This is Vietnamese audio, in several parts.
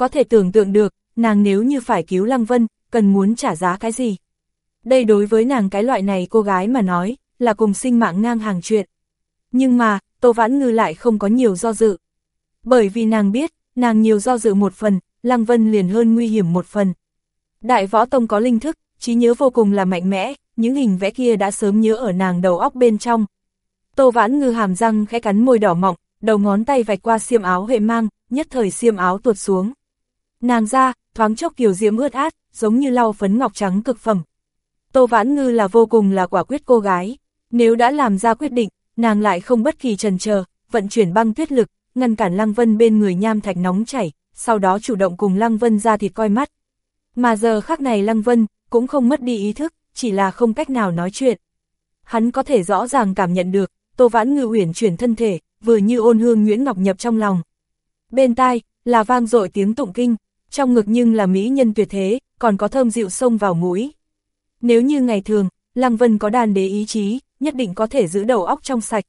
có thể tưởng tượng được, nàng nếu như phải cứu Lăng Vân, cần muốn trả giá cái gì. Đây đối với nàng cái loại này cô gái mà nói, là cùng sinh mạng ngang hàng chuyện. Nhưng mà, Tô Vãn Ngư lại không có nhiều do dự. Bởi vì nàng biết, nàng nhiều do dự một phần, Lăng Vân liền hơn nguy hiểm một phần. Đại võ tông có linh thức, trí nhớ vô cùng là mạnh mẽ, những hình vẽ kia đã sớm nhớ ở nàng đầu óc bên trong. Tô Vãn Ngư hàm răng khẽ cắn môi đỏ mọng, đầu ngón tay vạch qua xiêm áo hệ mang, nhất thời xiêm áo tuột xuống. Nàng ra, thoáng chốc kiều diễm ướt át, giống như lau phấn ngọc trắng cực phẩm. Tô Vãn Ngư là vô cùng là quả quyết cô gái, nếu đã làm ra quyết định, nàng lại không bất kỳ trần chờ vận chuyển băng tuyết lực, ngăn cản Lăng Vân bên người nham thạch nóng chảy, sau đó chủ động cùng Lăng Vân ra thịt coi mắt. Mà giờ khắc này Lăng Vân cũng không mất đi ý thức, chỉ là không cách nào nói chuyện. Hắn có thể rõ ràng cảm nhận được, Tô Vãn Ngư uyển chuyển thân thể, vừa như ôn hương Nguyễn Ngọc nhập trong lòng. Bên tai, là vang dội tiếng tụng kinh, trong ngực nhưng là mỹ nhân tuyệt thế, còn có thơm dịu sông vào mũi. Nếu như ngày thường, Lăng Vân có đàn đế ý chí, nhất định có thể giữ đầu óc trong sạch.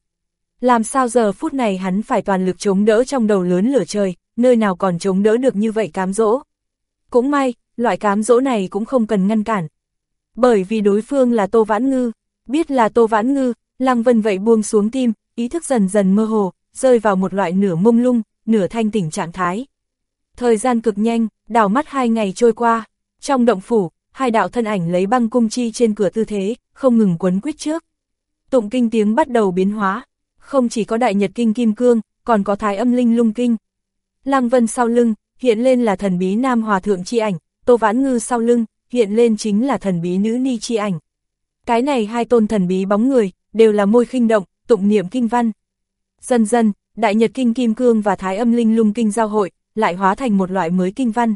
Làm sao giờ phút này hắn phải toàn lực chống đỡ trong đầu lớn lửa trời, nơi nào còn chống đỡ được như vậy cám dỗ. Cũng may, loại cám dỗ này cũng không cần ngăn cản. Bởi vì đối phương là Tô Vãn Ngư, biết là Tô Vãn Ngư, Lăng Vân vậy buông xuống tim, ý thức dần dần mơ hồ, rơi vào một loại nửa mông lung, nửa thanh tỉnh trạng thái. Thời gian cực nhanh, đảo mắt hai ngày trôi qua, trong động phủ, hai đạo thân ảnh lấy băng cung chi trên cửa tư thế, không ngừng quấn quýt trước. Tụng kinh tiếng bắt đầu biến hóa, không chỉ có đại nhật kinh kim cương, còn có thái âm linh lung kinh. Lăng Vân sau lưng, hiện lên là thần bí nam hòa thượng chi ảnh, Tô Vãn Ngư sau lưng, hiện lên chính là thần bí nữ ni chi ảnh. Cái này hai tôn thần bí bóng người, đều là môi khinh động, tụng niệm kinh văn. Dần dần, Đại Nhật Kinh Kim Cương và Thái Âm Linh Lung Kinh giao hội, lại hóa thành một loại mới kinh văn.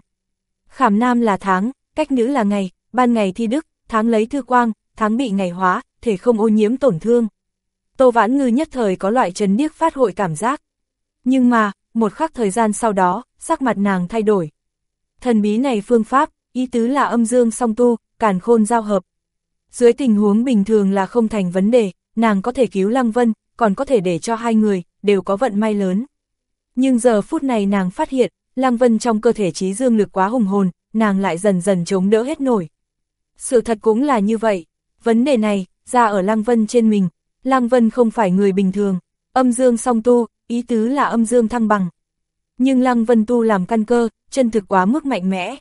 Khảm nam là tháng, cách nữ là ngày, ban ngày thi đức, tháng lấy thư quang, tháng bị ngày hóa, thể không ô nhiễm tổn thương. Tô Vãn Ngư nhất thời có loại trấn điếc phát hội cảm giác. Nhưng mà, một khắc thời gian sau đó, sắc mặt nàng thay đổi. Thần bí này phương pháp, ý tứ là âm dương song tu, càn khôn giao hợp. Dưới tình huống bình thường là không thành vấn đề, nàng có thể cứu Lăng Vân, còn có thể để cho hai người, đều có vận may lớn. Nhưng giờ phút này nàng phát hiện, Lăng Vân trong cơ thể trí dương lực quá hùng hồn, nàng lại dần dần chống đỡ hết nổi. Sự thật cũng là như vậy, vấn đề này, ra ở Lăng Vân trên mình, Lăng Vân không phải người bình thường, âm dương song tu, ý tứ là âm dương thăng bằng. Nhưng Lăng Vân tu làm căn cơ, chân thực quá mức mạnh mẽ.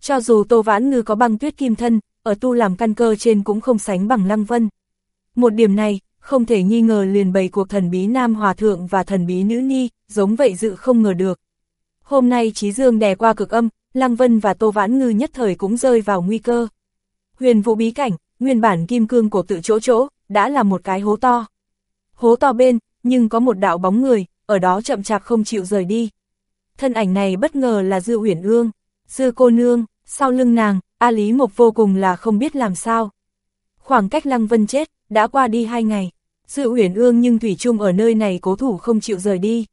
Cho dù Tô Vãn Ngư có băng tuyết kim thân, ở tu làm căn cơ trên cũng không sánh bằng Lăng Vân. Một điểm này, không thể nghi ngờ liền bày cuộc thần bí Nam Hòa Thượng và thần bí Nữ Ni, giống vậy dự không ngờ được. Hôm nay Trí Dương đè qua cực âm, Lăng Vân và Tô Vãn Ngư nhất thời cũng rơi vào nguy cơ. Huyền vụ bí cảnh, nguyên bản kim cương cổ tự chỗ chỗ, đã là một cái hố to. Hố to bên, nhưng có một đạo bóng người, ở đó chậm chạp không chịu rời đi. Thân ảnh này bất ngờ là Dư Uyển Ương, Dư cô nương, sau lưng nàng, A Lý Mộc vô cùng là không biết làm sao. Khoảng cách Lăng Vân chết, đã qua đi hai ngày. Dư Uyển Ương nhưng Thủy chung ở nơi này cố thủ không chịu rời đi.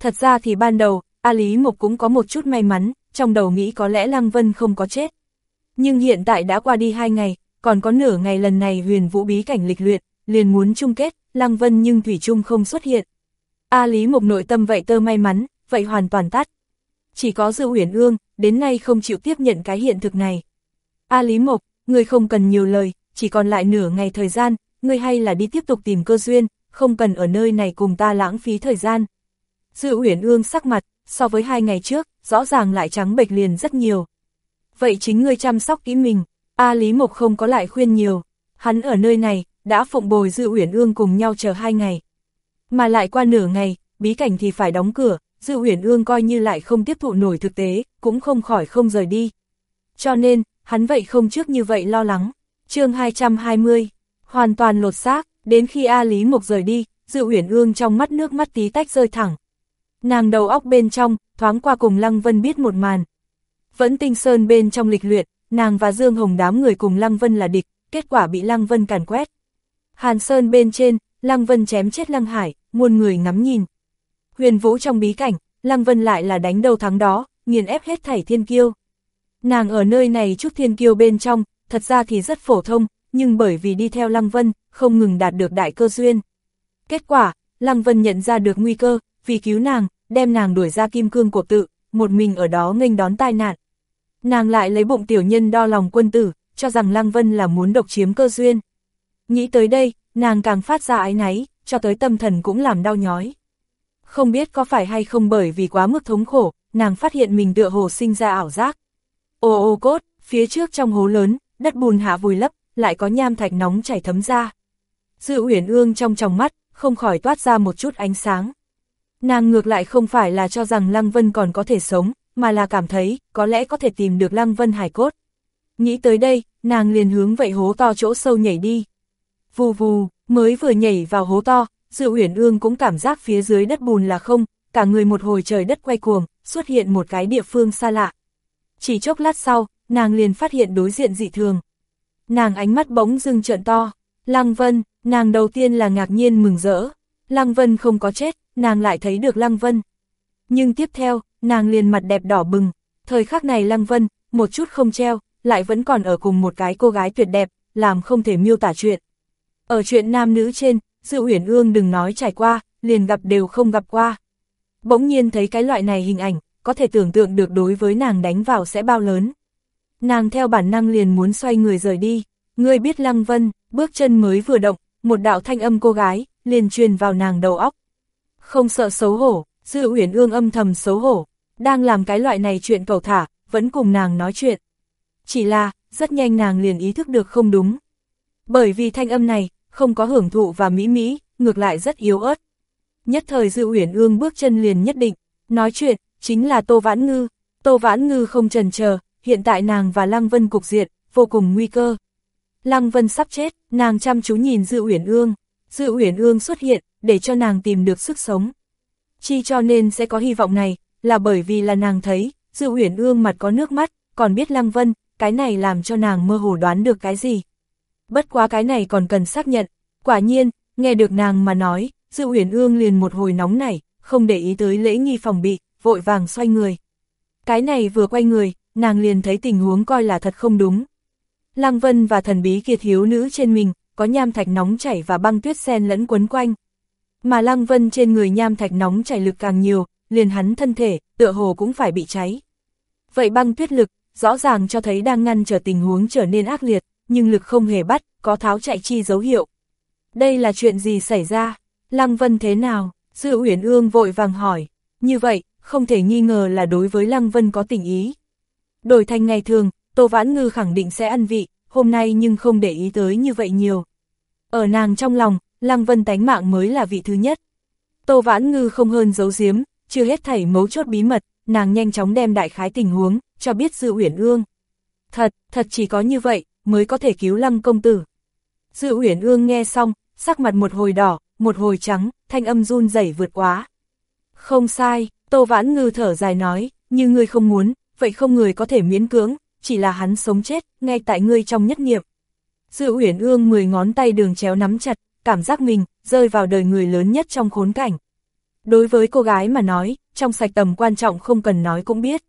Thật ra thì ban đầu, A Lý Mộc cũng có một chút may mắn, trong đầu nghĩ có lẽ Lăng Vân không có chết. Nhưng hiện tại đã qua đi hai ngày, còn có nửa ngày lần này huyền vũ bí cảnh lịch luyện, liền muốn chung kết, Lăng Vân nhưng Thủy Trung không xuất hiện. A Lý Mộc nội tâm vậy tơ may mắn, vậy hoàn toàn tắt. Chỉ có Dư Uyển Ương, đến nay không chịu tiếp nhận cái hiện thực này. A Lý Mộc, người không cần nhiều lời, chỉ còn lại nửa ngày thời gian, Ngươi hay là đi tiếp tục tìm cơ duyên, không cần ở nơi này cùng ta lãng phí thời gian. Dự Uyển Ương sắc mặt, so với hai ngày trước, rõ ràng lại trắng bệch liền rất nhiều. Vậy chính ngươi chăm sóc kỹ mình, A Lý Mộc không có lại khuyên nhiều, hắn ở nơi này, đã phụng bồi Dư Uyển Ương cùng nhau chờ hai ngày. Mà lại qua nửa ngày, bí cảnh thì phải đóng cửa, Dư Uyển Ương coi như lại không tiếp thụ nổi thực tế, cũng không khỏi không rời đi. Cho nên, hắn vậy không trước như vậy lo lắng. chương 220, hoàn toàn lột xác, đến khi A Lý Mộc rời đi, Dự Uyển Ương trong mắt nước mắt tí tách rơi thẳng. Nàng đầu óc bên trong, thoáng qua cùng Lăng Vân biết một màn. Vẫn tinh sơn bên trong lịch luyện, nàng và Dương Hồng đám người cùng Lăng Vân là địch, kết quả bị Lăng Vân càn quét. Hàn Sơn bên trên, Lăng Vân chém chết Lăng Hải, muôn người ngắm nhìn. Huyền vũ trong bí cảnh, Lăng Vân lại là đánh đầu thắng đó, nghiền ép hết thảy thiên kiêu. Nàng ở nơi này chút thiên kiêu bên trong, thật ra thì rất phổ thông, nhưng bởi vì đi theo Lăng Vân, không ngừng đạt được đại cơ duyên. Kết quả, Lăng Vân nhận ra được nguy cơ, vì cứu nàng, đem nàng đuổi ra kim cương cổ tự, một mình ở đó nghênh đón tai nạn. Nàng lại lấy bụng tiểu nhân đo lòng quân tử, cho rằng Lăng Vân là muốn độc chiếm cơ duyên. Nghĩ tới đây, nàng càng phát ra ái náy, cho tới tâm thần cũng làm đau nhói. Không biết có phải hay không bởi vì quá mức thống khổ, nàng phát hiện mình tựa hồ sinh ra ảo giác. Ô ô cốt, phía trước trong hố lớn, đất bùn hạ vùi lấp, lại có nham thạch nóng chảy thấm ra. Dự uyển ương trong tròng mắt, không khỏi toát ra một chút ánh sáng. Nàng ngược lại không phải là cho rằng Lăng Vân còn có thể sống, mà là cảm thấy, có lẽ có thể tìm được Lăng Vân hải cốt. Nghĩ tới đây, nàng liền hướng vậy hố to chỗ sâu nhảy đi. Vù vù, mới vừa nhảy vào hố to, Dự Uyển Ương cũng cảm giác phía dưới đất bùn là không, cả người một hồi trời đất quay cuồng, xuất hiện một cái địa phương xa lạ. Chỉ chốc lát sau, nàng liền phát hiện đối diện dị thường. Nàng ánh mắt bỗng dưng trợn to, Lăng Vân, nàng đầu tiên là ngạc nhiên mừng rỡ. Lăng Vân không có chết, nàng lại thấy được Lăng Vân. Nhưng tiếp theo, nàng liền mặt đẹp đỏ bừng, thời khắc này Lăng Vân, một chút không treo, lại vẫn còn ở cùng một cái cô gái tuyệt đẹp, làm không thể miêu tả chuyện. Ở chuyện nam nữ trên, Dự Uyển Ương đừng nói trải qua, liền gặp đều không gặp qua. Bỗng nhiên thấy cái loại này hình ảnh, có thể tưởng tượng được đối với nàng đánh vào sẽ bao lớn. Nàng theo bản năng liền muốn xoay người rời đi, ngươi biết Lăng Vân, bước chân mới vừa động, một đạo thanh âm cô gái, liền truyền vào nàng đầu óc. Không sợ xấu hổ, Dự Uyển Ương âm thầm xấu hổ, đang làm cái loại này chuyện cầu thả, vẫn cùng nàng nói chuyện. Chỉ là, rất nhanh nàng liền ý thức được không đúng. Bởi vì thanh âm này, không có hưởng thụ và mỹ mỹ, ngược lại rất yếu ớt. Nhất thời Dự Uyển Ương bước chân liền nhất định, nói chuyện, chính là Tô Vãn Ngư. Tô Vãn Ngư không trần chờ, hiện tại nàng và Lăng Vân cục diện, vô cùng nguy cơ. Lăng Vân sắp chết, nàng chăm chú nhìn Dư Uyển Ương. Dư Uyển Ương xuất hiện, để cho nàng tìm được sức sống. Chi cho nên sẽ có hy vọng này, là bởi vì là nàng thấy, Dư Uyển Ương mặt có nước mắt, còn biết Lăng Vân, cái này làm cho nàng mơ hồ đoán được cái gì. Bất quá cái này còn cần xác nhận, quả nhiên, nghe được nàng mà nói, Dư Uyển Ương liền một hồi nóng nảy, không để ý tới lễ nghi phòng bị, vội vàng xoay người. Cái này vừa quay người, nàng liền thấy tình huống coi là thật không đúng. Lăng Vân và thần bí kiệt hiếu nữ trên mình, có nham thạch nóng chảy và băng tuyết sen lẫn quấn quanh. Mà Lăng Vân trên người nham thạch nóng chảy lực càng nhiều, liền hắn thân thể, tựa hồ cũng phải bị cháy. Vậy băng tuyết lực, rõ ràng cho thấy đang ngăn trở tình huống trở nên ác liệt, nhưng lực không hề bắt, có tháo chạy chi dấu hiệu. Đây là chuyện gì xảy ra? Lăng Vân thế nào? Dự Uyển Ương vội vàng hỏi. Như vậy, không thể nghi ngờ là đối với Lăng Vân có tình ý. Đổi thành ngày thường, Tô Vãn Ngư khẳng định sẽ ăn vị, hôm nay nhưng không để ý tới như vậy nhiều. Ở nàng trong lòng, Lăng Vân tánh mạng mới là vị thứ nhất. Tô Vãn Ngư không hơn giấu giếm, chưa hết thảy mấu chốt bí mật, nàng nhanh chóng đem đại khái tình huống, cho biết Dự Uyển Ương. Thật, thật chỉ có như vậy, mới có thể cứu Lăng công tử. Dự Uyển Ương nghe xong, sắc mặt một hồi đỏ, một hồi trắng, thanh âm run rẩy vượt quá. Không sai, Tô Vãn Ngư thở dài nói, như ngươi không muốn, vậy không người có thể miễn cưỡng, chỉ là hắn sống chết, ngay tại ngươi trong nhất niệm. Dự Uyển Ương mười ngón tay đường chéo nắm chặt, cảm giác mình, rơi vào đời người lớn nhất trong khốn cảnh. Đối với cô gái mà nói, trong sạch tầm quan trọng không cần nói cũng biết.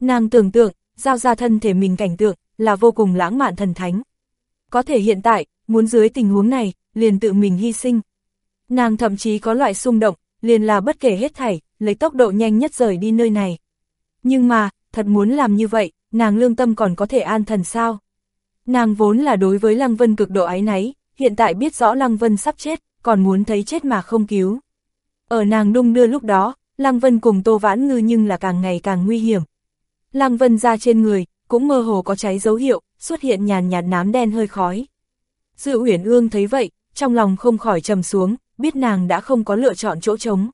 Nàng tưởng tượng, giao ra thân thể mình cảnh tượng, là vô cùng lãng mạn thần thánh. Có thể hiện tại, muốn dưới tình huống này, liền tự mình hy sinh. Nàng thậm chí có loại xung động, liền là bất kể hết thảy, lấy tốc độ nhanh nhất rời đi nơi này. Nhưng mà, thật muốn làm như vậy, nàng lương tâm còn có thể an thần sao? Nàng vốn là đối với Lăng Vân cực độ ái náy, hiện tại biết rõ Lăng Vân sắp chết, còn muốn thấy chết mà không cứu. Ở nàng đung đưa lúc đó, Lăng Vân cùng Tô Vãn Ngư nhưng là càng ngày càng nguy hiểm. Lăng Vân ra trên người, cũng mơ hồ có cháy dấu hiệu, xuất hiện nhàn nhạt nám đen hơi khói. Dự Uyển Ương thấy vậy, trong lòng không khỏi trầm xuống, biết nàng đã không có lựa chọn chỗ trống.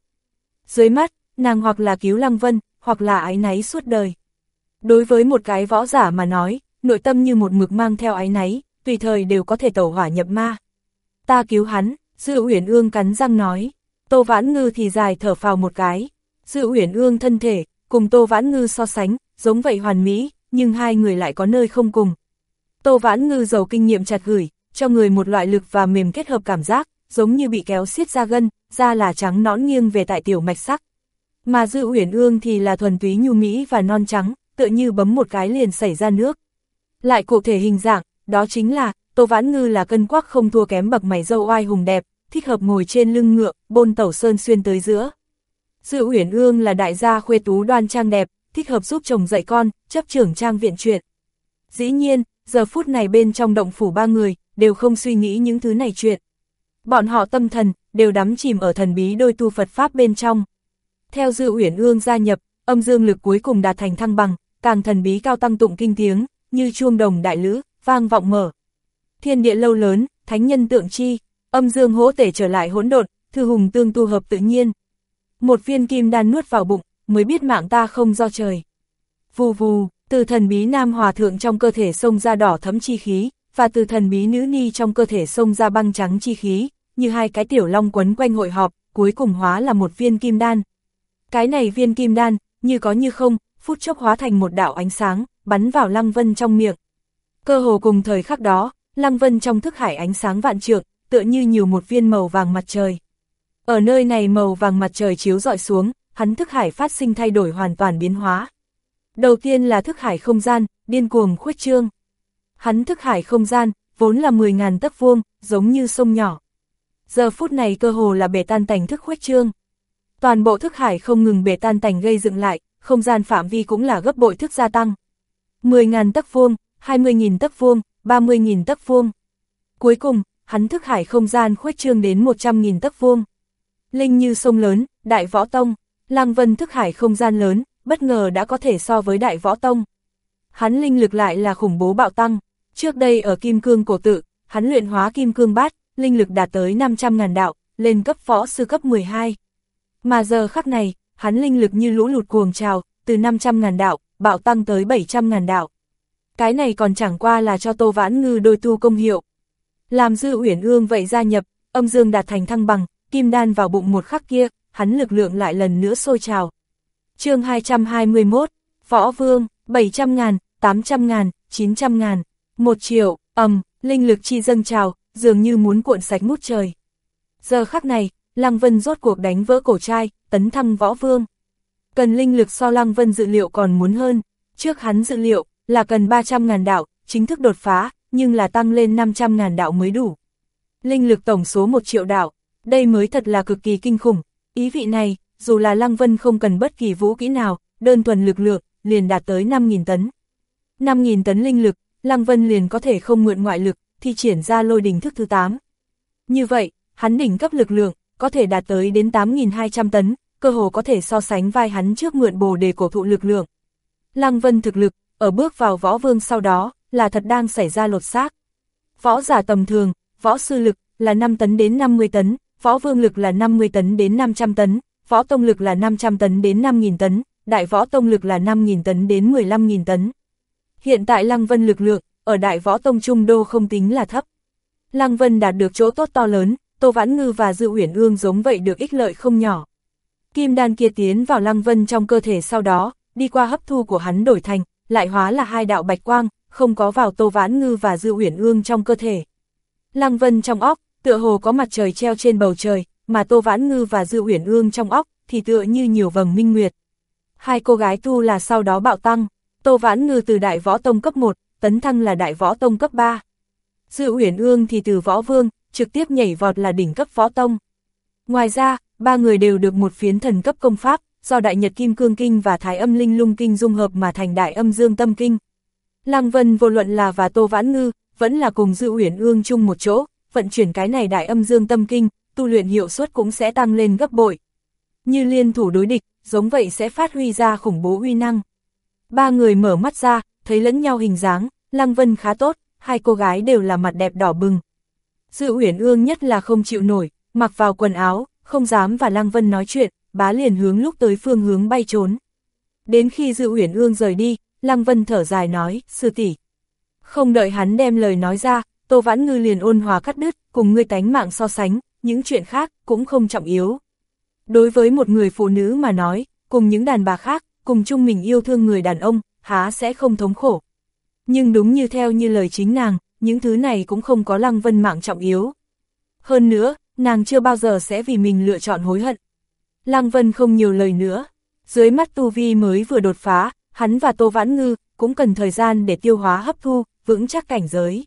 Dưới mắt, nàng hoặc là cứu Lăng Vân, hoặc là ái náy suốt đời. Đối với một cái võ giả mà nói, nội tâm như một mực mang theo ái náy, tùy thời đều có thể tẩu hỏa nhập ma. Ta cứu hắn, Dư Uyển Ương cắn răng nói. Tô Vãn Ngư thì dài thở phào một cái. Dư Uyển Ương thân thể, cùng Tô Vãn Ngư so sánh, giống vậy hoàn mỹ, nhưng hai người lại có nơi không cùng. Tô Vãn Ngư giàu kinh nghiệm chặt gửi, cho người một loại lực và mềm kết hợp cảm giác, giống như bị kéo xiết ra gân, da là trắng nõn nghiêng về tại tiểu mạch sắc. Mà Dư Uyển Ương thì là thuần túy nhu mỹ và non trắng, tựa như bấm một cái liền xảy ra nước. Lại cụ thể hình dạng, đó chính là, Tô Vãn Ngư là cân quắc không thua kém bậc mày dâu oai hùng đẹp, thích hợp ngồi trên lưng ngựa, bôn tẩu sơn xuyên tới giữa. Dự Uyển Ương là đại gia khuê tú đoan trang đẹp, thích hợp giúp chồng dạy con, chấp trưởng trang viện chuyện. Dĩ nhiên, giờ phút này bên trong động phủ ba người, đều không suy nghĩ những thứ này chuyện. Bọn họ tâm thần, đều đắm chìm ở thần bí đôi tu Phật Pháp bên trong. Theo Dư Uyển Ương gia nhập, âm dương lực cuối cùng đạt thành thăng bằng, càng thần bí cao tăng tụng kinh tiếng, như chuông đồng đại lữ, vang vọng mở. Thiên địa lâu lớn, thánh nhân tượng chi, âm dương hỗ tể trở lại hỗn độn, thư hùng tương tu hợp tự nhiên. Một viên kim đan nuốt vào bụng, mới biết mạng ta không do trời. Vù vù, từ thần bí nam hòa thượng trong cơ thể sông ra đỏ thấm chi khí, và từ thần bí nữ ni trong cơ thể sông ra băng trắng chi khí, như hai cái tiểu long quấn quanh hội họp, cuối cùng hóa là một viên kim đan. Cái này viên kim đan, như có như không, phút chốc hóa thành một đạo ánh sáng, bắn vào Lăng Vân trong miệng. Cơ hồ cùng thời khắc đó, Lăng Vân trong thức hải ánh sáng vạn trượng, tựa như nhiều một viên màu vàng mặt trời. Ở nơi này màu vàng mặt trời chiếu dọi xuống, hắn thức hải phát sinh thay đổi hoàn toàn biến hóa. Đầu tiên là thức hải không gian, điên cuồng khuếch trương. Hắn thức hải không gian, vốn là 10.000 tấc vuông, giống như sông nhỏ. Giờ phút này cơ hồ là bể tan tành thức khuếch trương. Toàn bộ thức hải không ngừng bể tan tành gây dựng lại, không gian phạm vi cũng là gấp bội thức gia tăng. 10.000 tấc vuông, 20.000 tấc vuông, 30.000 tấc vuông. Cuối cùng, hắn thức hải không gian khuếch trương đến 100.000 tấc vuông. Linh như sông lớn, đại võ tông, Lăng Vân thức hải không gian lớn, bất ngờ đã có thể so với đại võ tông. Hắn linh lực lại là khủng bố bạo tăng, trước đây ở Kim Cương cổ tự, hắn luyện hóa Kim Cương bát, linh lực đạt tới 500.000 đạo, lên cấp võ sư cấp 12. Mà giờ khắc này, hắn linh lực như lũ lụt cuồng trào, từ 500.000 đạo, bạo tăng tới 700.000 đạo. Cái này còn chẳng qua là cho Tô Vãn Ngư đôi tu công hiệu. Làm dư uyển ương vậy gia nhập, âm dương đạt thành thăng bằng, kim đan vào bụng một khắc kia, hắn lực lượng lại lần nữa sôi trào. chương 221, Võ Vương, 700 ngàn, 800 ngàn, 900 ngàn, 1 triệu, ầm, linh lực chi dâng trào, dường như muốn cuộn sạch mút trời. Giờ khắc này, Lăng Vân rốt cuộc đánh vỡ cổ trai, tấn thăng Võ Vương. Cần linh lực so Lăng Vân dự liệu còn muốn hơn, trước hắn dự liệu là cần 300.000 đạo, chính thức đột phá, nhưng là tăng lên 500.000 đạo mới đủ. Linh lực tổng số 1 triệu đạo, đây mới thật là cực kỳ kinh khủng, ý vị này, dù là Lăng Vân không cần bất kỳ vũ kỹ nào, đơn thuần lực lượng, liền đạt tới 5.000 tấn. 5.000 tấn linh lực, Lăng Vân liền có thể không mượn ngoại lực, thi triển ra lôi đỉnh thức thứ 8. Như vậy, hắn đỉnh cấp lực lượng, có thể đạt tới đến 8.200 tấn, cơ hồ có thể so sánh vai hắn trước mượn bồ đề cổ thụ lực lượng. Lăng Vân thực lực, ở bước vào võ vương sau đó, là thật đang xảy ra lột xác. Võ giả tầm thường, võ sư lực, là 5 tấn đến 50 tấn, võ vương lực là 50 tấn đến 500 tấn, võ tông lực là 500 tấn đến 5.000 tấn, đại võ tông lực là 5.000 tấn đến 15.000 tấn. Hiện tại Lăng Vân lực lượng, ở đại võ tông trung đô không tính là thấp. Lăng Vân đạt được chỗ tốt to lớn, Tô Vãn Ngư và Dư Uyển Ương giống vậy được ích lợi không nhỏ. Kim đan kia tiến vào Lăng Vân trong cơ thể sau đó, đi qua hấp thu của hắn đổi thành, lại hóa là hai đạo bạch quang, không có vào Tô Vãn Ngư và Dư Uyển Ương trong cơ thể. Lăng Vân trong óc, tựa hồ có mặt trời treo trên bầu trời, mà Tô Vãn Ngư và Dư Uyển Ương trong óc, thì tựa như nhiều vầng minh nguyệt. Hai cô gái tu là sau đó bạo tăng, Tô Vãn Ngư từ đại võ tông cấp 1, tấn thăng là đại võ tông cấp 3. Dư Uyển Ương thì từ võ vương, trực tiếp nhảy vọt là đỉnh cấp võ tông. Ngoài ra, ba người đều được một phiến thần cấp công pháp, do Đại Nhật Kim Cương Kinh và Thái Âm Linh Lung Kinh dung hợp mà thành Đại Âm Dương Tâm Kinh. Lăng Vân vô luận là và Tô Vãn Ngư, vẫn là cùng Dư Uyển Ương chung một chỗ, vận chuyển cái này Đại Âm Dương Tâm Kinh, tu luyện hiệu suất cũng sẽ tăng lên gấp bội. Như liên thủ đối địch, giống vậy sẽ phát huy ra khủng bố uy năng. Ba người mở mắt ra, thấy lẫn nhau hình dáng, Lăng Vân khá tốt, hai cô gái đều là mặt đẹp đỏ bừng. Dư Uyển Ương nhất là không chịu nổi, mặc vào quần áo, không dám và Lăng Vân nói chuyện, bá liền hướng lúc tới phương hướng bay trốn. Đến khi Dư Uyển Ương rời đi, Lăng Vân thở dài nói, sư tỷ. Không đợi hắn đem lời nói ra, Tô Vãn Ngư liền ôn hòa cắt đứt, cùng ngươi tánh mạng so sánh, những chuyện khác cũng không trọng yếu. Đối với một người phụ nữ mà nói, cùng những đàn bà khác, cùng chung mình yêu thương người đàn ông, há sẽ không thống khổ. Nhưng đúng như theo như lời chính nàng, những thứ này cũng không có Lăng Vân mạng trọng yếu. Hơn nữa, nàng chưa bao giờ sẽ vì mình lựa chọn hối hận. Lăng Vân không nhiều lời nữa. Dưới mắt Tu Vi mới vừa đột phá, hắn và Tô Vãn Ngư cũng cần thời gian để tiêu hóa hấp thu, vững chắc cảnh giới.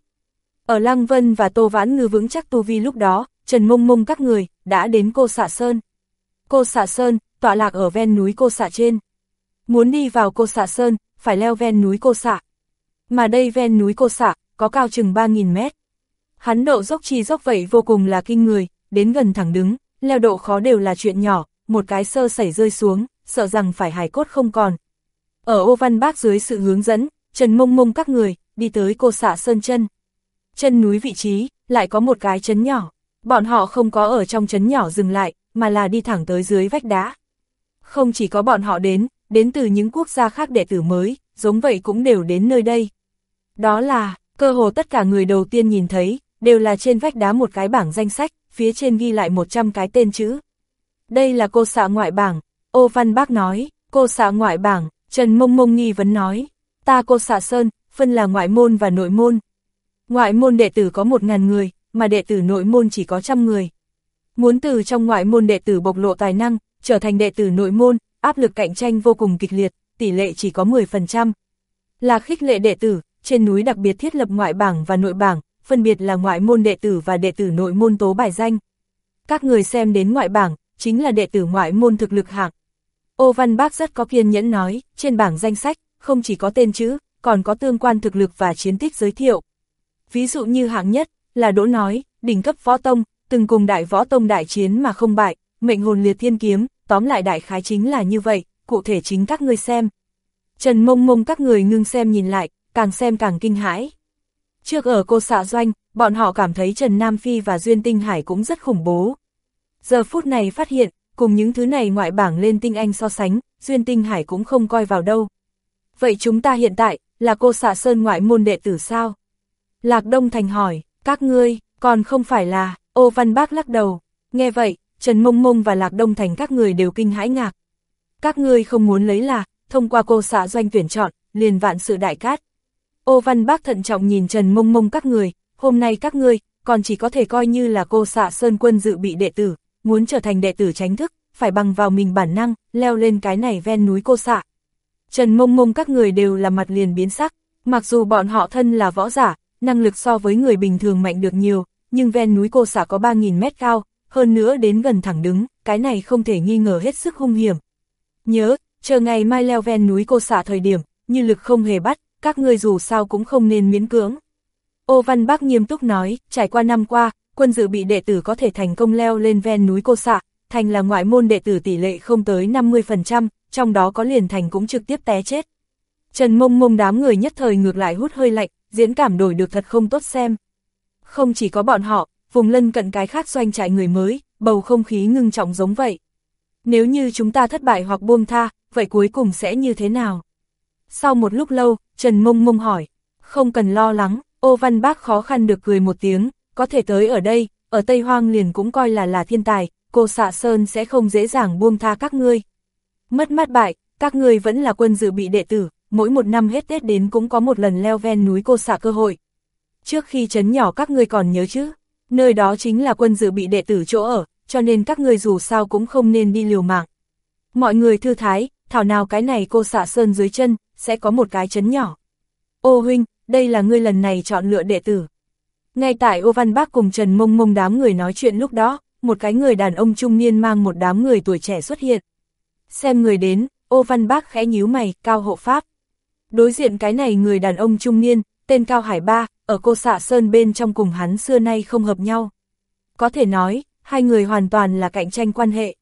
Ở Lăng Vân và Tô Vãn Ngư vững chắc Tu Vi lúc đó, Trần Mông Mông các người, đã đến cô xạ Sơn. Cô xạ Sơn, tọa lạc ở ven núi cô xạ trên. Muốn đi vào cô xạ sơn, phải leo ven núi cô xạ. Mà đây ven núi cô xạ, có cao chừng 3.000 mét. Hắn độ dốc chi dốc vậy vô cùng là kinh người, đến gần thẳng đứng, leo độ khó đều là chuyện nhỏ, một cái sơ sẩy rơi xuống, sợ rằng phải hài cốt không còn. Ở ô văn bác dưới sự hướng dẫn, Trần Mông Mông các người, đi tới cô xạ sơn chân. Chân núi vị trí, lại có một cái chấn nhỏ. Bọn họ không có ở trong chấn nhỏ dừng lại, mà là đi thẳng tới dưới vách đá. Không chỉ có bọn họ đến, đến từ những quốc gia khác đệ tử mới, giống vậy cũng đều đến nơi đây. Đó là, cơ hồ tất cả người đầu tiên nhìn thấy, đều là trên vách đá một cái bảng danh sách, phía trên ghi lại 100 cái tên chữ. Đây là cô xạ ngoại bảng, ô văn bác nói, cô xạ ngoại bảng, Trần Mông Mông nghi vấn nói, ta cô xạ sơn, phân là ngoại môn và nội môn. Ngoại môn đệ tử có 1.000 người, mà đệ tử nội môn chỉ có trăm người. Muốn từ trong ngoại môn đệ tử bộc lộ tài năng, trở thành đệ tử nội môn, áp lực cạnh tranh vô cùng kịch liệt, tỷ lệ chỉ có 10%. Là khích lệ đệ tử, trên núi đặc biệt thiết lập ngoại bảng và nội bảng, phân biệt là ngoại môn đệ tử và đệ tử nội môn tố bài danh. Các người xem đến ngoại bảng, chính là đệ tử ngoại môn thực lực hạng. Ô Văn Bác rất có kiên nhẫn nói, trên bảng danh sách, không chỉ có tên chữ, còn có tương quan thực lực và chiến tích giới thiệu. Ví dụ như hạng nhất, là Đỗ nói, đỉnh cấp võ tông, từng cùng đại võ tông đại chiến mà không bại, mệnh hồn liệt thiên kiếm, tóm lại đại khái chính là như vậy, cụ thể chính các ngươi xem. Trần mông mông các người ngưng xem nhìn lại, càng xem càng kinh hãi. Trước ở cô xạ doanh, bọn họ cảm thấy Trần Nam Phi và Duyên Tinh Hải cũng rất khủng bố. Giờ phút này phát hiện, cùng những thứ này ngoại bảng lên tinh anh so sánh, Duyên Tinh Hải cũng không coi vào đâu. Vậy chúng ta hiện tại, là cô xạ sơn ngoại môn đệ tử sao? Lạc Đông Thành hỏi, các ngươi, còn không phải là, ô văn bác lắc đầu. Nghe vậy, Trần Mông Mông và Lạc Đông Thành các người đều kinh hãi ngạc. Các ngươi không muốn lấy là, thông qua cô xạ doanh tuyển chọn, liền vạn sự đại cát. Ô văn bác thận trọng nhìn Trần Mông Mông các người, hôm nay các ngươi, còn chỉ có thể coi như là cô xạ sơn quân dự bị đệ tử, muốn trở thành đệ tử tránh thức, phải bằng vào mình bản năng, leo lên cái này ven núi cô xạ. Trần Mông Mông các người đều là mặt liền biến sắc, mặc dù bọn họ thân là võ giả, năng lực so với người bình thường mạnh được nhiều, nhưng ven núi cô xạ có 3.000 mét cao, hơn nữa đến gần thẳng đứng, cái này không thể nghi ngờ hết sức hung hiểm. Nhớ, chờ ngày mai leo ven núi cô xạ thời điểm, như lực không hề bắt, các ngươi dù sao cũng không nên miễn cưỡng. Ô Văn Bắc nghiêm túc nói, trải qua năm qua, quân dự bị đệ tử có thể thành công leo lên ven núi cô Sạ, thành là ngoại môn đệ tử tỷ lệ không tới 50%, trong đó có liền thành cũng trực tiếp té chết. Trần mông mông đám người nhất thời ngược lại hút hơi lạnh, diễn cảm đổi được thật không tốt xem. Không chỉ có bọn họ, vùng lân cận cái khác doanh trại người mới, bầu không khí ngưng trọng giống vậy. Nếu như chúng ta thất bại hoặc buông tha, vậy cuối cùng sẽ như thế nào? Sau một lúc lâu, Trần Mông Mông hỏi, không cần lo lắng, ô văn bác khó khăn được cười một tiếng, có thể tới ở đây, ở Tây Hoang liền cũng coi là là thiên tài, cô xạ sơn sẽ không dễ dàng buông tha các ngươi. Mất mát bại, các ngươi vẫn là quân dự bị đệ tử, mỗi một năm hết Tết đến cũng có một lần leo ven núi cô xạ cơ hội. Trước khi chấn nhỏ các ngươi còn nhớ chứ, nơi đó chính là quân dự bị đệ tử chỗ ở, cho nên các ngươi dù sao cũng không nên đi liều mạng. Mọi người thư thái, thảo nào cái này cô xạ sơn dưới chân, sẽ có một cái chấn nhỏ. Ô huynh, đây là ngươi lần này chọn lựa đệ tử. Ngay tại ô văn bác cùng Trần Mông Mông đám người nói chuyện lúc đó, một cái người đàn ông trung niên mang một đám người tuổi trẻ xuất hiện. Xem người đến, ô văn bác khẽ nhíu mày, cao hộ pháp. Đối diện cái này người đàn ông trung niên, tên Cao Hải Ba, ở cô xạ sơn bên trong cùng hắn xưa nay không hợp nhau. Có thể nói, hai người hoàn toàn là cạnh tranh quan hệ.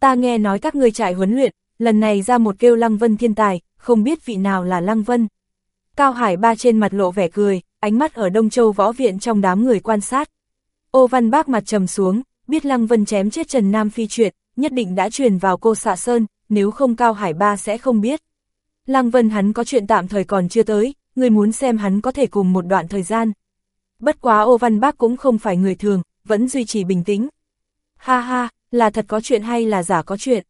Ta nghe nói các ngươi trại huấn luyện, lần này ra một kêu Lăng Vân thiên tài, không biết vị nào là Lăng Vân. Cao Hải Ba trên mặt lộ vẻ cười, ánh mắt ở Đông Châu võ viện trong đám người quan sát. Ô Văn Bác mặt trầm xuống, biết Lăng Vân chém chết Trần Nam Phi truyệt, nhất định đã truyền vào cô xạ sơn, nếu không Cao Hải Ba sẽ không biết. Lăng Vân hắn có chuyện tạm thời còn chưa tới, người muốn xem hắn có thể cùng một đoạn thời gian. Bất quá ô văn bác cũng không phải người thường, vẫn duy trì bình tĩnh. Ha ha, là thật có chuyện hay là giả có chuyện?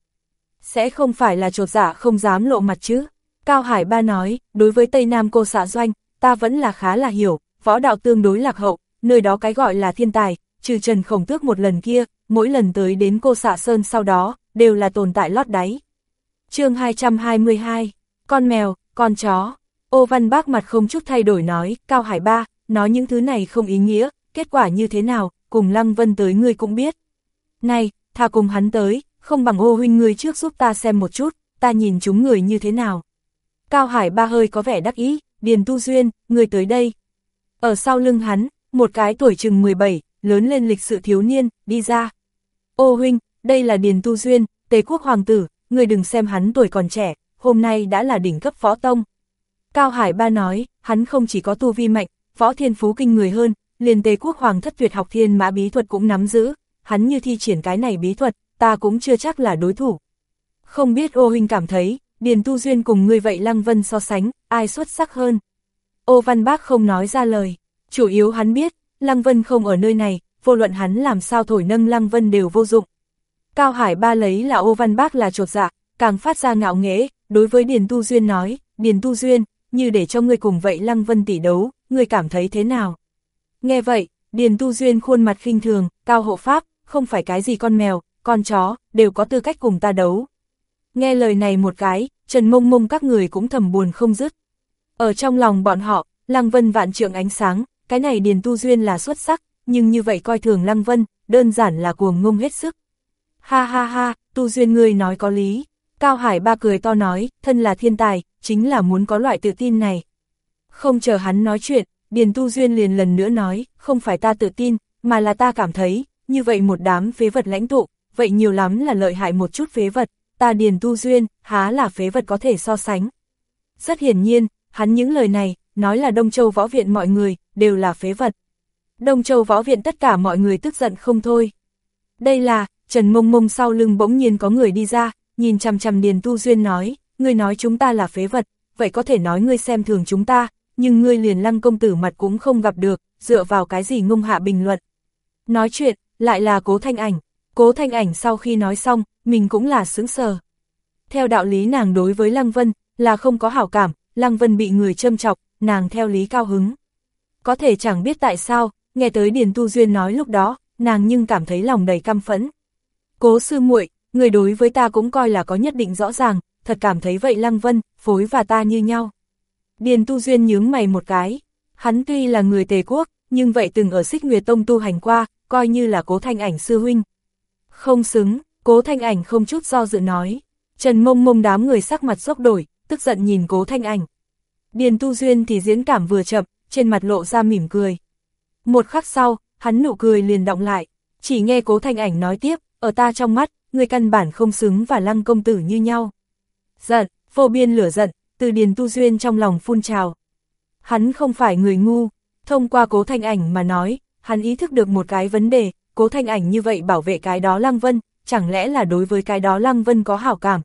Sẽ không phải là trột giả không dám lộ mặt chứ? Cao Hải Ba nói, đối với Tây Nam cô xã doanh, ta vẫn là khá là hiểu, võ đạo tương đối lạc hậu, nơi đó cái gọi là thiên tài, trừ Trần Khổng Tước một lần kia, mỗi lần tới đến cô Xã sơn sau đó, đều là tồn tại lót đáy. chương 222, con mèo, con chó, ô văn bác mặt không chút thay đổi nói, Cao Hải Ba, nói những thứ này không ý nghĩa, kết quả như thế nào, cùng Lăng Vân tới ngươi cũng biết. Này, thà cùng hắn tới, không bằng ô huynh ngươi trước giúp ta xem một chút, ta nhìn chúng người như thế nào. Cao Hải ba hơi có vẻ đắc ý, Điền Tu Duyên, người tới đây. Ở sau lưng hắn, một cái tuổi chừng 17, lớn lên lịch sự thiếu niên, đi ra. Ô huynh, đây là Điền Tu Duyên, Tề quốc hoàng tử, người đừng xem hắn tuổi còn trẻ, hôm nay đã là đỉnh cấp võ tông. Cao Hải Ba nói, hắn không chỉ có tu vi mạnh, võ thiên phú kinh người hơn, liền Tề quốc hoàng thất tuyệt học thiên mã bí thuật cũng nắm giữ, hắn như thi triển cái này bí thuật, ta cũng chưa chắc là đối thủ. Không biết ô huynh cảm thấy, Điền Tu Duyên cùng người vậy Lăng Vân so sánh, ai xuất sắc hơn. Ô Văn Bác không nói ra lời, chủ yếu hắn biết, Lăng Vân không ở nơi này, vô luận hắn làm sao thổi nâng Lăng Vân đều vô dụng. Cao Hải Ba lấy là ô Văn Bác là trột dạ, càng phát ra ngạo nghễ, đối với Điền Tu Duyên nói, Điền Tu Duyên, như để cho ngươi cùng vậy Lăng Vân tỷ đấu, ngươi cảm thấy thế nào? Nghe vậy, Điền Tu Duyên khuôn mặt khinh thường, cao hộ pháp, không phải cái gì con mèo, con chó, đều có tư cách cùng ta đấu. Nghe lời này một cái, Trần Mông Mông các người cũng thầm buồn không dứt. Ở trong lòng bọn họ, Lăng Vân vạn trượng ánh sáng, cái này Điền Tu Duyên là xuất sắc, nhưng như vậy coi thường Lăng Vân, đơn giản là cuồng ngông hết sức. Ha ha ha, Tu Duyên ngươi nói có lý. Cao Hải ba cười to nói, thân là thiên tài, chính là muốn có loại tự tin này. Không chờ hắn nói chuyện, Điền Tu Duyên liền lần nữa nói, không phải ta tự tin, mà là ta cảm thấy, như vậy một đám phế vật lãnh tụ, vậy nhiều lắm là lợi hại một chút phế vật, ta Điền Tu Duyên, há là phế vật có thể so sánh. Rất hiển nhiên, hắn những lời này, nói là Đông Châu Võ Viện mọi người, đều là phế vật. Đông Châu Võ Viện tất cả mọi người tức giận không thôi. Đây là, Trần Mông Mông sau lưng bỗng nhiên có người đi ra, nhìn chằm chằm Điền Tu Duyên nói, ngươi nói chúng ta là phế vật, vậy có thể nói ngươi xem thường chúng ta, nhưng ngươi liền lăng công tử mặt cũng không gặp được, dựa vào cái gì ngông hạ bình luận. Nói chuyện, lại là cố thanh ảnh, cố thanh ảnh sau khi nói xong, mình cũng là sướng sờ. Theo đạo lý nàng đối với Lăng Vân, là không có hảo cảm, Lăng Vân bị người châm chọc, nàng theo lý cao hứng. Có thể chẳng biết tại sao, nghe tới Điền Tu Duyên nói lúc đó, nàng nhưng cảm thấy lòng đầy căm phẫn. Cố sư muội, người đối với ta cũng coi là có nhất định rõ ràng, thật cảm thấy vậy Lăng Vân, phối và ta như nhau. Điền Tu Duyên nhướng mày một cái, hắn tuy là người tề quốc, nhưng vậy từng ở xích nguyệt tông tu hành qua, coi như là cố thanh ảnh sư huynh. Không xứng, cố thanh ảnh không chút do dự nói. Trần mông mông đám người sắc mặt sốc đổi, tức giận nhìn cố thanh ảnh. Điền Tu Duyên thì diễn cảm vừa chậm, trên mặt lộ ra mỉm cười. Một khắc sau, hắn nụ cười liền động lại, chỉ nghe cố thanh ảnh nói tiếp, ở ta trong mắt, người căn bản không xứng và lăng công tử như nhau. Giận, vô biên lửa giận, từ Điền Tu Duyên trong lòng phun trào. Hắn không phải người ngu, thông qua cố thanh ảnh mà nói, hắn ý thức được một cái vấn đề, cố thanh ảnh như vậy bảo vệ cái đó Lăng Vân, chẳng lẽ là đối với cái đó Lăng Vân có hảo cảm.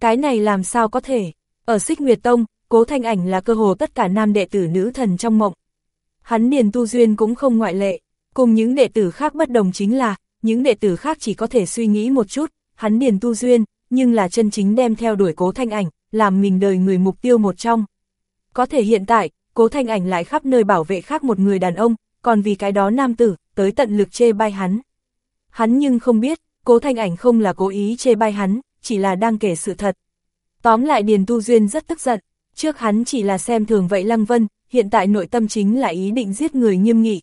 Cái này làm sao có thể, ở Xích Nguyệt Tông, cố thanh ảnh là cơ hồ tất cả nam đệ tử nữ thần trong mộng. Hắn Điền Tu Duyên cũng không ngoại lệ, cùng những đệ tử khác bất đồng chính là, những đệ tử khác chỉ có thể suy nghĩ một chút, hắn Điền Tu Duyên, nhưng là chân chính đem theo đuổi cố thanh ảnh, làm mình đời người mục tiêu một trong. Có thể hiện tại, cố thanh ảnh lại khắp nơi bảo vệ khác một người đàn ông, còn vì cái đó nam tử, tới tận lực chê bai hắn. Hắn nhưng không biết, cố thanh ảnh không là cố ý chê bai hắn, chỉ là đang kể sự thật. Tóm lại Điền Tu Duyên rất tức giận, trước hắn chỉ là xem thường vậy Lăng Vân, hiện tại nội tâm chính là ý định giết người nghiêm nghị.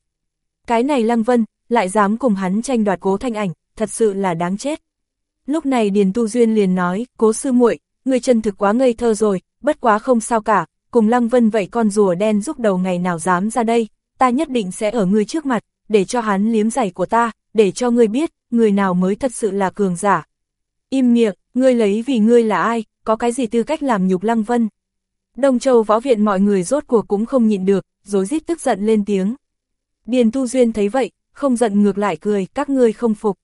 Cái này Lăng Vân, lại dám cùng hắn tranh đoạt cố thanh ảnh, thật sự là đáng chết. Lúc này Điền Tu Duyên liền nói, cố sư muội người chân thực quá ngây thơ rồi, bất quá không sao cả, cùng Lăng Vân vậy con rùa đen giúp đầu ngày nào dám ra đây, ta nhất định sẽ ở ngươi trước mặt, để cho hắn liếm giày của ta, để cho ngươi biết, người nào mới thật sự là cường giả. Im miệng, ngươi lấy vì ngươi là ai, có cái gì tư cách làm nhục Lăng Vân. Đông Châu võ viện mọi người rốt cuộc cũng không nhịn được, dối rít tức giận lên tiếng. Điền Tu Duyên thấy vậy, không giận ngược lại cười, các ngươi không phục.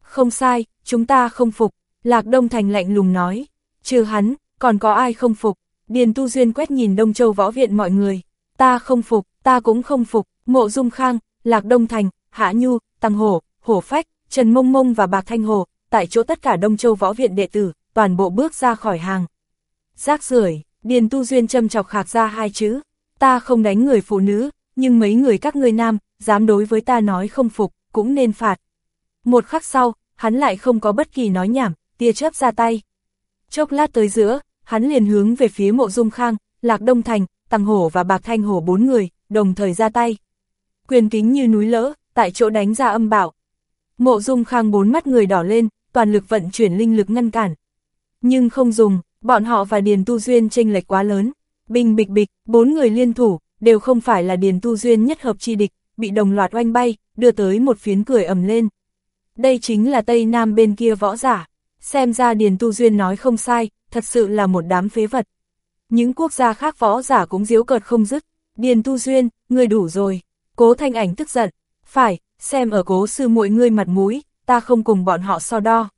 Không sai, chúng ta không phục, Lạc Đông Thành lạnh lùng nói. Trừ hắn, còn có ai không phục? Điền Tu Duyên quét nhìn Đông Châu võ viện mọi người. Ta không phục, ta cũng không phục, Mộ Dung Khang, Lạc Đông Thành, Hạ Nhu, Tăng Hổ, Hổ Phách, Trần Mông Mông và Bạc Thanh Hồ, tại chỗ tất cả Đông Châu võ viện đệ tử, toàn bộ bước ra khỏi hàng. Rác rưởi Điền Tu Duyên châm chọc khạc ra hai chữ, ta không đánh người phụ nữ, nhưng mấy người các ngươi nam, dám đối với ta nói không phục, cũng nên phạt. Một khắc sau, hắn lại không có bất kỳ nói nhảm, tia chớp ra tay. Chốc lát tới giữa, hắn liền hướng về phía mộ dung khang, lạc đông thành, tăng hổ và bạc thanh hổ bốn người, đồng thời ra tay. Quyền kính như núi lỡ, tại chỗ đánh ra âm bảo. Mộ dung khang bốn mắt người đỏ lên, toàn lực vận chuyển linh lực ngăn cản. Nhưng không dùng, bọn họ và Điền Tu Duyên tranh lệch quá lớn. Bình bịch bịch, bốn người liên thủ, đều không phải là Điền Tu Duyên nhất hợp chi địch, bị đồng loạt oanh bay, đưa tới một phiến cười ầm lên. Đây chính là Tây Nam bên kia võ giả. Xem ra Điền Tu Duyên nói không sai, thật sự là một đám phế vật. Những quốc gia khác võ giả cũng diếu cợt không dứt. Điền Tu Duyên, người đủ rồi. Cố thanh ảnh tức giận. Phải, xem ở cố sư muội ngươi mặt mũi, ta không cùng bọn họ so đo.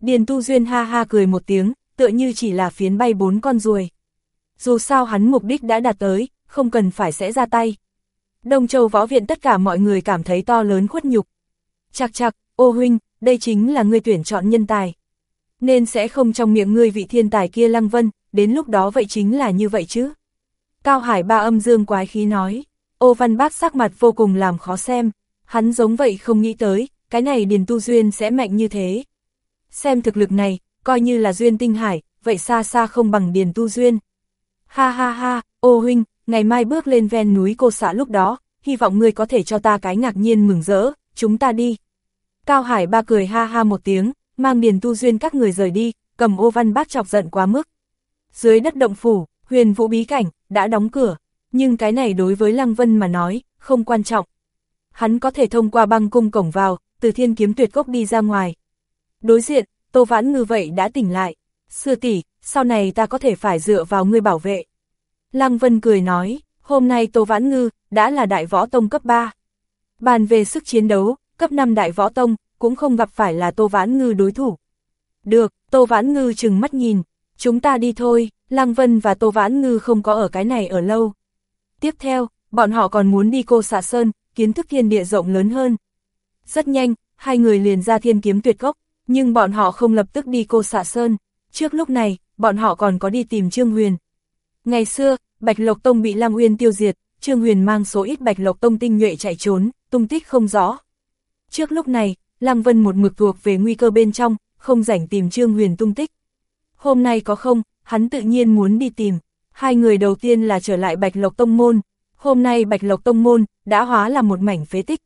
Điền Tu Duyên ha ha cười một tiếng, tựa như chỉ là phiến bay bốn con ruồi. Dù sao hắn mục đích đã đạt tới, không cần phải sẽ ra tay. Đông Châu Võ Viện tất cả mọi người cảm thấy to lớn khuất nhục. Chạc chạc, ô huynh, đây chính là ngươi tuyển chọn nhân tài. Nên sẽ không trong miệng ngươi vị thiên tài kia lăng vân, đến lúc đó vậy chính là như vậy chứ. Cao Hải ba âm dương quái khí nói, ô văn bác sắc mặt vô cùng làm khó xem, hắn giống vậy không nghĩ tới, cái này Điền Tu Duyên sẽ mạnh như thế. Xem thực lực này, coi như là Duyên Tinh Hải, vậy xa xa không bằng Điền Tu Duyên. Ha ha ha, ô huynh, ngày mai bước lên ven núi cô xã lúc đó, hy vọng ngươi có thể cho ta cái ngạc nhiên mừng rỡ, chúng ta đi. Cao Hải ba cười ha ha một tiếng, mang Điền Tu Duyên các người rời đi, cầm ô văn bác chọc giận quá mức. Dưới đất động phủ, huyền vũ bí cảnh, đã đóng cửa, nhưng cái này đối với Lăng Vân mà nói, không quan trọng. Hắn có thể thông qua băng cung cổng vào, từ thiên kiếm tuyệt gốc đi ra ngoài. Đối diện, Tô Vãn Ngư vậy đã tỉnh lại. Sư tỷ, sau này ta có thể phải dựa vào ngươi bảo vệ. Lăng Vân cười nói, hôm nay Tô Vãn Ngư đã là đại võ tông cấp 3. Bàn về sức chiến đấu, cấp 5 đại võ tông, cũng không gặp phải là Tô Vãn Ngư đối thủ. Được, Tô Vãn Ngư chừng mắt nhìn, chúng ta đi thôi, Lăng Vân và Tô Vãn Ngư không có ở cái này ở lâu. Tiếp theo, bọn họ còn muốn đi cô xạ sơn, kiến thức thiên địa rộng lớn hơn. Rất nhanh, hai người liền ra thiên kiếm tuyệt gốc, nhưng bọn họ không lập tức đi cô xạ sơn. Trước lúc này, bọn họ còn có đi tìm Trương Huyền. Ngày xưa, Bạch Lộc Tông bị Lam Uyên tiêu diệt, Trương Huyền mang số ít Bạch Lộc Tông tinh nhuệ chạy trốn, tung tích không rõ. Trước lúc này, Lăng Vân một mực thuộc về nguy cơ bên trong, không rảnh tìm Trương Huyền tung tích. Hôm nay có không, hắn tự nhiên muốn đi tìm. Hai người đầu tiên là trở lại Bạch Lộc Tông Môn. Hôm nay Bạch Lộc Tông Môn đã hóa là một mảnh phế tích.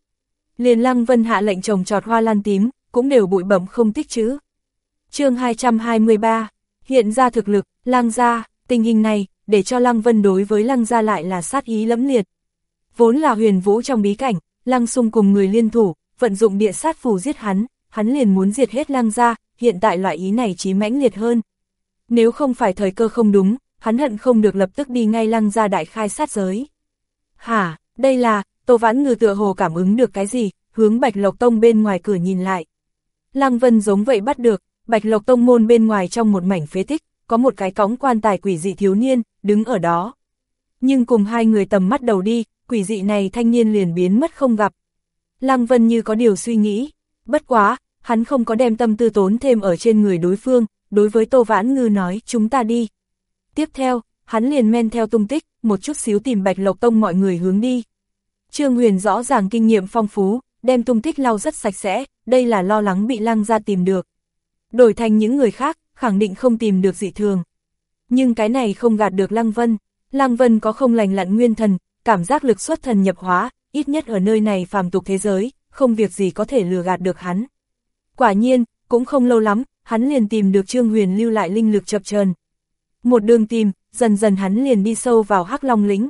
Liền Lăng Vân hạ lệnh trồng trọt hoa lan tím, cũng đều bụi bẩm không tích chữ. chương 223, hiện ra thực lực, Lăng gia, tình hình này, để cho Lăng Vân đối với Lăng gia lại là sát ý lẫm liệt. Vốn là huyền vũ trong bí cảnh, Lăng sung cùng người liên thủ, vận dụng địa sát phù giết hắn, hắn liền muốn diệt hết Lăng gia, hiện tại loại ý này chí mãnh liệt hơn. Nếu không phải thời cơ không đúng, hắn hận không được lập tức đi ngay Lăng ra đại khai sát giới. Hả, đây là, Tô Vãn Ngư tựa hồ cảm ứng được cái gì, hướng Bạch Lộc Tông bên ngoài cửa nhìn lại. Lăng Vân giống vậy bắt được, Bạch Lộc Tông môn bên ngoài trong một mảnh phế tích, có một cái cõng quan tài quỷ dị thiếu niên, đứng ở đó. Nhưng cùng hai người tầm mắt đầu đi, quỷ dị này thanh niên liền biến mất không gặp. Lăng Vân như có điều suy nghĩ, bất quá, hắn không có đem tâm tư tốn thêm ở trên người đối phương, đối với Tô Vãn Ngư nói chúng ta đi. Tiếp theo, hắn liền men theo tung tích, một chút xíu tìm Bạch Lộc Tông mọi người hướng đi. Trương Huyền rõ ràng kinh nghiệm phong phú, đem tung tích lau rất sạch sẽ, đây là lo lắng bị lăng ra tìm được. Đổi thành những người khác, khẳng định không tìm được dị thường. Nhưng cái này không gạt được Lăng Vân. Lăng Vân có không lành lặn nguyên thần, cảm giác lực xuất thần nhập hóa, ít nhất ở nơi này phàm tục thế giới, không việc gì có thể lừa gạt được hắn. Quả nhiên, cũng không lâu lắm, hắn liền tìm được Trương Huyền lưu lại linh lực chập chờn. Một đường tìm, dần dần hắn liền đi sâu vào hắc long lĩnh.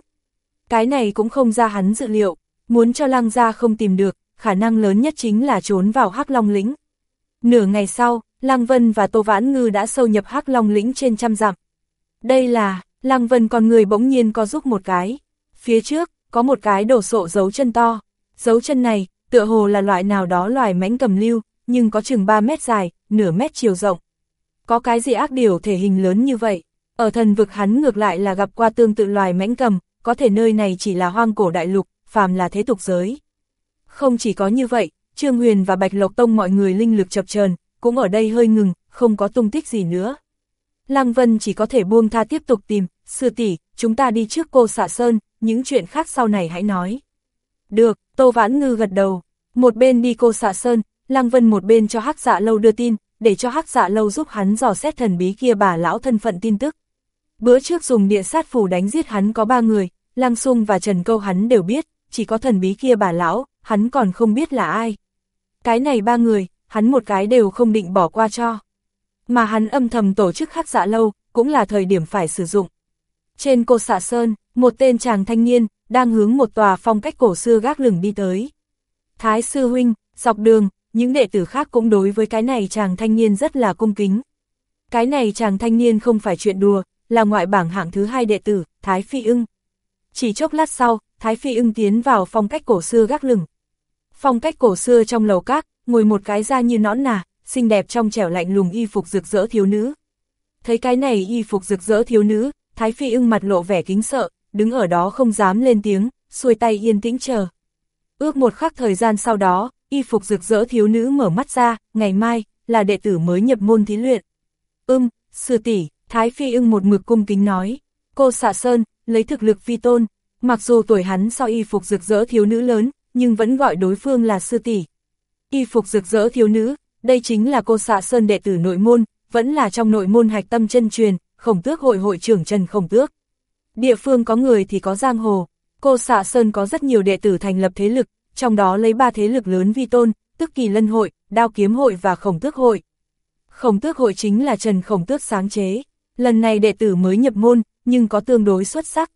Cái này cũng không ra hắn dự liệu, muốn cho lăng gia không tìm được, khả năng lớn nhất chính là trốn vào hắc long lĩnh. Nửa ngày sau, Lăng Vân và Tô Vãn Ngư đã sâu nhập hắc long lĩnh trên trăm dặm. Đây là, Lăng Vân con người bỗng nhiên có giúp một cái. Phía trước, có một cái đổ sộ dấu chân to. Dấu chân này, tựa hồ là loại nào đó loài mãnh cầm lưu, nhưng có chừng 3 mét dài, nửa mét chiều rộng. Có cái gì ác điều thể hình lớn như vậy? Ở thần vực hắn ngược lại là gặp qua tương tự loài mãnh cầm, có thể nơi này chỉ là hoang cổ đại lục, phàm là thế tục giới. Không chỉ có như vậy, Trương Huyền và Bạch Lộc Tông mọi người linh lực chập chờn cũng ở đây hơi ngừng, không có tung tích gì nữa. Lăng Vân chỉ có thể buông tha tiếp tục tìm, sư tỷ, chúng ta đi trước cô xạ sơn, những chuyện khác sau này hãy nói. Được, Tô Vãn Ngư gật đầu, một bên đi cô xạ sơn, Lăng Vân một bên cho hắc dạ lâu đưa tin, để cho hắc dạ lâu giúp hắn dò xét thần bí kia bà lão thân phận tin tức. Bữa trước dùng địa sát phủ đánh giết hắn có ba người, Lăng Sung và Trần Câu hắn đều biết, chỉ có thần bí kia bà lão, hắn còn không biết là ai. Cái này ba người, hắn một cái đều không định bỏ qua cho. mà hắn âm thầm tổ chức khắc dạ lâu, cũng là thời điểm phải sử dụng. Trên cô xạ sơn, một tên chàng thanh niên, đang hướng một tòa phong cách cổ xưa gác lửng đi tới. Thái sư huynh, dọc đường, những đệ tử khác cũng đối với cái này chàng thanh niên rất là cung kính. Cái này chàng thanh niên không phải chuyện đùa, là ngoại bảng hạng thứ hai đệ tử, Thái Phi ưng. Chỉ chốc lát sau, Thái Phi ưng tiến vào phong cách cổ xưa gác lửng. Phong cách cổ xưa trong lầu các, ngồi một cái da như nõn nà, xinh đẹp trong trẻo lạnh lùng y phục rực rỡ thiếu nữ. Thấy cái này y phục rực rỡ thiếu nữ, Thái Phi ưng mặt lộ vẻ kính sợ, đứng ở đó không dám lên tiếng, xuôi tay yên tĩnh chờ. Ước một khắc thời gian sau đó, y phục rực rỡ thiếu nữ mở mắt ra, ngày mai, là đệ tử mới nhập môn thí luyện. Ưm, sư tỷ Thái Phi ưng một mực cung kính nói, cô xạ sơn, lấy thực lực vi tôn, mặc dù tuổi hắn so y phục rực rỡ thiếu nữ lớn, nhưng vẫn gọi đối phương là sư tỷ. Y phục rực rỡ thiếu nữ, đây chính là cô xạ sơn đệ tử nội môn, vẫn là trong nội môn hạch tâm chân truyền, khổng tước hội hội trưởng Trần Khổng Tước. Địa phương có người thì có giang hồ, cô xạ sơn có rất nhiều đệ tử thành lập thế lực, trong đó lấy ba thế lực lớn vi tôn, tức kỳ lân hội, đao kiếm hội và khổng tước hội. Khổng tước hội chính là Trần Khổng Tước sáng chế, lần này đệ tử mới nhập môn, nhưng có tương đối xuất sắc.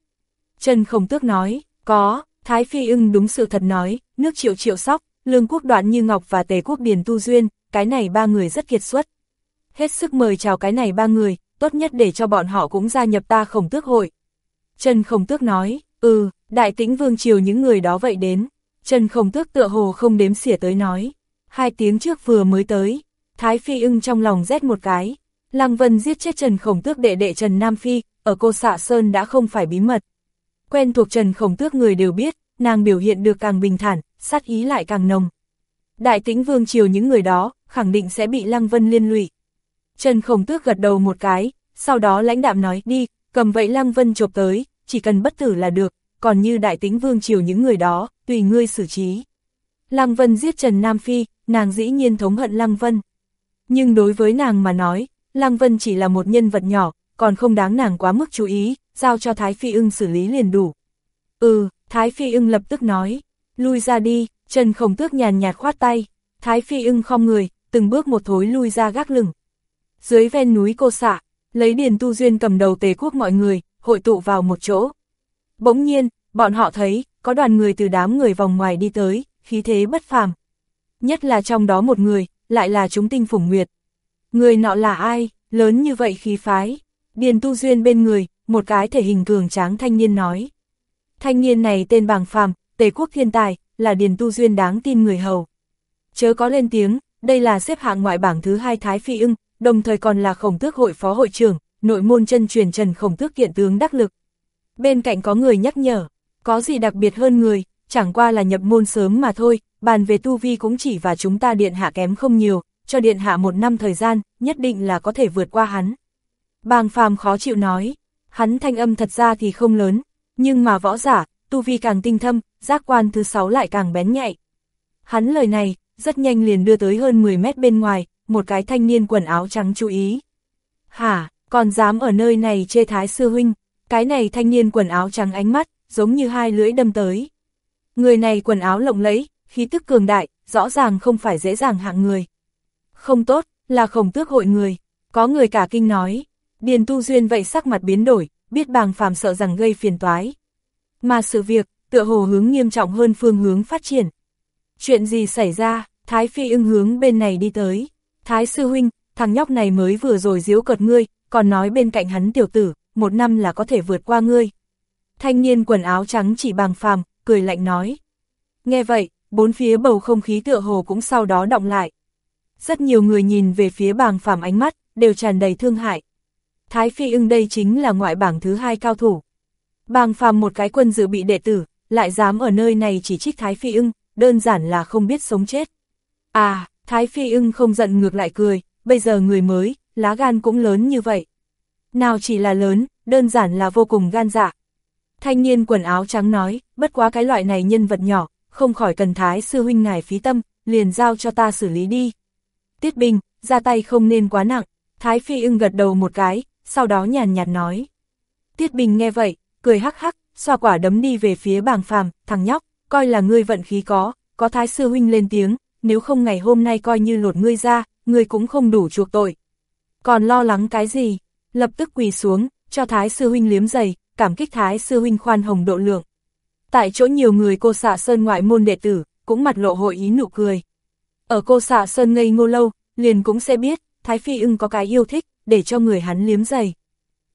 Trần Khổng Tước nói, có, Thái Phi ưng đúng sự thật nói, nước triệu triệu sóc, lương quốc đoạn như ngọc và tề quốc điền tu duyên, cái này ba người rất kiệt xuất. Hết sức mời chào cái này ba người, tốt nhất để cho bọn họ cũng gia nhập ta khổng tước hội. Trần Khổng Tước nói, ừ, đại tĩnh vương triều những người đó vậy đến. Trần Khổng Tước tựa hồ không đếm xỉa tới nói. Hai tiếng trước vừa mới tới, Thái Phi ưng trong lòng rét một cái. Lăng Vân giết chết Trần Khổng Tước đệ đệ Trần Nam Phi, ở cô xạ Sơn đã không phải bí mật. Quen thuộc Trần Khổng Tước người đều biết, nàng biểu hiện được càng bình thản, sát ý lại càng nồng. Đại tĩnh vương triều những người đó, khẳng định sẽ bị Lăng Vân liên lụy. Trần Khổng Tước gật đầu một cái, sau đó lãnh đạm nói, đi, cầm vậy Lăng Vân chộp tới, chỉ cần bất tử là được, còn như đại tĩnh vương triều những người đó, tùy ngươi xử trí. Lăng Vân giết Trần Nam Phi, nàng dĩ nhiên thống hận Lăng Vân. Nhưng đối với nàng mà nói, Lăng Vân chỉ là một nhân vật nhỏ, còn không đáng nàng quá mức chú ý, giao cho Thái Phi ưng xử lý liền đủ. Ừ, Thái Phi ưng lập tức nói, lui ra đi, Trần Khổng Tước nhàn nhạt khoát tay, Thái Phi ưng không người, từng bước một thối lui ra gác lửng. Dưới ven núi cô xạ, lấy Điền Tu Duyên cầm đầu tề quốc mọi người, hội tụ vào một chỗ. Bỗng nhiên, bọn họ thấy, có đoàn người từ đám người vòng ngoài đi tới, khí thế bất phàm. Nhất là trong đó một người, lại là chúng tinh phủng nguyệt. Người nọ là ai, lớn như vậy khí phái. Điền Tu Duyên bên người, một cái thể hình cường tráng thanh niên nói. Thanh niên này tên bàng phàm, tề quốc thiên tài, là Điền Tu Duyên đáng tin người hầu. Chớ có lên tiếng, đây là xếp hạng ngoại bảng thứ hai Thái Phi ưng, đồng thời còn là khổng tước hội phó hội trưởng, nội môn chân truyền trần khổng tước kiện tướng đắc lực. Bên cạnh có người nhắc nhở, có gì đặc biệt hơn người, chẳng qua là nhập môn sớm mà thôi, bàn về tu vi cũng chỉ và chúng ta điện hạ kém không nhiều, cho điện hạ một năm thời gian, nhất định là có thể vượt qua hắn. Bàng phàm khó chịu nói, hắn thanh âm thật ra thì không lớn, nhưng mà võ giả, tu vi càng tinh thâm, giác quan thứ sáu lại càng bén nhạy. Hắn lời này, rất nhanh liền đưa tới hơn 10 mét bên ngoài, một cái thanh niên quần áo trắng chú ý. Hả, còn dám ở nơi này chê thái sư huynh, cái này thanh niên quần áo trắng ánh mắt, giống như hai lưỡi đâm tới. Người này quần áo lộng lẫy, khí tức cường đại, rõ ràng không phải dễ dàng hạng người. Không tốt, là khổng tước hội người. Có người cả kinh nói, Điền Tu Duyên vậy sắc mặt biến đổi, biết bàng phàm sợ rằng gây phiền toái. Mà sự việc, tựa hồ hướng nghiêm trọng hơn phương hướng phát triển. Chuyện gì xảy ra, Thái Phi ưng hướng bên này đi tới. Thái Sư Huynh, thằng nhóc này mới vừa rồi diếu cợt ngươi, còn nói bên cạnh hắn tiểu tử, một năm là có thể vượt qua ngươi. Thanh niên quần áo trắng chỉ bàng phàm, cười lạnh nói. Nghe vậy, bốn phía bầu không khí tựa hồ cũng sau đó động lại. Rất nhiều người nhìn về phía bàng phàm ánh mắt, đều tràn đầy thương hại. Thái Phi ưng đây chính là ngoại bảng thứ hai cao thủ. Bàng phàm một cái quân dự bị đệ tử, lại dám ở nơi này chỉ trích Thái Phi ưng, đơn giản là không biết sống chết. À, Thái Phi ưng không giận ngược lại cười, bây giờ người mới, lá gan cũng lớn như vậy. Nào chỉ là lớn, đơn giản là vô cùng gan dạ. Thanh niên quần áo trắng nói, bất quá cái loại này nhân vật nhỏ, không khỏi cần Thái sư huynh ngài phí tâm, liền giao cho ta xử lý đi. Tiết Bình, ra tay không nên quá nặng, Thái Phi ưng gật đầu một cái, sau đó nhàn nhạt nói. Tiết Bình nghe vậy, cười hắc hắc, xoa quả đấm đi về phía bàng phàm, thằng nhóc, coi là ngươi vận khí có, có thái sư huynh lên tiếng, nếu không ngày hôm nay coi như lột ngươi ra, ngươi cũng không đủ chuộc tội. còn lo lắng cái gì, lập tức quỳ xuống, cho Thái Sư Huynh liếm giày, cảm kích Thái Sư Huynh khoan hồng độ lượng. Tại chỗ nhiều người cô xạ sơn ngoại môn đệ tử, cũng mặt lộ hội ý nụ cười. Ở cô xạ sơn ngây ngô lâu, liền cũng sẽ biết, Thái Phi ưng có cái yêu thích, để cho người hắn liếm giày.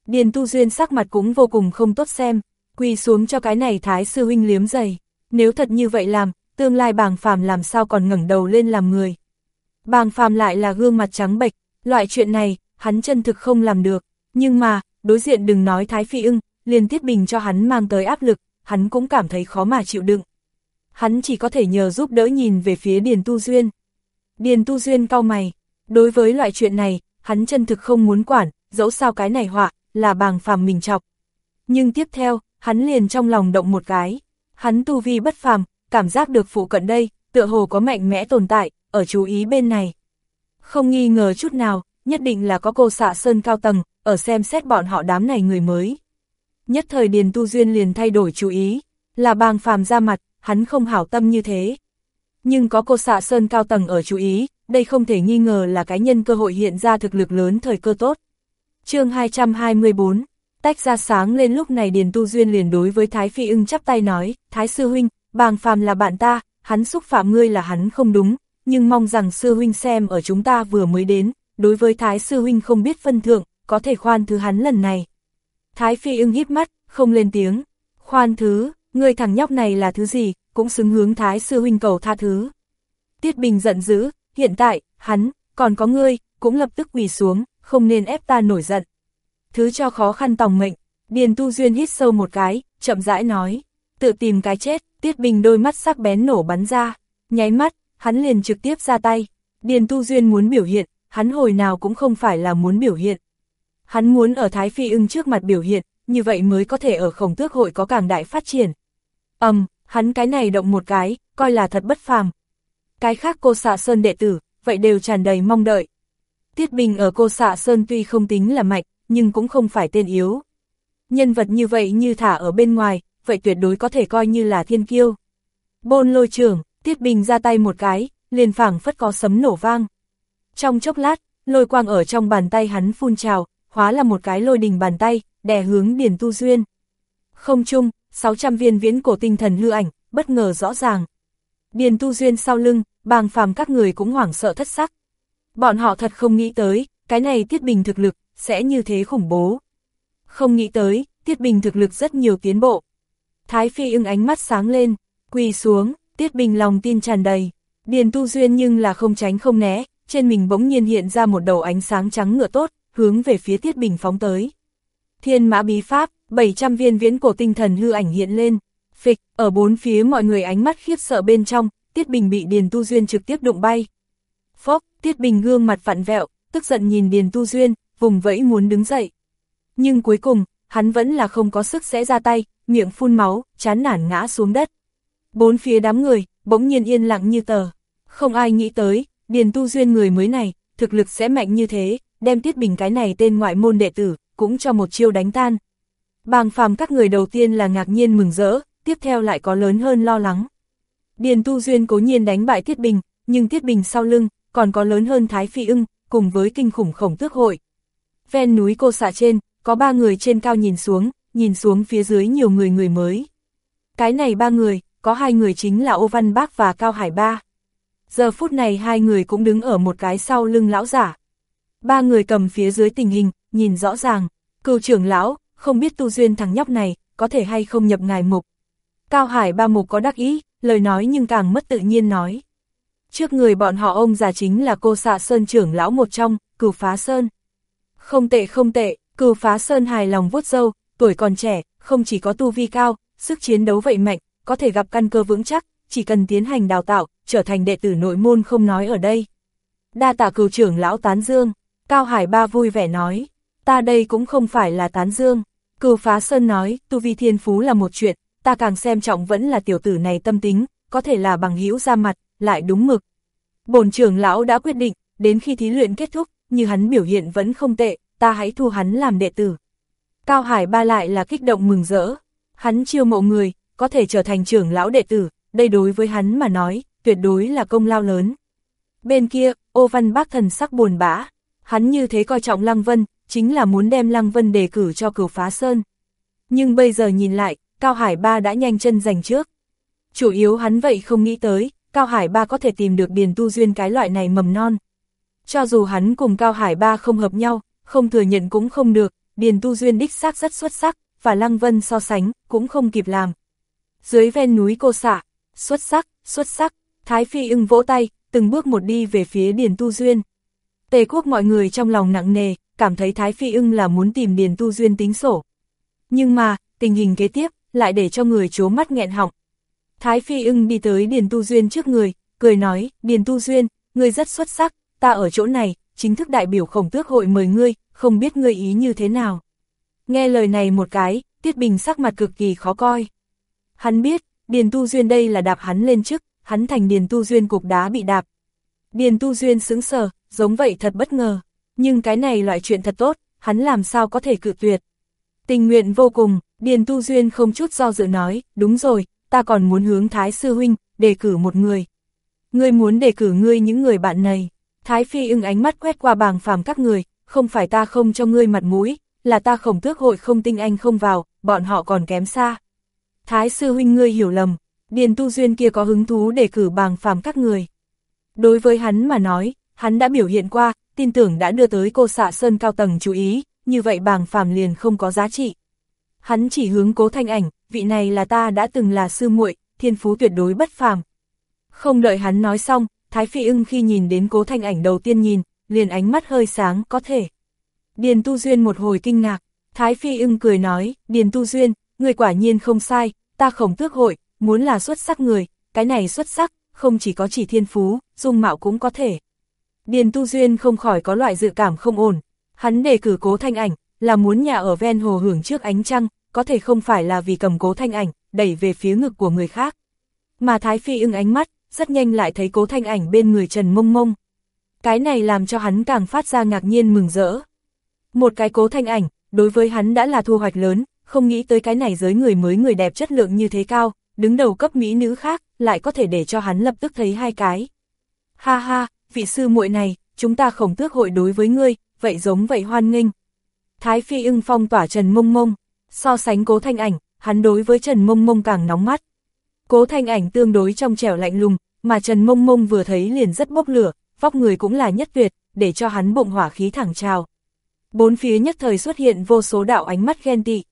Điền Tu Duyên sắc mặt cũng vô cùng không tốt xem, quỳ xuống cho cái này Thái Sư Huynh liếm giày. Nếu thật như vậy làm, tương lai bàng phàm làm sao còn ngẩng đầu lên làm người. Bàng phàm lại là gương mặt trắng bệch, loại chuyện này, hắn chân thực không làm được. Nhưng mà, đối diện đừng nói Thái Phi ưng, liền Tiết Bình cho hắn mang tới áp lực, hắn cũng cảm thấy khó mà chịu đựng. Hắn chỉ có thể nhờ giúp đỡ nhìn về phía Điền Tu Duyên. Điền Tu Duyên cau mày, đối với loại chuyện này, hắn chân thực không muốn quản, dẫu sao cái này họa, là bàng phàm mình chọc. Nhưng tiếp theo, hắn liền trong lòng động một cái, hắn tu vi bất phàm, cảm giác được phụ cận đây, tựa hồ có mạnh mẽ tồn tại, ở chú ý bên này. Không nghi ngờ chút nào, nhất định là có cô xạ sơn cao tầng, ở xem xét bọn họ đám này người mới. Nhất thời Điền Tu Duyên liền thay đổi chú ý, là bàng phàm ra mặt, hắn không hảo tâm như thế. Nhưng có cô xạ sơn cao tầng ở chú ý, đây không thể nghi ngờ là cái nhân cơ hội hiện ra thực lực lớn thời cơ tốt. chương 224, tách ra sáng lên lúc này Điền Tu Duyên liền đối với Thái Phi ưng chắp tay nói, Thái Sư Huynh, bàng phàm là bạn ta, hắn xúc phạm ngươi là hắn không đúng, nhưng mong rằng Sư Huynh xem ở chúng ta vừa mới đến, đối với Thái Sư Huynh không biết phân thượng, có thể khoan thứ hắn lần này. Thái Phi ưng híp mắt, không lên tiếng, khoan thứ, ngươi thằng nhóc này là thứ gì, cũng xứng hướng Thái Sư Huynh cầu tha thứ. Tiết Bình giận dữ, hiện tại, hắn, còn có ngươi, cũng lập tức quỳ xuống, không nên ép ta nổi giận. Thứ cho khó khăn tòng mệnh, Điền Tu Duyên hít sâu một cái, chậm rãi nói, tự tìm cái chết, Tiết Bình đôi mắt sắc bén nổ bắn ra, nháy mắt, hắn liền trực tiếp ra tay. Điền Tu Duyên muốn biểu hiện, hắn hồi nào cũng không phải là muốn biểu hiện. Hắn muốn ở Thái Phi ưng trước mặt biểu hiện, như vậy mới có thể ở khổng tước hội có càng đại phát triển. Ầm, um, hắn cái này động một cái, coi là thật bất phàm. Cái khác cô xạ sơn đệ tử, vậy đều tràn đầy mong đợi. Tiết Bình ở cô xạ sơn tuy không tính là mạnh, nhưng cũng không phải tên yếu. Nhân vật như vậy như thả ở bên ngoài, vậy tuyệt đối có thể coi như là thiên kiêu. Bôn lôi trưởng, Tiết Bình ra tay một cái, liền phảng phất có sấm nổ vang. Trong chốc lát, lôi quang ở trong bàn tay hắn phun trào, hóa là một cái lôi đình bàn tay, đè hướng Điền Tu Duyên. Không chung, 600 viên viễn cổ tinh thần hư ảnh, bất ngờ rõ ràng. Điền Tu Duyên sau lưng, bàng phàm các người cũng hoảng sợ thất sắc. Bọn họ thật không nghĩ tới, cái này Tiết Bình thực lực, sẽ như thế khủng bố. Không nghĩ tới, Tiết Bình thực lực rất nhiều tiến bộ. Thái Phi ưng ánh mắt sáng lên, quỳ xuống, Tiết Bình lòng tin tràn đầy. Điền Tu Duyên nhưng là không tránh không né, trên mình bỗng nhiên hiện ra một đầu ánh sáng trắng ngựa tốt, hướng về phía Tiết Bình phóng tới. Thiên mã bí pháp, 700 viên viễn cổ tinh thần hư ảnh hiện lên. Phịch, ở bốn phía mọi người ánh mắt khiếp sợ bên trong, Tiết Bình bị Điền Tu Duyên trực tiếp đụng bay. Phốc, Tiết Bình gương mặt vặn vẹo, tức giận nhìn Điền Tu Duyên, vùng vẫy muốn đứng dậy. Nhưng cuối cùng, hắn vẫn là không có sức sẽ ra tay, miệng phun máu, chán nản ngã xuống đất. Bốn phía đám người, bỗng nhiên yên lặng như tờ. Không ai nghĩ tới, Điền Tu Duyên người mới này, thực lực sẽ mạnh như thế, đem Tiết Bình cái này tên ngoại môn đệ tử, cũng cho một chiêu đánh tan. Bàng phàm các người đầu tiên là ngạc nhiên mừng rỡ, tiếp theo lại có lớn hơn lo lắng. Điền Tu Duyên cố nhiên đánh bại Tiết Bình, nhưng Tiết Bình sau lưng, còn có lớn hơn Thái Phi ưng, cùng với kinh khủng khổng tước hội. Ven núi cô xạ trên, có ba người trên cao nhìn xuống, nhìn xuống phía dưới nhiều người người mới. Cái này ba người, có hai người chính là Ô Văn Bác và Cao Hải Ba. Giờ phút này hai người cũng đứng ở một cái sau lưng lão giả. Ba người cầm phía dưới tình hình, nhìn rõ ràng, cựu trưởng lão, không biết tu duyên thằng nhóc này, có thể hay không nhập ngài mục. Cao Hải Ba mục có đắc ý, lời nói nhưng càng mất tự nhiên nói. Trước người bọn họ ông già chính là cô xạ sơn trưởng lão một trong, cửu phá sơn. Không tệ không tệ, cửu phá sơn hài lòng vuốt dâu, tuổi còn trẻ, không chỉ có tu vi cao, sức chiến đấu vậy mạnh, có thể gặp căn cơ vững chắc, chỉ cần tiến hành đào tạo, trở thành đệ tử nội môn không nói ở đây. Đa tạ cửu trưởng lão Tán Dương, Cao Hải Ba vui vẻ nói, ta đây cũng không phải là Tán Dương. Cửu phá sơn nói, tu vi thiên phú là một chuyện, ta càng xem trọng vẫn là tiểu tử này tâm tính, có thể là bằng hữu ra mặt, lại đúng mực. Bồn trưởng lão đã quyết định, đến khi thí luyện kết thúc, như hắn biểu hiện vẫn không tệ, ta hãy thu hắn làm đệ tử. Cao Hải ba lại là kích động mừng rỡ, hắn chiêu mộ người, có thể trở thành trưởng lão đệ tử, đây đối với hắn mà nói, tuyệt đối là công lao lớn. Bên kia, ô văn bác thần sắc buồn bã, Hắn như thế coi trọng Lăng Vân, chính là muốn đem Lăng Vân đề cử cho cửu phá sơn. Nhưng bây giờ nhìn lại, Cao Hải Ba đã nhanh chân giành trước. Chủ yếu hắn vậy không nghĩ tới, Cao Hải Ba có thể tìm được Điền Tu Duyên cái loại này mầm non. Cho dù hắn cùng Cao Hải Ba không hợp nhau, không thừa nhận cũng không được, Điền Tu Duyên đích xác rất xuất sắc, và Lăng Vân so sánh, cũng không kịp làm. Dưới ven núi cô xạ, xuất sắc, xuất sắc, Thái Phi ưng vỗ tay, từng bước một đi về phía Điền Tu Duyên. Tề quốc mọi người trong lòng nặng nề, cảm thấy Thái Phi ưng là muốn tìm Điền Tu Duyên tính sổ. Nhưng mà, tình hình kế tiếp, lại để cho người chố mắt nghẹn họng. Thái Phi ưng đi tới Điền Tu Duyên trước người, cười nói, Điền Tu Duyên, ngươi rất xuất sắc, ta ở chỗ này, chính thức đại biểu khổng tước hội mời ngươi, không biết ngươi ý như thế nào. Nghe lời này một cái, Tiết Bình sắc mặt cực kỳ khó coi. Hắn biết, Điền Tu Duyên đây là đạp hắn lên trước, hắn thành Điền Tu Duyên cục đá bị đạp. Điền Tu Duyên sững sờ, giống vậy thật bất ngờ, nhưng cái này loại chuyện thật tốt, hắn làm sao có thể cự tuyệt. Tình nguyện vô cùng, Điền Tu Duyên không chút do dự nói, đúng rồi, ta còn muốn hướng Thái Sư Huynh, đề cử một người. Ngươi muốn đề cử ngươi những người bạn này. Thái Phi ưng ánh mắt quét qua bàng phàm các người, không phải ta không cho ngươi mặt mũi, là ta khổng tước hội không tinh anh không vào, bọn họ còn kém xa. Thái Sư Huynh ngươi hiểu lầm, Điền Tu Duyên kia có hứng thú đề cử bàng phàm các người. Đối với hắn mà nói, hắn đã biểu hiện qua, tin tưởng đã đưa tới cô xạ sơn cao tầng chú ý, như vậy bàng phàm liền không có giá trị. Hắn chỉ hướng cố thanh ảnh, vị này là ta đã từng là sư muội, thiên phú tuyệt đối bất phàm. Không đợi hắn nói xong, Thái Phi ưng khi nhìn đến cố thanh ảnh đầu tiên nhìn, liền ánh mắt hơi sáng, có thể. Điền Tu Duyên một hồi kinh ngạc, Thái Phi ưng cười nói, Điền Tu Duyên, người quả nhiên không sai, ta khổng tước hội, muốn là xuất sắc người, cái này xuất sắc, không chỉ có chỉ thiên phú, dung mạo cũng có thể. Điền Tu Duyên không khỏi có loại dự cảm không ổn, hắn đề cử cố thanh ảnh, là muốn nhà ở ven hồ hưởng trước ánh trăng, có thể không phải là vì cầm cố thanh ảnh, đẩy về phía ngực của người khác. Mà Thái Phi ưng ánh mắt, rất nhanh lại thấy cố thanh ảnh bên người Trần Mông Mông. Cái này làm cho hắn càng phát ra ngạc nhiên mừng rỡ. Một cái cố thanh ảnh, đối với hắn đã là thu hoạch lớn, không nghĩ tới cái này giới người mới người đẹp chất lượng như thế cao, đứng đầu cấp mỹ nữ khác, lại có thể để cho hắn lập tức thấy hai cái. Ha ha, vị sư muội này, chúng ta khổng tước hội đối với ngươi, vậy giống vậy hoan nghênh. Thái Phi ưng phong tỏa Trần Mông Mông, so sánh cố thanh ảnh, hắn đối với Trần Mông Mông càng nóng mắt. Cố thanh ảnh tương đối trong trẻo lạnh lùng, mà Trần Mông Mông vừa thấy liền rất bốc lửa, vóc người cũng là nhất tuyệt, để cho hắn bụng hỏa khí thẳng trào. Bốn phía nhất thời xuất hiện vô số đạo ánh mắt ghen tị.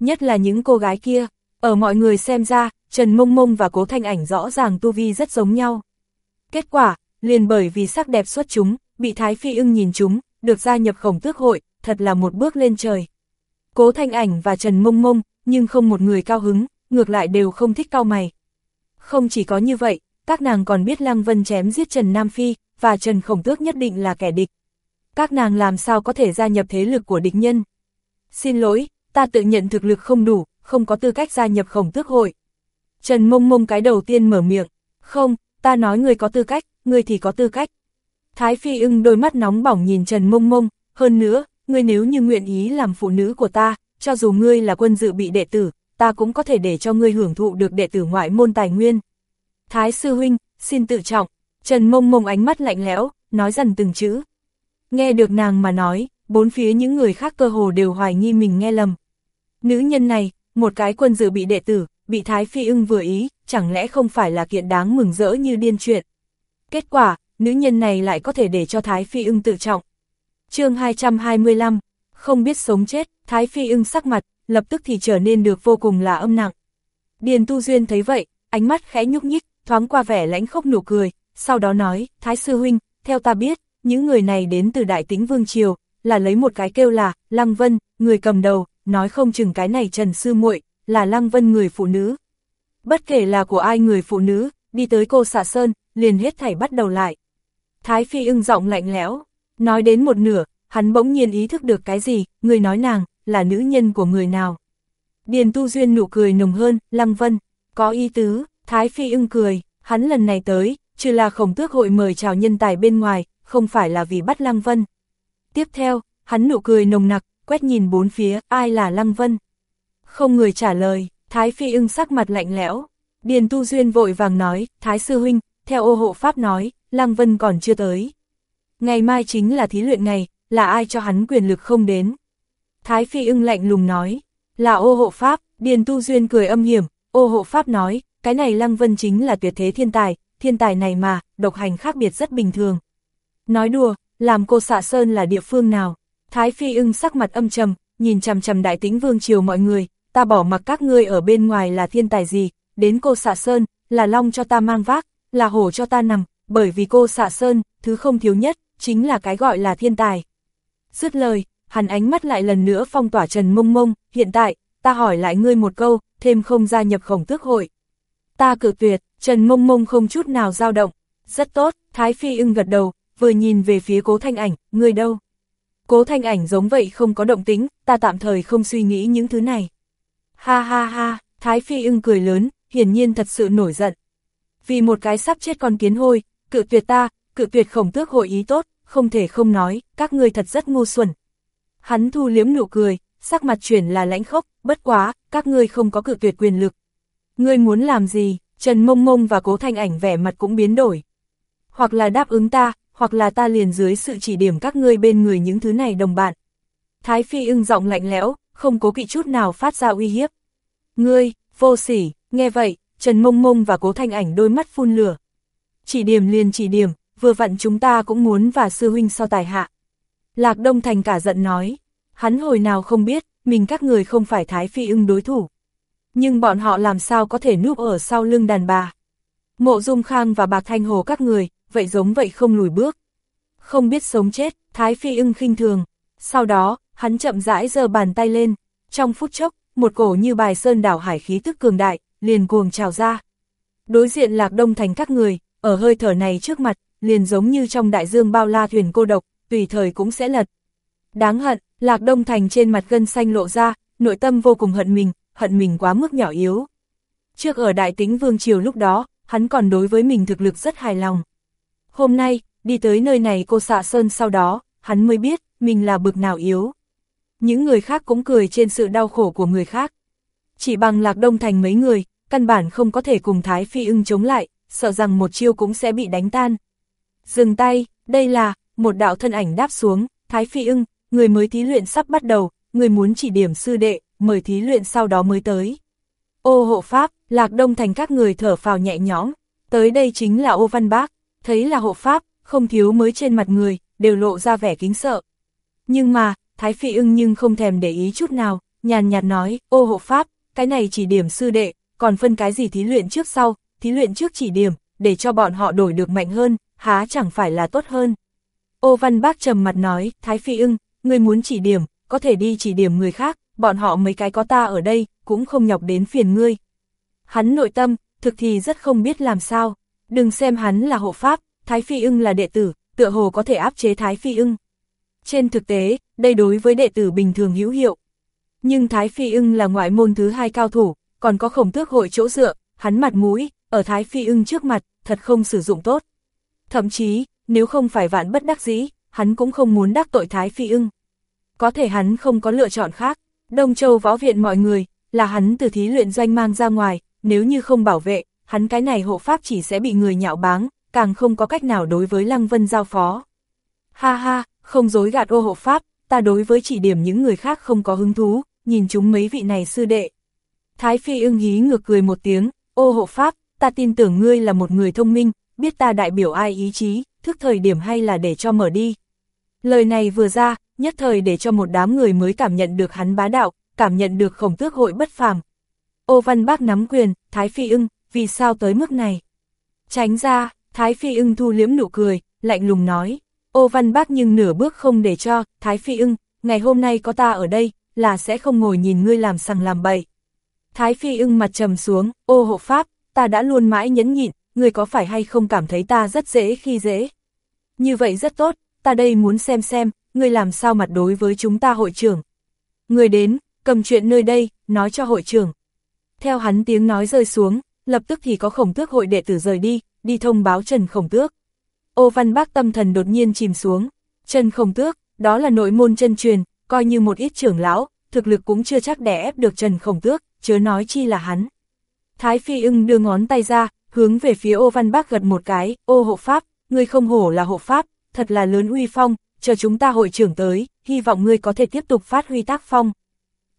Nhất là những cô gái kia, ở mọi người xem ra, Trần Mông Mông và Cố Thanh Ảnh rõ ràng tu vi rất giống nhau. Kết quả, liền bởi vì sắc đẹp xuất chúng, bị Thái Phi ưng nhìn chúng, được gia nhập khổng tước hội, thật là một bước lên trời. Cố Thanh Ảnh và Trần Mông Mông, nhưng không một người cao hứng, ngược lại đều không thích cao mày. Không chỉ có như vậy, các nàng còn biết Lăng Vân chém giết Trần Nam Phi, và Trần Khổng Tước nhất định là kẻ địch. Các nàng làm sao có thể gia nhập thế lực của địch nhân? Xin lỗi, ta tự nhận thực lực không đủ, không có tư cách gia nhập Khổng Tước hội. Trần Mông Mông cái đầu tiên mở miệng, không, ta nói người có tư cách, ngươi thì có tư cách. Thái Phi ưng đôi mắt nóng bỏng nhìn Trần Mông Mông, hơn nữa, ngươi nếu như nguyện ý làm phụ nữ của ta, cho dù ngươi là quân dự bị đệ tử, ta cũng có thể để cho ngươi hưởng thụ được đệ tử ngoại môn tài nguyên. Thái sư huynh, xin tự trọng, Trần Mông Mông ánh mắt lạnh lẽo, nói dần từng chữ. Nghe được nàng mà nói, bốn phía những người khác cơ hồ đều hoài nghi mình nghe lầm. Nữ nhân này, một cái quân dự bị đệ tử, bị Thái Phi ưng vừa ý, chẳng lẽ không phải là kiện đáng mừng rỡ như điên chuyện. Kết quả, nữ nhân này lại có thể để cho Thái Phi ưng tự trọng. chương 225, không biết sống chết, Thái Phi ưng sắc mặt, lập tức thì trở nên được vô cùng là âm nặng. Điền Tu Duyên thấy vậy, ánh mắt khẽ nhúc nhích, thoáng qua vẻ lãnh khốc nụ cười, sau đó nói, Thái Sư Huynh, theo ta biết, những người này đến từ Đại Tĩnh Vương Triều, là lấy một cái kêu là, Lăng Vân, người cầm đầu, nói không chừng cái này Trần Sư muội là Lăng Vân người phụ nữ. Bất kể là của ai người phụ nữ, đi tới cô xạ sơn, liền hết thảy bắt đầu lại. Thái Phi ưng giọng lạnh lẽo, nói đến một nửa, hắn bỗng nhiên ý thức được cái gì, người nói nàng, là nữ nhân của người nào. Điền Tu Duyên nụ cười nồng hơn, Lăng Vân, có ý tứ, Thái Phi ưng cười, hắn lần này tới, trừ là khổng tước hội mời chào nhân tài bên ngoài, không phải là vì bắt Lăng Vân. Tiếp theo, hắn nụ cười nồng nặc, quét nhìn bốn phía, ai là Lăng Vân? Không người trả lời, Thái Phi ưng sắc mặt lạnh lẽo. Điền Tu Duyên vội vàng nói, Thái Sư Huynh, theo ô hộ Pháp nói, Lăng Vân còn chưa tới. ngày mai chính là thí luyện ngày, là ai cho hắn quyền lực không đến. Thái Phi ưng lạnh lùng nói, là ô hộ Pháp, Điền Tu Duyên cười âm hiểm, ô hộ Pháp nói, cái này Lăng Vân chính là tuyệt thế thiên tài, thiên tài này mà, độc hành khác biệt rất bình thường. Nói đùa, làm cô xạ sơn là địa phương nào? Thái Phi ưng sắc mặt âm trầm, nhìn chằm chằm đại tĩnh vương triều mọi người, ta bỏ mặc các ngươi ở bên ngoài là thiên tài gì, đến cô xạ sơn, là long cho ta mang vác, là hổ cho ta nằm, bởi vì cô xạ sơn, thứ không thiếu nhất, chính là cái gọi là thiên tài. Dứt lời, hắn ánh mắt lại lần nữa phong tỏa Trần Mông Mông, hiện tại, ta hỏi lại ngươi một câu, thêm không gia nhập khổng tước hội. Ta cử tuyệt, Trần Mông Mông không chút nào dao động. Rất tốt, Thái Phi ưng gật đầu, vừa nhìn về phía cố thanh ảnh, ngươi đâu? Cố thanh ảnh giống vậy không có động tính, ta tạm thời không suy nghĩ những thứ này. Ha ha ha, Thái Phi ưng cười lớn, hiển nhiên thật sự nổi giận. Vì một cái sắp chết con kiến hôi, cự tuyệt ta, cự tuyệt khổng tước hội ý tốt, không thể không nói, các ngươi thật rất ngu xuẩn. Hắn thu liếm nụ cười, sắc mặt chuyển là lãnh khốc, bất quá, các ngươi không có cự tuyệt quyền lực. Ngươi muốn làm gì, Trần Mông Mông và Cố Thanh Ảnh vẻ mặt cũng biến đổi. Hoặc là đáp ứng ta, hoặc là ta liền dưới sự chỉ điểm các ngươi bên người những thứ này đồng bạn. Thái Phi ưng giọng lạnh lẽo, không cố kỵ chút nào phát ra uy hiếp. Ngươi, vô sỉ, nghe vậy, Trần Mông Mông và Cố Thanh Ảnh đôi mắt phun lửa. Chỉ điểm liền chỉ điểm, vừa vặn chúng ta cũng muốn và sư huynh so tài hạ. Lạc Đông Thành cả giận nói, hắn hồi nào không biết, mình các người không phải Thái Phi ưng đối thủ. Nhưng bọn họ làm sao có thể núp ở sau lưng đàn bà. Mộ Dung Khang và Bạc Thanh Hồ các người, vậy giống vậy không lùi bước. Không biết sống chết, Thái Phi ưng khinh thường. Sau đó, hắn chậm rãi giơ bàn tay lên. Trong phút chốc, một cổ như bài sơn đảo hải khí tức cường đại, liền cuồng trào ra. Đối diện lạc đông thành các người, ở hơi thở này trước mặt, liền giống như trong đại dương bao la thuyền cô độc, tùy thời cũng sẽ lật. Đáng hận, lạc đông thành trên mặt gân xanh lộ ra, nội tâm vô cùng hận mình, hận mình quá mức nhỏ yếu. Trước ở đại tính vương triều lúc đó, hắn còn đối với mình thực lực rất hài lòng. Hôm nay, đi tới nơi này cô xạ sơn sau đó, hắn mới biết, mình là bực nào yếu. Những người khác cũng cười trên sự đau khổ của người khác. Chỉ bằng lạc đông thành mấy người, căn bản không có thể cùng Thái Phi ưng chống lại, sợ rằng một chiêu cũng sẽ bị đánh tan. Dừng tay, đây là, một đạo thân ảnh đáp xuống, Thái Phi ưng, người mới thí luyện sắp bắt đầu, người muốn chỉ điểm sư đệ, mời thí luyện sau đó mới tới. Ô hộ pháp, lạc đông thành các người thở phào nhẹ nhõm, tới đây chính là ô văn bác, thấy là hộ pháp, không thiếu mới trên mặt người, đều lộ ra vẻ kính sợ. Nhưng mà, Thái Phi ưng nhưng không thèm để ý chút nào, nhàn nhạt nói, ô hộ pháp, cái này chỉ điểm sư đệ, còn phân cái gì thí luyện trước sau, thí luyện trước chỉ điểm, để cho bọn họ đổi được mạnh hơn, há chẳng phải là tốt hơn. Ô Văn Bác trầm mặt nói, Thái Phi ưng, người muốn chỉ điểm, có thể đi chỉ điểm người khác, bọn họ mấy cái có ta ở đây, cũng không nhọc đến phiền ngươi. Hắn nội tâm, thực thì rất không biết làm sao, đừng xem hắn là hộ pháp, Thái Phi ưng là đệ tử, tựa hồ có thể áp chế Thái Phi ưng. Trên thực tế, đây đối với đệ tử bình thường hữu hiệu. Nhưng Thái Phi ưng là ngoại môn thứ hai cao thủ, còn có khổng tước hội chỗ dựa, hắn mặt mũi, ở Thái Phi ưng trước mặt, thật không sử dụng tốt. Thậm chí, nếu không phải vạn bất đắc dĩ, hắn cũng không muốn đắc tội Thái Phi ưng. Có thể hắn không có lựa chọn khác, Đông Châu võ viện mọi người, là hắn từ thí luyện doanh mang ra ngoài, nếu như không bảo vệ, hắn cái này hộ pháp chỉ sẽ bị người nhạo báng, càng không có cách nào đối với Lăng Vân giao phó. Ha ha, không dối gạt ô hộ pháp, ta đối với chỉ điểm những người khác không có hứng thú, nhìn chúng mấy vị này sư đệ. Thái Phi ưng hí ngược cười một tiếng, ô hộ pháp, ta tin tưởng ngươi là một người thông minh, biết ta đại biểu ai ý chí, thức thời điểm hay là để cho mở đi. Lời này vừa ra, nhất thời để cho một đám người mới cảm nhận được hắn bá đạo, cảm nhận được khổng tước hội bất phàm. Ô văn bác nắm quyền, Thái Phi ưng, vì sao tới mức này? Tránh ra, Thái Phi ưng thu liếm nụ cười, lạnh lùng nói. Ô văn bác nhưng nửa bước không để cho, Thái Phi ưng, ngày hôm nay có ta ở đây, là sẽ không ngồi nhìn ngươi làm sằng làm bậy. Thái Phi ưng mặt trầm xuống, ô hộ pháp, ta đã luôn mãi nhẫn nhịn, người có phải hay không cảm thấy ta rất dễ khi dễ? Như vậy rất tốt, ta đây muốn xem xem, người làm sao mặt đối với chúng ta hội trưởng. Người đến, cầm chuyện nơi đây, nói cho hội trưởng. Theo hắn tiếng nói rơi xuống, lập tức thì có khổng tước hội đệ tử rời đi, đi thông báo Trần Khổng Tước. Ô văn bác tâm thần đột nhiên chìm xuống. Trần Khổng Tước, đó là nội môn chân truyền, coi như một ít trưởng lão, thực lực cũng chưa chắc đè ép được Trần Khổng Tước, chớ nói chi là hắn. Thái Phi ưng đưa ngón tay ra, hướng về phía ô văn bác gật một cái, ô hộ pháp, ngươi không hổ là hộ pháp, thật là lớn uy phong, chờ chúng ta hội trưởng tới, hy vọng ngươi có thể tiếp tục phát huy tác phong.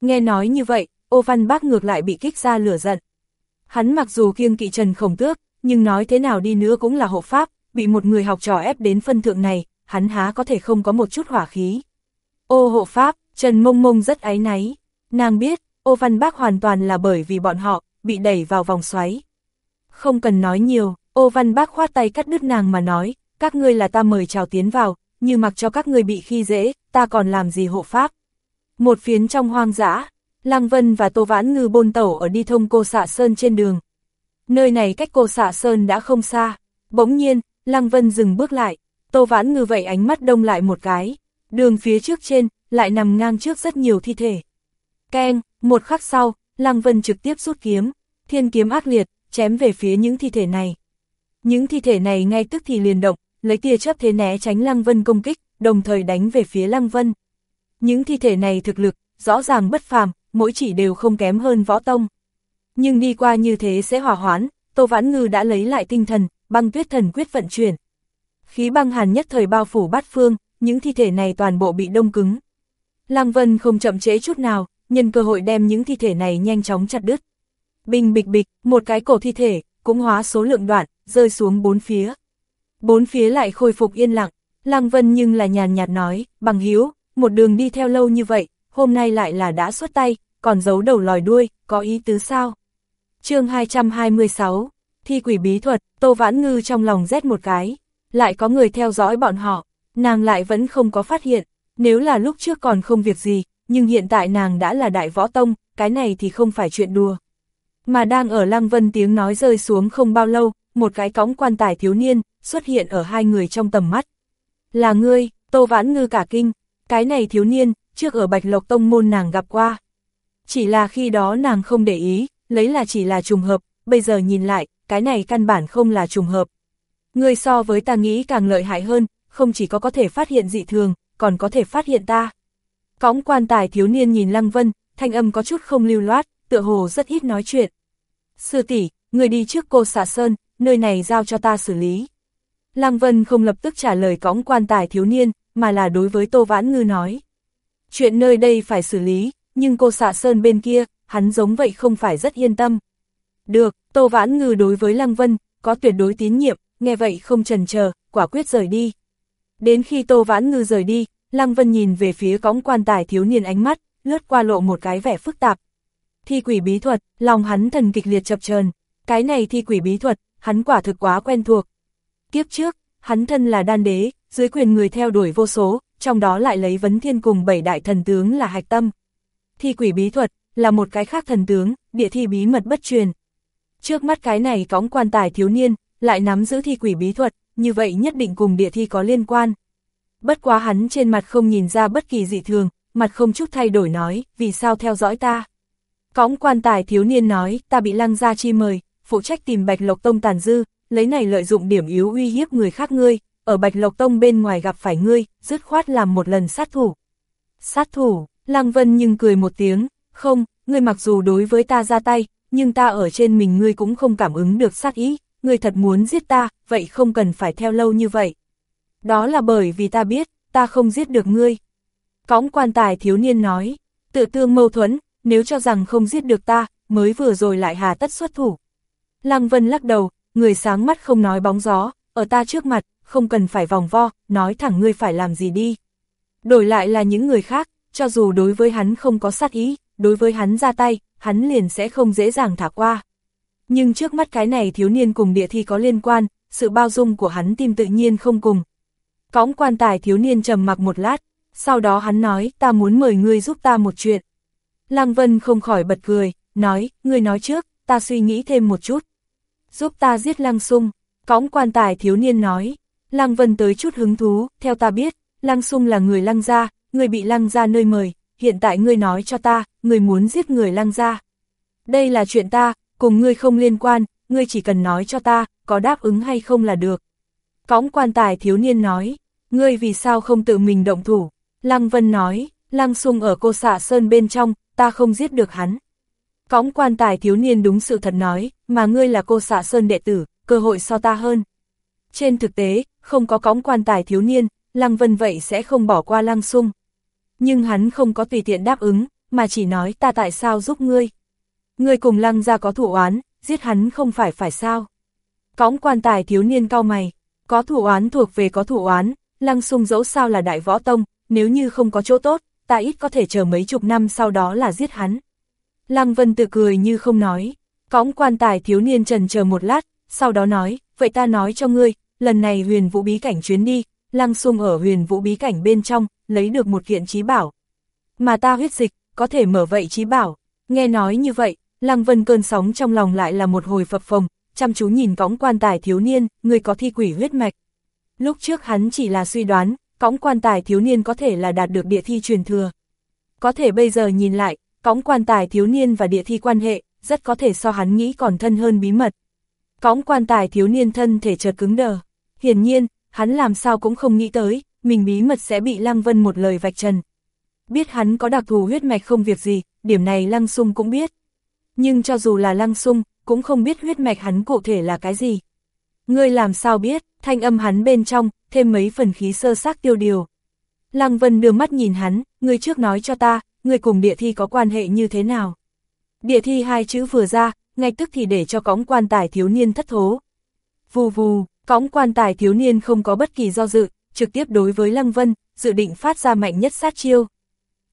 Nghe nói như vậy, ô văn bác ngược lại bị kích ra lửa giận. Hắn mặc dù kiêng kỵ Trần Khổng Tước, nhưng nói thế nào đi nữa cũng là hộ pháp, bị một người học trò ép đến phân thượng này, hắn há có thể không có một chút hỏa khí. Ô hộ pháp, Trần Mông Mông rất áy náy, nàng biết, ô văn bác hoàn toàn là bởi vì bọn họ, bị đẩy vào vòng xoáy. Không cần nói nhiều, ô văn bác khoát tay cắt đứt nàng mà nói, các ngươi là ta mời chào tiến vào, như mặc cho các ngươi bị khi dễ, ta còn làm gì hộ pháp. Một phiến trong hoang dã, Lăng Vân và Tô Vãn Ngư bôn tẩu ở đi thông cô xạ sơn trên đường. Nơi này cách cô xạ sơn đã không xa, bỗng nhiên, Lăng Vân dừng bước lại, Tô Vãn Ngư vậy ánh mắt đông lại một cái, đường phía trước trên, lại nằm ngang trước rất nhiều thi thể. Keng, một khắc sau, Lăng Vân trực tiếp rút kiếm, thiên kiếm ác liệt, chém về phía những thi thể này. Những thi thể này ngay tức thì liền động, lấy tia chớp thế né tránh Lăng Vân công kích, đồng thời đánh về phía Lăng Vân. Những thi thể này thực lực, rõ ràng bất phàm, mỗi chỉ đều không kém hơn võ tông. Nhưng đi qua như thế sẽ hỏa hoãn, Tô Vãn Ngư đã lấy lại tinh thần, băng tuyết thần quyết vận chuyển. Khí băng hàn nhất thời bao phủ bát phương, những thi thể này toàn bộ bị đông cứng. Lăng Vân không chậm trễ chút nào, nhân cơ hội đem những thi thể này nhanh chóng chặt đứt. Bình bịch bịch, một cái cổ thi thể, cũng hóa số lượng đoạn, rơi xuống bốn phía. Bốn phía lại khôi phục yên lặng, Lăng Vân nhưng là nhàn nhạt nói, bằng hiếu, một đường đi theo lâu như vậy, hôm nay lại là đã xuất tay, còn giấu đầu lòi đuôi, có ý tứ sao? chương 226, thi quỷ bí thuật, Tô Vãn Ngư trong lòng rét một cái, lại có người theo dõi bọn họ, nàng lại vẫn không có phát hiện, nếu là lúc trước còn không việc gì, nhưng hiện tại nàng đã là đại võ tông, cái này thì không phải chuyện đùa. Mà đang ở Lăng Vân tiếng nói rơi xuống không bao lâu, một cái cõng quan tài thiếu niên, xuất hiện ở hai người trong tầm mắt. Là ngươi, Tô Vãn Ngư cả kinh, cái này thiếu niên, trước ở Bạch Lộc Tông môn nàng gặp qua. Chỉ là khi đó nàng không để ý, lấy là chỉ là trùng hợp, bây giờ nhìn lại, cái này căn bản không là trùng hợp. Ngươi so với ta nghĩ càng lợi hại hơn, không chỉ có có thể phát hiện dị thường, còn có thể phát hiện ta. Cõng quan tài thiếu niên nhìn Lăng Vân, thanh âm có chút không lưu loát, tựa hồ rất ít nói chuyện. Sư tỷ, người đi trước cô xả sơn, nơi này giao cho ta xử lý. Lăng Vân không lập tức trả lời cõng quan tài thiếu niên, mà là đối với Tô Vãn Ngư nói. Chuyện nơi đây phải xử lý, nhưng cô xạ sơn bên kia, hắn giống vậy không phải rất yên tâm. Được, Tô Vãn Ngư đối với Lăng Vân, có tuyệt đối tín nhiệm, nghe vậy không trần chờ quả quyết rời đi. Đến khi Tô Vãn Ngư rời đi, Lăng Vân nhìn về phía cõng quan tài thiếu niên ánh mắt, lướt qua lộ một cái vẻ phức tạp. Thi quỷ bí thuật, lòng hắn thần kịch liệt chập chờn cái này thi quỷ bí thuật, hắn quả thực quá quen thuộc. Kiếp trước, hắn thân là đan đế, dưới quyền người theo đuổi vô số, trong đó lại lấy vấn thiên cùng bảy đại thần tướng là hạch tâm. Thi quỷ bí thuật, là một cái khác thần tướng, địa thi bí mật bất truyền. Trước mắt cái này cõng quan tài thiếu niên, lại nắm giữ thi quỷ bí thuật, như vậy nhất định cùng địa thi có liên quan. Bất quá hắn trên mặt không nhìn ra bất kỳ dị thường, mặt không chút thay đổi nói, vì sao theo dõi ta. Cõng quan tài thiếu niên nói, ta bị lăng gia chi mời, phụ trách tìm Bạch Lộc Tông tàn dư, lấy này lợi dụng điểm yếu uy hiếp người khác ngươi, ở Bạch Lộc Tông bên ngoài gặp phải ngươi, dứt khoát làm một lần sát thủ. Sát thủ, Lăng Vân nhưng cười một tiếng, không, ngươi mặc dù đối với ta ra tay, nhưng ta ở trên mình ngươi cũng không cảm ứng được sát ý, ngươi thật muốn giết ta, vậy không cần phải theo lâu như vậy. Đó là bởi vì ta biết, ta không giết được ngươi. Cõng quan tài thiếu niên nói, tự tương mâu thuẫn, nếu cho rằng không giết được ta, mới vừa rồi lại hà tất xuất thủ. Lăng Vân lắc đầu, người sáng mắt không nói bóng gió, ở ta trước mặt, không cần phải vòng vo, nói thẳng ngươi phải làm gì đi. Đổi lại là những người khác, cho dù đối với hắn không có sát ý, đối với hắn ra tay, hắn liền sẽ không dễ dàng thả qua. Nhưng trước mắt cái này thiếu niên cùng địa thi có liên quan, sự bao dung của hắn tim tự nhiên không cùng. Cõng quan tài thiếu niên trầm mặc một lát, sau đó hắn nói ta muốn mời ngươi giúp ta một chuyện. Lăng Vân không khỏi bật cười, nói, ngươi nói trước, ta suy nghĩ thêm một chút. Giúp ta giết Lăng Sung, cõng quan tài thiếu niên nói, Lăng Vân tới chút hứng thú, theo ta biết, Lăng Sung là người Lăng gia, người bị Lăng gia nơi mời, hiện tại ngươi nói cho ta, người muốn giết người Lăng gia. Đây là chuyện ta, cùng ngươi không liên quan, ngươi chỉ cần nói cho ta, có đáp ứng hay không là được. Cõng quan tài thiếu niên nói, ngươi vì sao không tự mình động thủ? Lăng Vân nói, Lăng Sung ở cô xạ sơn bên trong, ta không giết được hắn. Cõng quan tài thiếu niên đúng sự thật nói, mà ngươi là cô xạ sơn đệ tử, cơ hội so ta hơn. Trên thực tế, không có cõng quan tài thiếu niên, Lăng Vân vậy sẽ không bỏ qua Lăng Sung. Nhưng hắn không có tùy tiện đáp ứng, mà chỉ nói ta tại sao giúp ngươi. Ngươi cùng Lăng ra có thủ oán, giết hắn không phải phải sao. Cõng quan tài thiếu niên cao mày, có thủ oán thuộc về có thủ oán, Lăng Sung dẫu sao là đại võ tông, nếu như không có chỗ tốt, ta ít có thể chờ mấy chục năm sau đó là giết hắn. Lăng Vân tự cười như không nói, cõng quan tài thiếu niên trần chờ một lát, sau đó nói, vậy ta nói cho ngươi, lần này huyền vũ bí cảnh chuyến đi, Lăng Sung ở huyền vũ bí cảnh bên trong, lấy được một kiện trí bảo. Mà ta huyết dịch, có thể mở vậy trí bảo. Nghe nói như vậy, Lăng Vân cơn sóng trong lòng lại là một hồi phập phồng, chăm chú nhìn cõng quan tài thiếu niên, người có thi quỷ huyết mạch. Lúc trước hắn chỉ là suy đoán, cõng quan tài thiếu niên có thể là đạt được địa thi truyền thừa. Có thể bây giờ nhìn lại, cõng quan tài thiếu niên và địa thi quan hệ, rất có thể so hắn nghĩ còn thân hơn bí mật. Cõng quan tài thiếu niên thân thể chợt cứng đờ. Hiển nhiên, hắn làm sao cũng không nghĩ tới, mình bí mật sẽ bị Lăng Vân một lời vạch trần. Biết hắn có đặc thù huyết mạch không việc gì, điểm này Lăng Sung cũng biết. Nhưng cho dù là Lăng Sung, cũng không biết huyết mạch hắn cụ thể là cái gì. Ngươi làm sao biết, thanh âm hắn bên trong, thêm mấy phần khí sơ xác tiêu điều. Lăng Vân đưa mắt nhìn hắn, ngươi trước nói cho ta, ngươi cùng địa thi có quan hệ như thế nào. Địa thi hai chữ vừa ra, ngay tức thì để cho cõng quan tài thiếu niên thất thố. Vù vù, cõng quan tài thiếu niên không có bất kỳ do dự, trực tiếp đối với Lăng Vân, dự định phát ra mạnh nhất sát chiêu.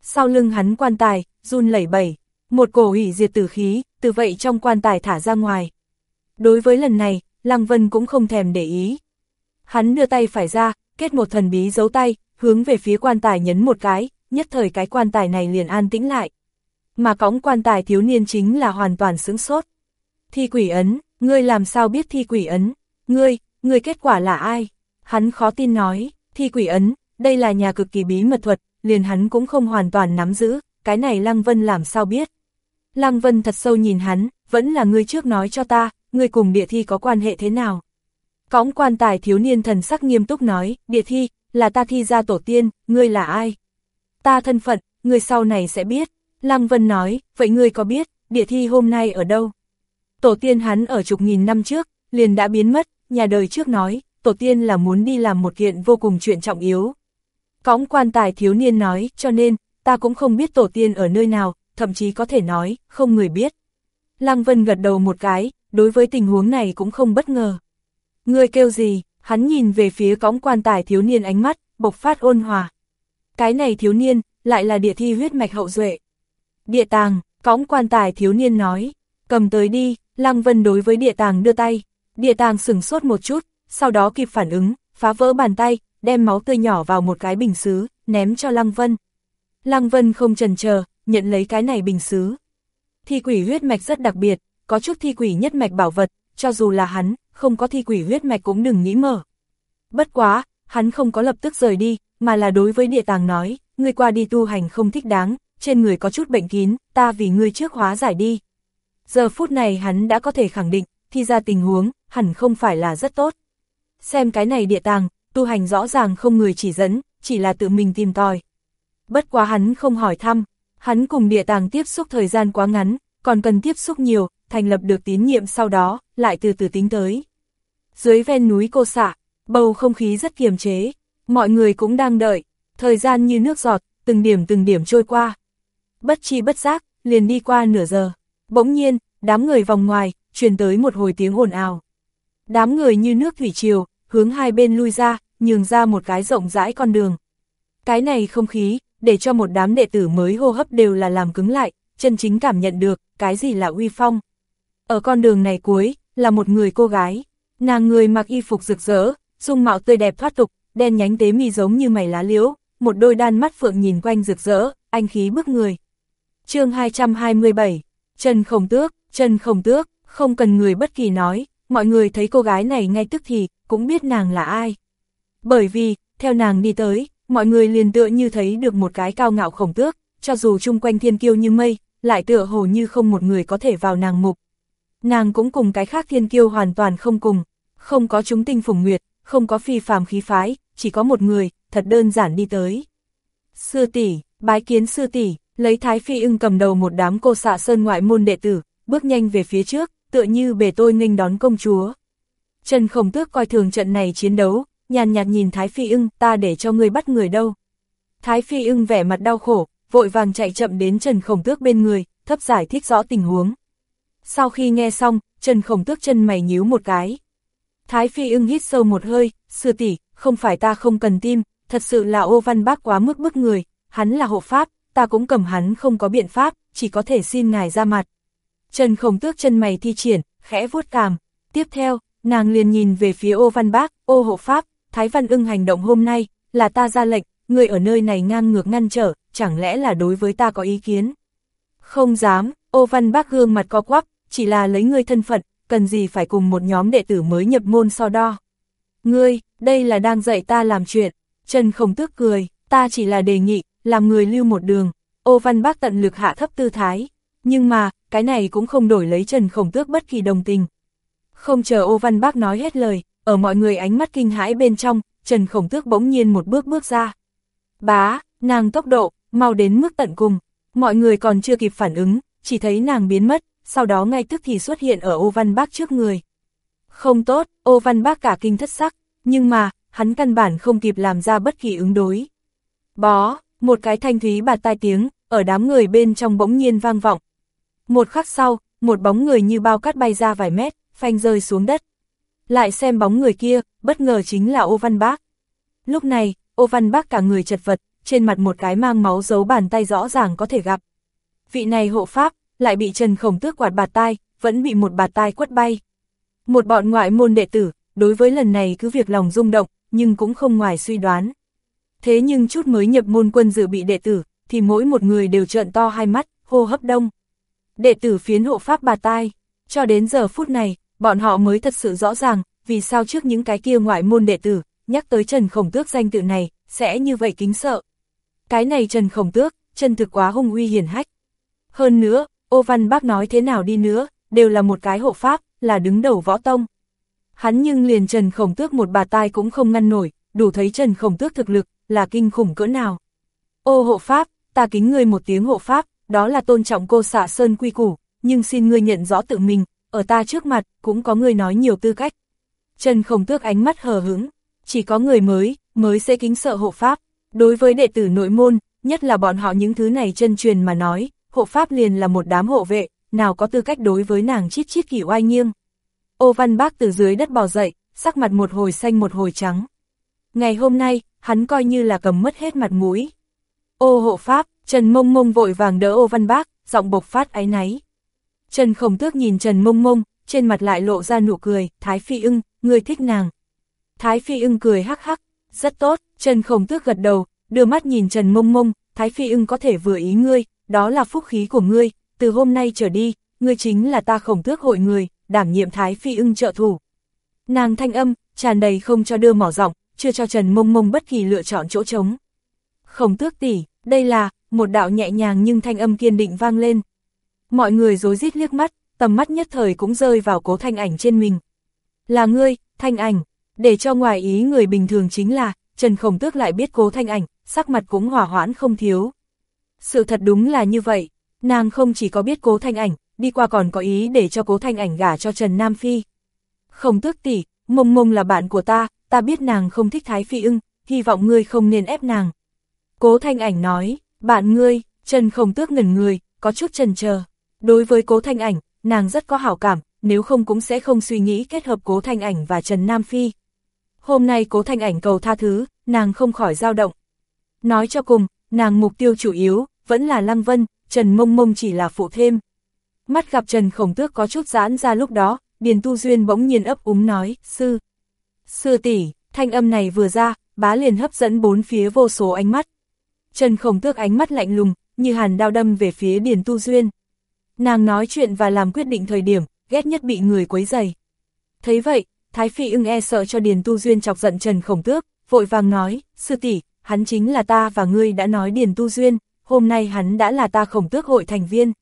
Sau lưng hắn quan tài, run lẩy bẩy, một cổ hủy diệt tử khí, từ vậy trong quan tài thả ra ngoài. Đối với lần này, Lăng Vân cũng không thèm để ý. Hắn đưa tay phải ra, kết một thần bí giấu tay, hướng về phía quan tài nhấn một cái, nhất thời cái quan tài này liền an tĩnh lại. Mà cõng quan tài thiếu niên chính là hoàn toàn sướng sốt. Thi quỷ ấn, ngươi làm sao biết thi quỷ ấn? Ngươi, ngươi kết quả là ai? Hắn khó tin nói, thi quỷ ấn, đây là nhà cực kỳ bí mật thuật, liền hắn cũng không hoàn toàn nắm giữ, cái này Lăng Vân làm sao biết? Lăng Vân thật sâu nhìn hắn, vẫn là ngươi trước nói cho ta, ngươi cùng địa thi có quan hệ thế nào? Cõng quan tài thiếu niên thần sắc nghiêm túc nói, địa thi, là ta thi ra tổ tiên, ngươi là ai? Ta thân phận, ngươi sau này sẽ biết. Lăng Vân nói, vậy ngươi có biết, địa thi hôm nay ở đâu? Tổ tiên hắn ở chục nghìn năm trước, liền đã biến mất, nhà đời trước nói, tổ tiên là muốn đi làm một kiện vô cùng chuyện trọng yếu. Cõng quan tài thiếu niên nói, cho nên, ta cũng không biết tổ tiên ở nơi nào, thậm chí có thể nói, không người biết. Lăng Vân gật đầu một cái, đối với tình huống này cũng không bất ngờ. Người kêu gì, hắn nhìn về phía cõng quan tài thiếu niên ánh mắt, bộc phát ôn hòa. Cái này thiếu niên, lại là địa thi huyết mạch hậu duệ. Địa tàng, cõng quan tài thiếu niên nói, cầm tới đi, Lăng Vân đối với địa tàng đưa tay. Địa tàng sửng sốt một chút, sau đó kịp phản ứng, phá vỡ bàn tay, đem máu tươi nhỏ vào một cái bình xứ, ném cho Lăng Vân. Lăng Vân không chần chờ, nhận lấy cái này bình xứ. Thi quỷ huyết mạch rất đặc biệt, có chút thi quỷ nhất mạch bảo vật, cho dù là hắn, không có thi quỷ huyết mạch cũng đừng nghĩ mở. Bất quá, hắn không có lập tức rời đi, mà là đối với địa tàng nói, ngươi qua đi tu hành không thích đáng, trên người có chút bệnh kín, ta vì ngươi trước hóa giải đi. Giờ phút này hắn đã có thể khẳng định, thi ra tình huống, hẳn không phải là rất tốt. Xem cái này địa tàng, tu hành rõ ràng không người chỉ dẫn, chỉ là tự mình tìm tòi. Bất quá hắn không hỏi thăm, hắn cùng địa tàng tiếp xúc thời gian quá ngắn, còn cần tiếp xúc nhiều, thành lập được tín nhiệm sau đó, lại từ từ tính tới. Dưới ven núi cô xạ, bầu không khí rất kiềm chế, mọi người cũng đang đợi, thời gian như nước giọt, từng điểm từng điểm trôi qua. Bất chi bất giác, liền đi qua nửa giờ. Bỗng nhiên, đám người vòng ngoài, truyền tới một hồi tiếng ồn ào. Đám người như nước thủy triều, hướng hai bên lui ra, nhường ra một cái rộng rãi con đường. Cái này không khí, để cho một đám đệ tử mới hô hấp đều là làm cứng lại, chân chính cảm nhận được, cái gì là uy phong. Ở con đường này cuối, là một người cô gái, nàng người mặc y phục rực rỡ, dung mạo tươi đẹp thoát tục, đen nhánh tế mi giống như mày lá liễu, một đôi đan mắt phượng nhìn quanh rực rỡ, anh khí bức người. chương 227, Trần Khổng Tước, Trần Khổng Tước, không cần người bất kỳ nói, mọi người thấy cô gái này ngay tức thì, cũng biết nàng là ai. Bởi vì, theo nàng đi tới, mọi người liền tựa như thấy được một cái cao ngạo khổng tước, cho dù chung quanh thiên kiêu như mây, lại tựa hồ như không một người có thể vào nàng mục. Nàng cũng cùng cái khác thiên kiêu hoàn toàn không cùng, không có chúng tinh phùng nguyệt, không có phi phàm khí phái, chỉ có một người, thật đơn giản đi tới. Sư tỷ, bái kiến sư tỷ, lấy Thái Phi ưng cầm đầu một đám cô xạ sơn ngoại môn đệ tử, bước nhanh về phía trước, tựa như bề tôi nghênh đón công chúa. Trần Khổng Tước coi thường trận này chiến đấu, nhàn nhạt nhìn Thái Phi ưng, ta để cho ngươi bắt người đâu. Thái Phi ưng vẻ mặt đau khổ, vội vàng chạy chậm đến Trần Khổng Tước bên người, thấp giải thích rõ tình huống. Sau khi nghe xong, Trần Khổng Tước chân mày nhíu một cái. Thái Phi ưng hít sâu một hơi, sư tỷ, không phải ta không cần tim, thật sự là ô văn bác quá mức bức người, hắn là hộ pháp, ta cũng cầm hắn không có biện pháp, chỉ có thể xin ngài ra mặt. Trần Khổng Tước chân mày thi triển, khẽ vuốt cằm. Tiếp theo, nàng liền nhìn về phía ô văn bác, ô hộ pháp, Thái Văn ưng hành động hôm nay, là ta ra lệnh, người ở nơi này ngang ngược ngăn trở, chẳng lẽ là đối với ta có ý kiến? Không dám, ô văn bác gương mặt co quắp, chỉ là lấy ngươi thân phận, cần gì phải cùng một nhóm đệ tử mới nhập môn so đo. Ngươi, đây là đang dạy ta làm chuyện, Trần Khổng Tước cười, ta chỉ là đề nghị, làm người lưu một đường, ô văn bác tận lực hạ thấp tư thái, nhưng mà, cái này cũng không đổi lấy Trần Khổng Tước bất kỳ đồng tình. Không chờ ô văn bác nói hết lời, ở mọi người ánh mắt kinh hãi bên trong, Trần Khổng Tước bỗng nhiên một bước bước ra. Bá, nàng tốc độ, mau đến mức tận cùng, mọi người còn chưa kịp phản ứng, chỉ thấy nàng biến mất, sau đó ngay tức thì xuất hiện ở ô văn bác trước người. Không tốt, ô văn bác cả kinh thất sắc, nhưng mà, hắn căn bản không kịp làm ra bất kỳ ứng đối. Bó, một cái thanh thúy bạt tai tiếng, ở đám người bên trong bỗng nhiên vang vọng. Một khắc sau, một bóng người như bao cát bay ra vài mét, phanh rơi xuống đất. Lại xem bóng người kia, bất ngờ chính là ô văn bác. Lúc này, ô văn bác cả người chật vật, trên mặt một cái mang máu dấu bàn tay rõ ràng có thể gặp. Vị này hộ pháp, lại bị Trần Khổng Tước quạt bạt tai, vẫn bị một bạt tai quất bay. Một bọn ngoại môn đệ tử, đối với lần này cứ việc lòng rung động, nhưng cũng không ngoài suy đoán. Thế nhưng chút mới nhập môn quân dự bị đệ tử, thì mỗi một người đều trợn to hai mắt, hô hấp đông. Đệ tử phiến hộ pháp bà tai, cho đến giờ phút này, bọn họ mới thật sự rõ ràng, vì sao trước những cái kia ngoại môn đệ tử, nhắc tới Trần Khổng Tước danh tự này, sẽ như vậy kính sợ. Cái này Trần Khổng Tước, chân thực quá hung uy hiển hách. Hơn nữa, ô văn bác nói thế nào đi nữa, đều là một cái hộ pháp, là đứng đầu võ tông. Hắn nhưng liền Trần Khổng Tước một bà tai cũng không ngăn nổi, đủ thấy Trần Khổng Tước thực lực, là kinh khủng cỡ nào. Ô hộ pháp, ta kính ngươi một tiếng hộ pháp, đó là tôn trọng cô xạ sơn quy củ, nhưng xin ngươi nhận rõ tự mình, ở ta trước mặt, cũng có người nói nhiều tư cách. Trần Khổng Tước ánh mắt hờ hững, chỉ có người mới, mới sẽ kính sợ hộ pháp. Đối với đệ tử nội môn, nhất là bọn họ những thứ này chân truyền mà nói, hộ pháp liền là một đám hộ vệ, nào có tư cách đối với nàng chít chít kỷ oai nghiêng. Ô văn bác từ dưới đất bò dậy, sắc mặt một hồi xanh một hồi trắng. Ngày hôm nay, hắn coi như là cầm mất hết mặt mũi. Ô hộ pháp, Trần Mông Mông vội vàng đỡ ô văn bác, giọng bộc phát áy náy. Trần Khổng Tước nhìn Trần Mông Mông, trên mặt lại lộ ra nụ cười, Thái Phi ưng, người thích nàng. Thái Phi ưng cười hắc hắc, rất tốt, Trần Khổng Tước gật đầu, đưa mắt nhìn Trần Mông Mông, Thái Phi ưng có thể vừa ý ngươi, đó là phúc khí của ngươi, từ hôm nay trở đi, ngươi chính là ta Khổng Tước hội người, đảm nhiệm Thái Phi ưng trợ thủ. Nàng thanh âm, tràn đầy không cho đưa mỏ giọng, chưa cho Trần Mông Mông bất kỳ lựa chọn chỗ trống. Khổng Tước tỷ, đây là, một đạo nhẹ nhàng nhưng thanh âm kiên định vang lên. Mọi người rối rít liếc mắt, tầm mắt nhất thời cũng rơi vào cố thanh ảnh trên mình. Là ngươi, thanh ảnh, để cho ngoài ý người bình thường chính là, Trần Khổng Tước lại biết cố thanh ảnh, sắc mặt cũng hỏa hoãn không thiếu. Sự thật đúng là như vậy, nàng không chỉ có biết cố thanh ảnh, đi qua còn có ý để cho cố thanh ảnh gả cho Trần Nam Phi. Khổng Tước tỷ, mông mông là bạn của ta, ta biết nàng không thích Thái Phi ưng, hy vọng ngươi không nên ép nàng. Cố thanh ảnh nói, bạn ngươi, Trần Khổng Tước ngẩn người, có chút Trần chờ. Đối với cố thanh ảnh, nàng rất có hảo cảm, nếu không cũng sẽ không suy nghĩ kết hợp cố thanh ảnh và Trần Nam Phi. Hôm nay cố thanh ảnh cầu tha thứ, nàng không khỏi dao động. Nói cho cùng, nàng mục tiêu chủ yếu, vẫn là Lăng Vân, Trần Mông Mông chỉ là phụ thêm. Mắt gặp Trần Khổng Tước có chút giãn ra lúc đó, Điền Tu Duyên bỗng nhiên ấp úng nói, sư. Sư tỷ thanh âm này vừa ra, bá liền hấp dẫn bốn phía vô số ánh mắt. Trần Khổng Tước ánh mắt lạnh lùng, như hàn đao đâm về phía Điền Tu Duyên. Nàng nói chuyện và làm quyết định thời điểm, ghét nhất bị người quấy dày. Thấy vậy, Thái Phi ưng e sợ cho Điền Tu Duyên chọc giận Trần Khổng Tước, vội vàng nói, sư tỷ hắn chính là ta và ngươi đã nói Điền Tu Duyên, hôm nay hắn đã là ta Khổng Tước hội thành viên.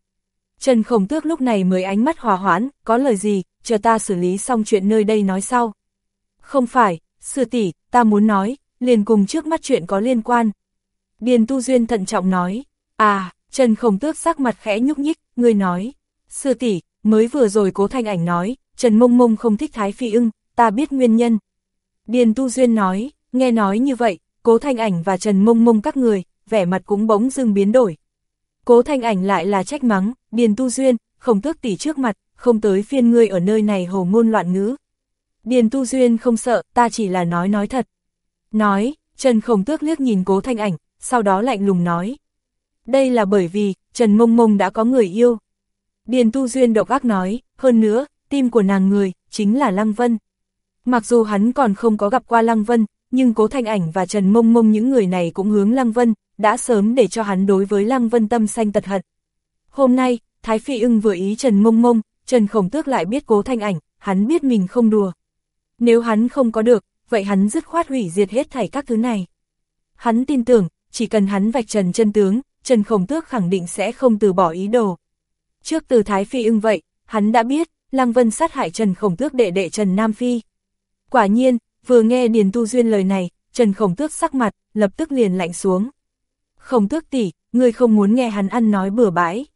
Trần Khổng Tước lúc này mới ánh mắt hòa hoãn, có lời gì, chờ ta xử lý xong chuyện nơi đây nói sau. Không phải, sư tỷ ta muốn nói, liền cùng trước mắt chuyện có liên quan. Điền Tu Duyên thận trọng nói, à, Trần Khổng Tước sắc mặt khẽ nhúc nhích, ngươi nói, sư tỷ mới vừa rồi cố thanh ảnh nói, Trần Mông Mông không thích Thái Phi ưng, ta biết nguyên nhân. Điền Tu Duyên nói, nghe nói như vậy, Cố Thanh Ảnh và Trần Mông Mông các người, vẻ mặt cũng bỗng dưng biến đổi. Cố Thanh Ảnh lại là trách mắng, Điền Tu Duyên, không tước tỷ trước mặt, không tới phiên ngươi ở nơi này hồ ngôn loạn ngữ. Điền Tu Duyên không sợ, ta chỉ là nói nói thật. Nói, Trần Khổng Tước liếc nhìn Cố Thanh Ảnh, sau đó lạnh lùng nói. Đây là bởi vì, Trần Mông Mông đã có người yêu. Điền Tu Duyên độc ác nói, hơn nữa, tim của nàng người, chính là Lăng Vân. Mặc dù hắn còn không có gặp qua Lăng Vân, nhưng Cố Thanh Ảnh và Trần Mông Mông những người này cũng hướng Lăng Vân, đã sớm để cho hắn đối với Lăng Vân tâm xanh tật hận. Hôm nay, Thái Phi ưng vừa ý Trần Mông Mông, Trần Khổng Tước lại biết Cố Thanh Ảnh, hắn biết mình không đùa. Nếu hắn không có được, vậy hắn dứt khoát hủy diệt hết thảy các thứ này. Hắn tin tưởng, chỉ cần hắn vạch trần chân tướng, Trần Khổng Tước khẳng định sẽ không từ bỏ ý đồ. Trước từ Thái Phi ưng vậy, hắn đã biết, Lăng Vân sát hại Trần Khổng Tước đệ đệ Trần Nam Phi. Quả nhiên, vừa nghe Điền Tu Duyên lời này, Trần Khổng Tước sắc mặt, lập tức liền lạnh xuống. Khổng Tước tỷ, ngươi không muốn nghe hắn ăn nói bừa bãi.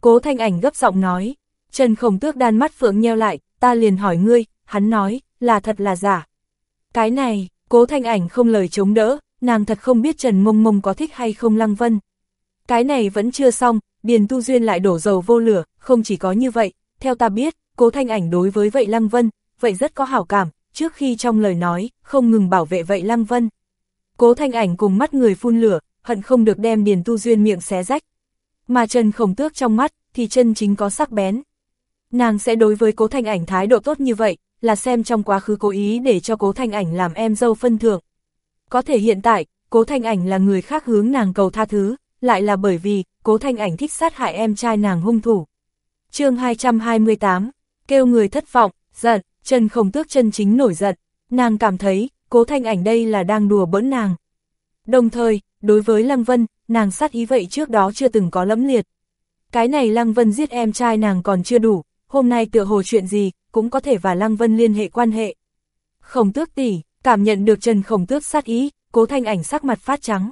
Cố Thanh Ảnh gấp giọng nói, Trần Khổng Tước đan mắt phượng nheo lại, ta liền hỏi ngươi, hắn nói, là thật là giả. Cái này, Cố Thanh Ảnh không lời chống đỡ, nàng thật không biết Trần Mông Mông có thích hay không Lăng Vân. Cái này vẫn chưa xong, Điền Tu Duyên lại đổ dầu vô lửa, không chỉ có như vậy, theo ta biết, Cố Thanh Ảnh đối với vậy Lăng Vân, vậy rất có hảo cảm, trước khi trong lời nói, không ngừng bảo vệ vậy Lăng Vân. Cố Thanh Ảnh cùng mắt người phun lửa, hận không được đem Điền Tu Duyên miệng xé rách. Mà Trần Khổng Tước trong mắt, thì chân chính có sắc bén. Nàng sẽ đối với Cố Thanh Ảnh thái độ tốt như vậy, là xem trong quá khứ cố ý để cho Cố Thanh Ảnh làm em dâu phân thưởng. Có thể hiện tại, Cố Thanh Ảnh là người khác hướng nàng cầu tha thứ, lại là bởi vì, Cố Thanh Ảnh thích sát hại em trai nàng hung thủ. chương 228, kêu người thất vọng, giận, Trần Khổng Tước chân chính nổi giận, nàng cảm thấy, Cố Thanh Ảnh đây là đang đùa bỡn nàng. Đồng thời, đối với Lăng Vân, nàng sát ý vậy trước đó chưa từng có lẫm liệt. Cái này Lăng Vân giết em trai nàng còn chưa đủ, hôm nay tựa hồ chuyện gì, cũng có thể và Lăng Vân liên hệ quan hệ. Khổng tước tỷ, cảm nhận được Trần Khổng tước sát ý, cố thanh ảnh sắc mặt phát trắng.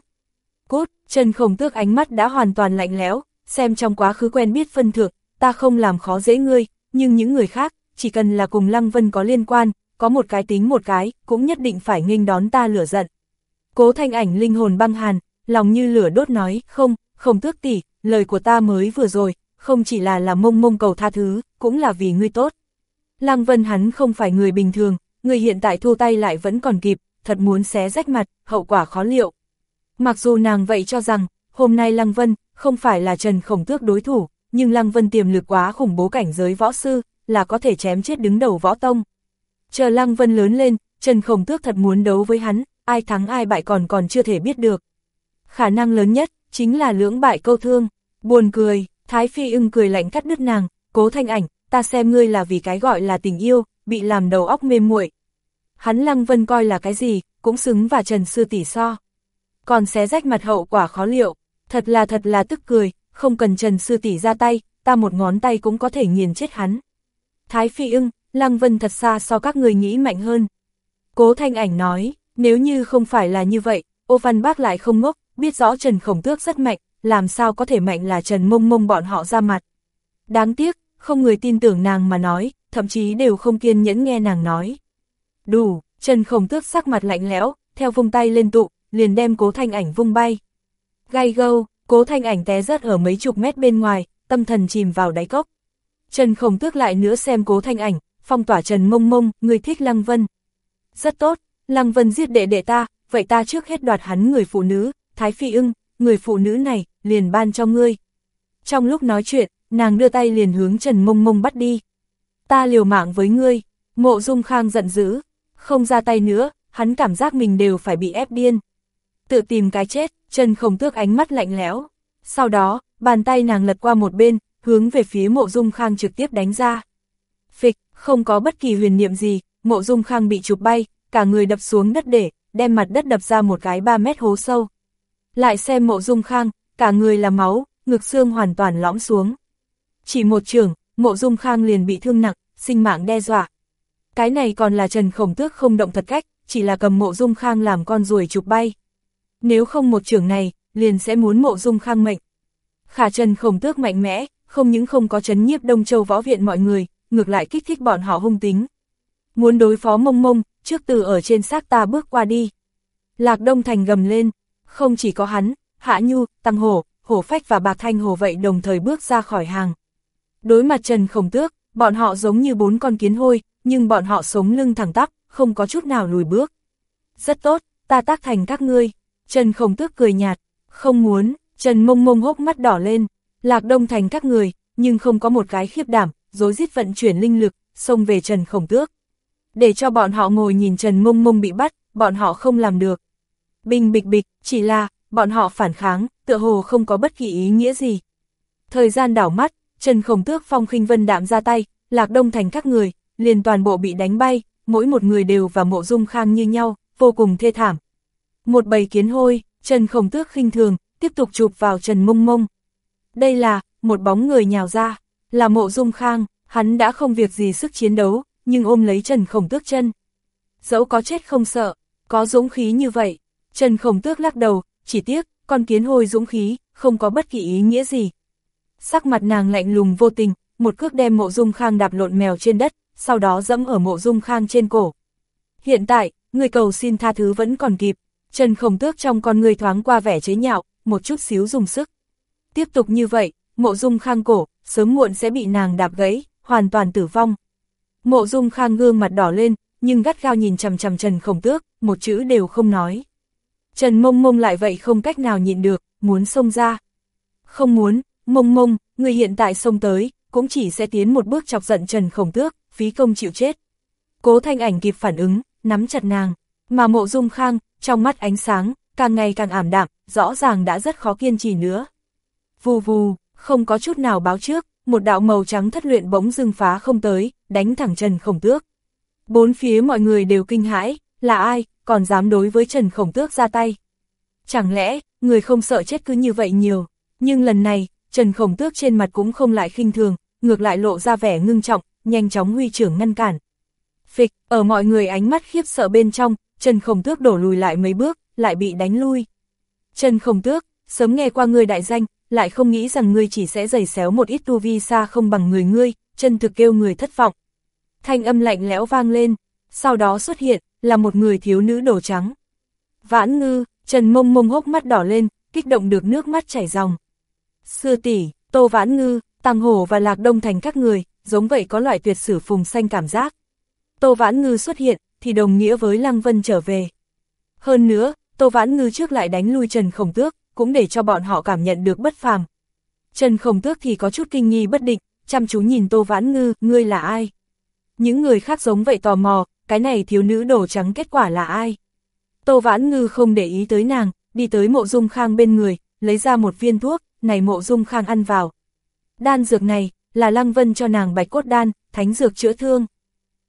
Cốt, Trần Khổng tước ánh mắt đã hoàn toàn lạnh lẽo, xem trong quá khứ quen biết phân thượng, ta không làm khó dễ ngươi, nhưng những người khác, chỉ cần là cùng Lăng Vân có liên quan, có một cái tính một cái, cũng nhất định phải nghênh đón ta lửa giận. Cố thanh ảnh linh hồn băng hàn, lòng như lửa đốt nói, không, không tước tỷ, lời của ta mới vừa rồi, không chỉ là là mông mông cầu tha thứ, cũng là vì ngươi tốt. Lăng Vân hắn không phải người bình thường, người hiện tại thu tay lại vẫn còn kịp, thật muốn xé rách mặt, hậu quả khó liệu. Mặc dù nàng vậy cho rằng, hôm nay Lăng Vân không phải là Trần Khổng Tước đối thủ, nhưng Lăng Vân tiềm lực quá khủng bố cảnh giới võ sư, là có thể chém chết đứng đầu võ tông. Chờ Lăng Vân lớn lên, Trần Khổng Tước thật muốn đấu với hắn, ai thắng ai bại còn còn chưa thể biết được. Khả năng lớn nhất, chính là lưỡng bại câu thương. Buồn cười, Thái Phi ưng cười lạnh cắt đứt nàng, cố thanh ảnh, ta xem ngươi là vì cái gọi là tình yêu, bị làm đầu óc mê muội. Hắn Lăng Vân coi là cái gì, cũng xứng và Trần Sư tỷ so. Còn xé rách mặt hậu quả khó liệu, thật là thật là tức cười, không cần Trần Sư tỷ ra tay, ta một ngón tay cũng có thể nghiền chết hắn. Thái Phi ưng, Lăng Vân thật xa so các người nghĩ mạnh hơn. Cố Thanh Ảnh nói, nếu như không phải là như vậy, ô văn bác lại không ngốc, biết rõ Trần Khổng Tước rất mạnh, làm sao có thể mạnh là Trần Mông Mông bọn họ ra mặt. Đáng tiếc, không người tin tưởng nàng mà nói, thậm chí đều không kiên nhẫn nghe nàng nói. Đủ, Trần Khổng Tước sắc mặt lạnh lẽo, theo vung tay lên tụ, liền đem cố thanh ảnh vung bay. Gai gâu, cố thanh ảnh té rớt ở mấy chục mét bên ngoài, tâm thần chìm vào đáy cốc. Trần Khổng Tước lại nữa xem cố thanh ảnh, phong tỏa Trần Mông Mông, người thích Lăng Vân. Rất tốt, Lăng Vân giết đệ đệ ta, vậy ta trước hết đoạt hắn người phụ nữ, Thái Phi ưng, người phụ nữ này, liền ban cho ngươi. Trong lúc nói chuyện, nàng đưa tay liền hướng Trần Mông Mông bắt đi. Ta liều mạng với ngươi, mộ dung khang giận dữ, không ra tay nữa, hắn cảm giác mình đều phải bị ép điên. Tự tìm cái chết, Trần Khổng Tước ánh mắt lạnh lẽo. Sau đó, bàn tay nàng lật qua một bên, hướng về phía mộ dung khang trực tiếp đánh ra. Phịch, không có bất kỳ huyền niệm gì, mộ dung khang bị chụp bay, cả người đập xuống đất để, đem mặt đất đập ra một cái 3 mét hố sâu. Lại xem mộ dung khang, cả người là máu, ngực xương hoàn toàn lõm xuống. Chỉ một trường, mộ dung khang liền bị thương nặng, sinh mạng đe dọa. Cái này còn là Trần Khổng Tước không động thật cách, chỉ là cầm mộ dung khang làm con ruồi chụp bay. Nếu không một trưởng này, liền sẽ muốn mộ dung khang mệnh. Khả Trần Khổng Tước mạnh mẽ, không những không có chấn nhiếp Đông Châu Võ Viện mọi người, ngược lại kích thích bọn họ hung tính. Muốn đối phó mông mông, trước từ ở trên xác ta bước qua đi. Lạc Đông Thành gầm lên, không chỉ có hắn, Hạ Nhu, Tăng Hổ, Hổ Phách và Bạc Thanh Hồ vậy đồng thời bước ra khỏi hàng. Đối mặt Trần Khổng Tước, bọn họ giống như bốn con kiến hôi, nhưng bọn họ sống lưng thẳng tắp, không có chút nào lùi bước. Rất tốt, ta tác thành các ngươi. Trần Khổng Tước cười nhạt, không muốn, Trần Mông Mông hốc mắt đỏ lên, Lạc Đông Thành các người, nhưng không có một cái khiếp đảm, dối rít vận chuyển linh lực, xông về Trần Khổng Tước. Để cho bọn họ ngồi nhìn Trần Mông Mông bị bắt, bọn họ không làm được. Bình bịch bịch, chỉ là, bọn họ phản kháng, tựa hồ không có bất kỳ ý nghĩa gì. Thời gian đảo mắt, Trần Khổng Tước phong khinh vân đạm ra tay, Lạc Đông Thành các người, liền toàn bộ bị đánh bay, mỗi một người đều và mộ dung khang như nhau, vô cùng thê thảm. Một bầy kiến hôi, Trần Khổng Tước khinh thường, tiếp tục chụp vào Trần Mông Mông. Đây là, một bóng người nhào ra, là mộ dung khang, hắn đã không việc gì sức chiến đấu, nhưng ôm lấy Trần Khổng Tước chân. Dẫu có chết không sợ, có dũng khí như vậy, Trần Khổng Tước lắc đầu, chỉ tiếc, con kiến hôi dũng khí, không có bất kỳ ý nghĩa gì. Sắc mặt nàng lạnh lùng vô tình, một cước đem mộ dung khang đạp lộn mèo trên đất, sau đó dẫm ở mộ dung khang trên cổ. Hiện tại, người cầu xin tha thứ vẫn còn kịp, Trần Khổng Tước trong con người thoáng qua vẻ chế nhạo, một chút xíu dùng sức. Tiếp tục như vậy, mộ dung khang cổ, sớm muộn sẽ bị nàng đạp gãy, hoàn toàn tử vong. Mộ dung khang gương mặt đỏ lên, nhưng gắt gao nhìn chầm chầm Trần Khổng Tước, một chữ đều không nói. Trần mông mông lại vậy không cách nào nhịn được, muốn xông ra. Không muốn, mông mông, người hiện tại xông tới, cũng chỉ sẽ tiến một bước chọc giận Trần Khổng Tước, phí công chịu chết. Cố thanh ảnh kịp phản ứng, nắm chặt nàng, mà mộ dung khang, trong mắt ánh sáng, càng ngày càng ảm đạm, rõ ràng đã rất khó kiên trì nữa. Vù vù, không có chút nào báo trước, một đạo màu trắng thất luyện bỗng dưng phá không tới, đánh thẳng Trần Khổng Tước. Bốn phía mọi người đều kinh hãi, là ai, còn dám đối với Trần Khổng Tước ra tay. Chẳng lẽ, người không sợ chết cứ như vậy nhiều, nhưng lần này, Trần Khổng Tước trên mặt cũng không lại khinh thường, ngược lại lộ ra vẻ ngưng trọng, nhanh chóng huy trưởng ngăn cản. Phịch, ở mọi người ánh mắt khiếp sợ bên trong, Trần Khổng Tước đổ lùi lại mấy bước, lại bị đánh lui. Trần Khổng Tước, sớm nghe qua người đại danh, lại không nghĩ rằng ngươi chỉ sẽ giày xéo một ít tu vi xa không bằng người ngươi, chân thực kêu người thất vọng. Thanh âm lạnh lẽo vang lên, sau đó xuất hiện, là một người thiếu nữ đồ trắng. Vãn ngư, Trần mông mông hốc mắt đỏ lên, kích động được nước mắt chảy ròng. Sư tỷ, Tô Vãn Ngư, Tăng Hổ và Lạc Đông Thành các người, giống vậy có loại tuyệt sử phùng xanh cảm giác. Tô Vãn Ngư xuất hiện, thì đồng nghĩa với Lăng Vân trở về. Hơn nữa, Tô Vãn Ngư trước lại đánh lui Trần Khổng Tước, cũng để cho bọn họ cảm nhận được bất phàm. Trần Khổng Tước thì có chút kinh nghi bất định, chăm chú nhìn Tô Vãn Ngư, ngươi là ai? Những người khác giống vậy tò mò, cái này thiếu nữ đổ trắng kết quả là ai? Tô Vãn Ngư không để ý tới nàng, đi tới mộ dung khang bên người, lấy ra một viên thuốc, này mộ dung khang ăn vào. Đan dược này, là Lăng Vân cho nàng bạch cốt đan, thánh dược chữa thương.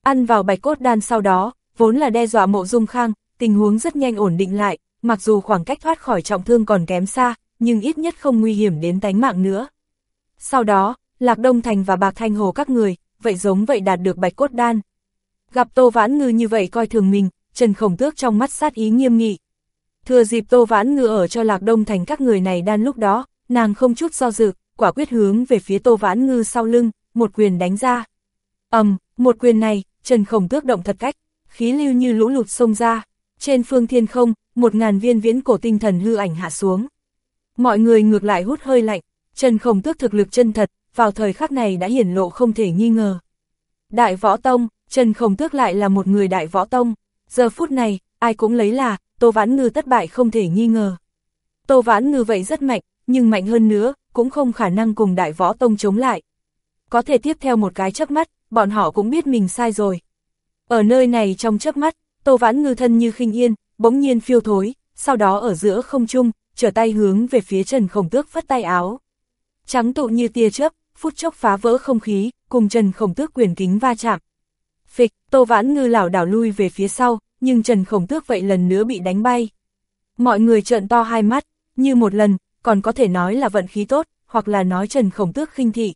Ăn vào bạch cốt đan sau đó, vốn là đe dọa mộ dung khang, tình huống rất nhanh ổn định lại, mặc dù khoảng cách thoát khỏi trọng thương còn kém xa, nhưng ít nhất không nguy hiểm đến tánh mạng nữa. Sau đó, Lạc Đông Thành và Bạc Thanh Hồ các người, vậy giống vậy đạt được bạch cốt đan. Gặp Tô Vãn Ngư như vậy coi thường mình, Trần Khổng Tước trong mắt sát ý nghiêm nghị. Thừa dịp Tô Vãn Ngư ở cho Lạc Đông Thành các người này đan lúc đó, nàng không chút do dự, quả quyết hướng về phía Tô Vãn Ngư sau lưng, một quyền đánh ra. ầm, um, một quyền này, Trần Khổng Tước động thật cách, khí lưu như lũ lụt xông ra. Trên phương thiên không, một ngàn viên viễn cổ tinh thần hư ảnh hạ xuống. Mọi người ngược lại hút hơi lạnh, Trần Khổng Tước thực lực chân thật, vào thời khắc này đã hiển lộ không thể nghi ngờ. Đại Võ Tông, Trần Khổng Tước lại là một người Đại Võ Tông, giờ phút này, ai cũng lấy là, Tô Vãn Ngư thất bại không thể nghi ngờ. Tô Vãn Ngư vậy rất mạnh, nhưng mạnh hơn nữa, cũng không khả năng cùng Đại Võ Tông chống lại. Có thể tiếp theo một cái chớp mắt, bọn họ cũng biết mình sai rồi. Ở nơi này trong chớp mắt, Tô Vãn Ngư thân như khinh yên, bỗng nhiên phiêu thối, sau đó ở giữa không trung, trở tay hướng về phía Trần Khổng Tước phất tay áo. Trắng tụ như tia chớp, phút chốc phá vỡ không khí, cùng Trần Khổng Tước quyền kính va chạm. Phịch, Tô Vãn Ngư lảo đảo lui về phía sau, nhưng Trần Khổng Tước vậy lần nữa bị đánh bay. Mọi người trợn to hai mắt, như một lần, còn có thể nói là vận khí tốt, hoặc là nói Trần Khổng Tước khinh thị.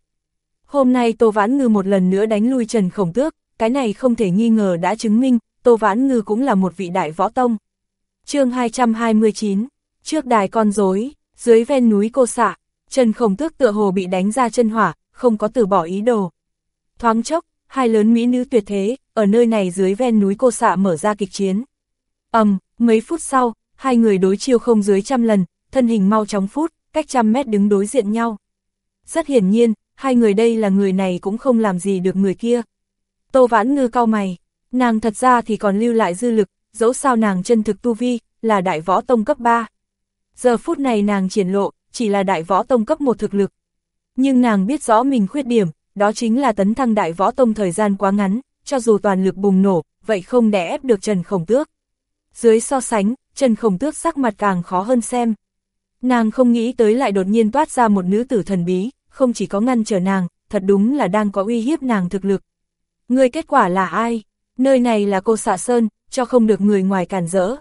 Hôm nay Tô Vãn Ngư một lần nữa đánh lui Trần Khổng Tước, cái này không thể nghi ngờ đã chứng minh, Tô Vãn Ngư cũng là một vị đại võ tông. chương 229, trước đài con rối dưới ven núi cô xạ, Trần Khổng Tước tựa hồ bị đánh ra chân hỏa, không có từ bỏ ý đồ. Thoáng chốc, hai lớn mỹ nữ tuyệt thế, ở nơi này dưới ven núi cô xạ mở ra kịch chiến. ầm, um, mấy phút sau, hai người đối chiêu không dưới trăm lần, thân hình mau chóng phút, cách trăm mét đứng đối diện nhau. Rất hiển nhiên, hai người đây là người này cũng không làm gì được người kia. Tô Vãn Ngư cao mày, nàng thật ra thì còn lưu lại dư lực, dẫu sao nàng chân thực tu vi, là đại võ tông cấp 3. Giờ phút này nàng triển lộ, chỉ là đại võ tông cấp một thực lực. Nhưng nàng biết rõ mình khuyết điểm, đó chính là tấn thăng đại võ tông thời gian quá ngắn, cho dù toàn lực bùng nổ, vậy không đè ép được Trần Khổng Tước. Dưới so sánh, Trần Khổng Tước sắc mặt càng khó hơn xem. Nàng không nghĩ tới lại đột nhiên toát ra một nữ tử thần bí, không chỉ có ngăn trở nàng, thật đúng là đang có uy hiếp nàng thực lực. Người kết quả là ai? Nơi này là cô xạ sơn, cho không được người ngoài cản rỡ.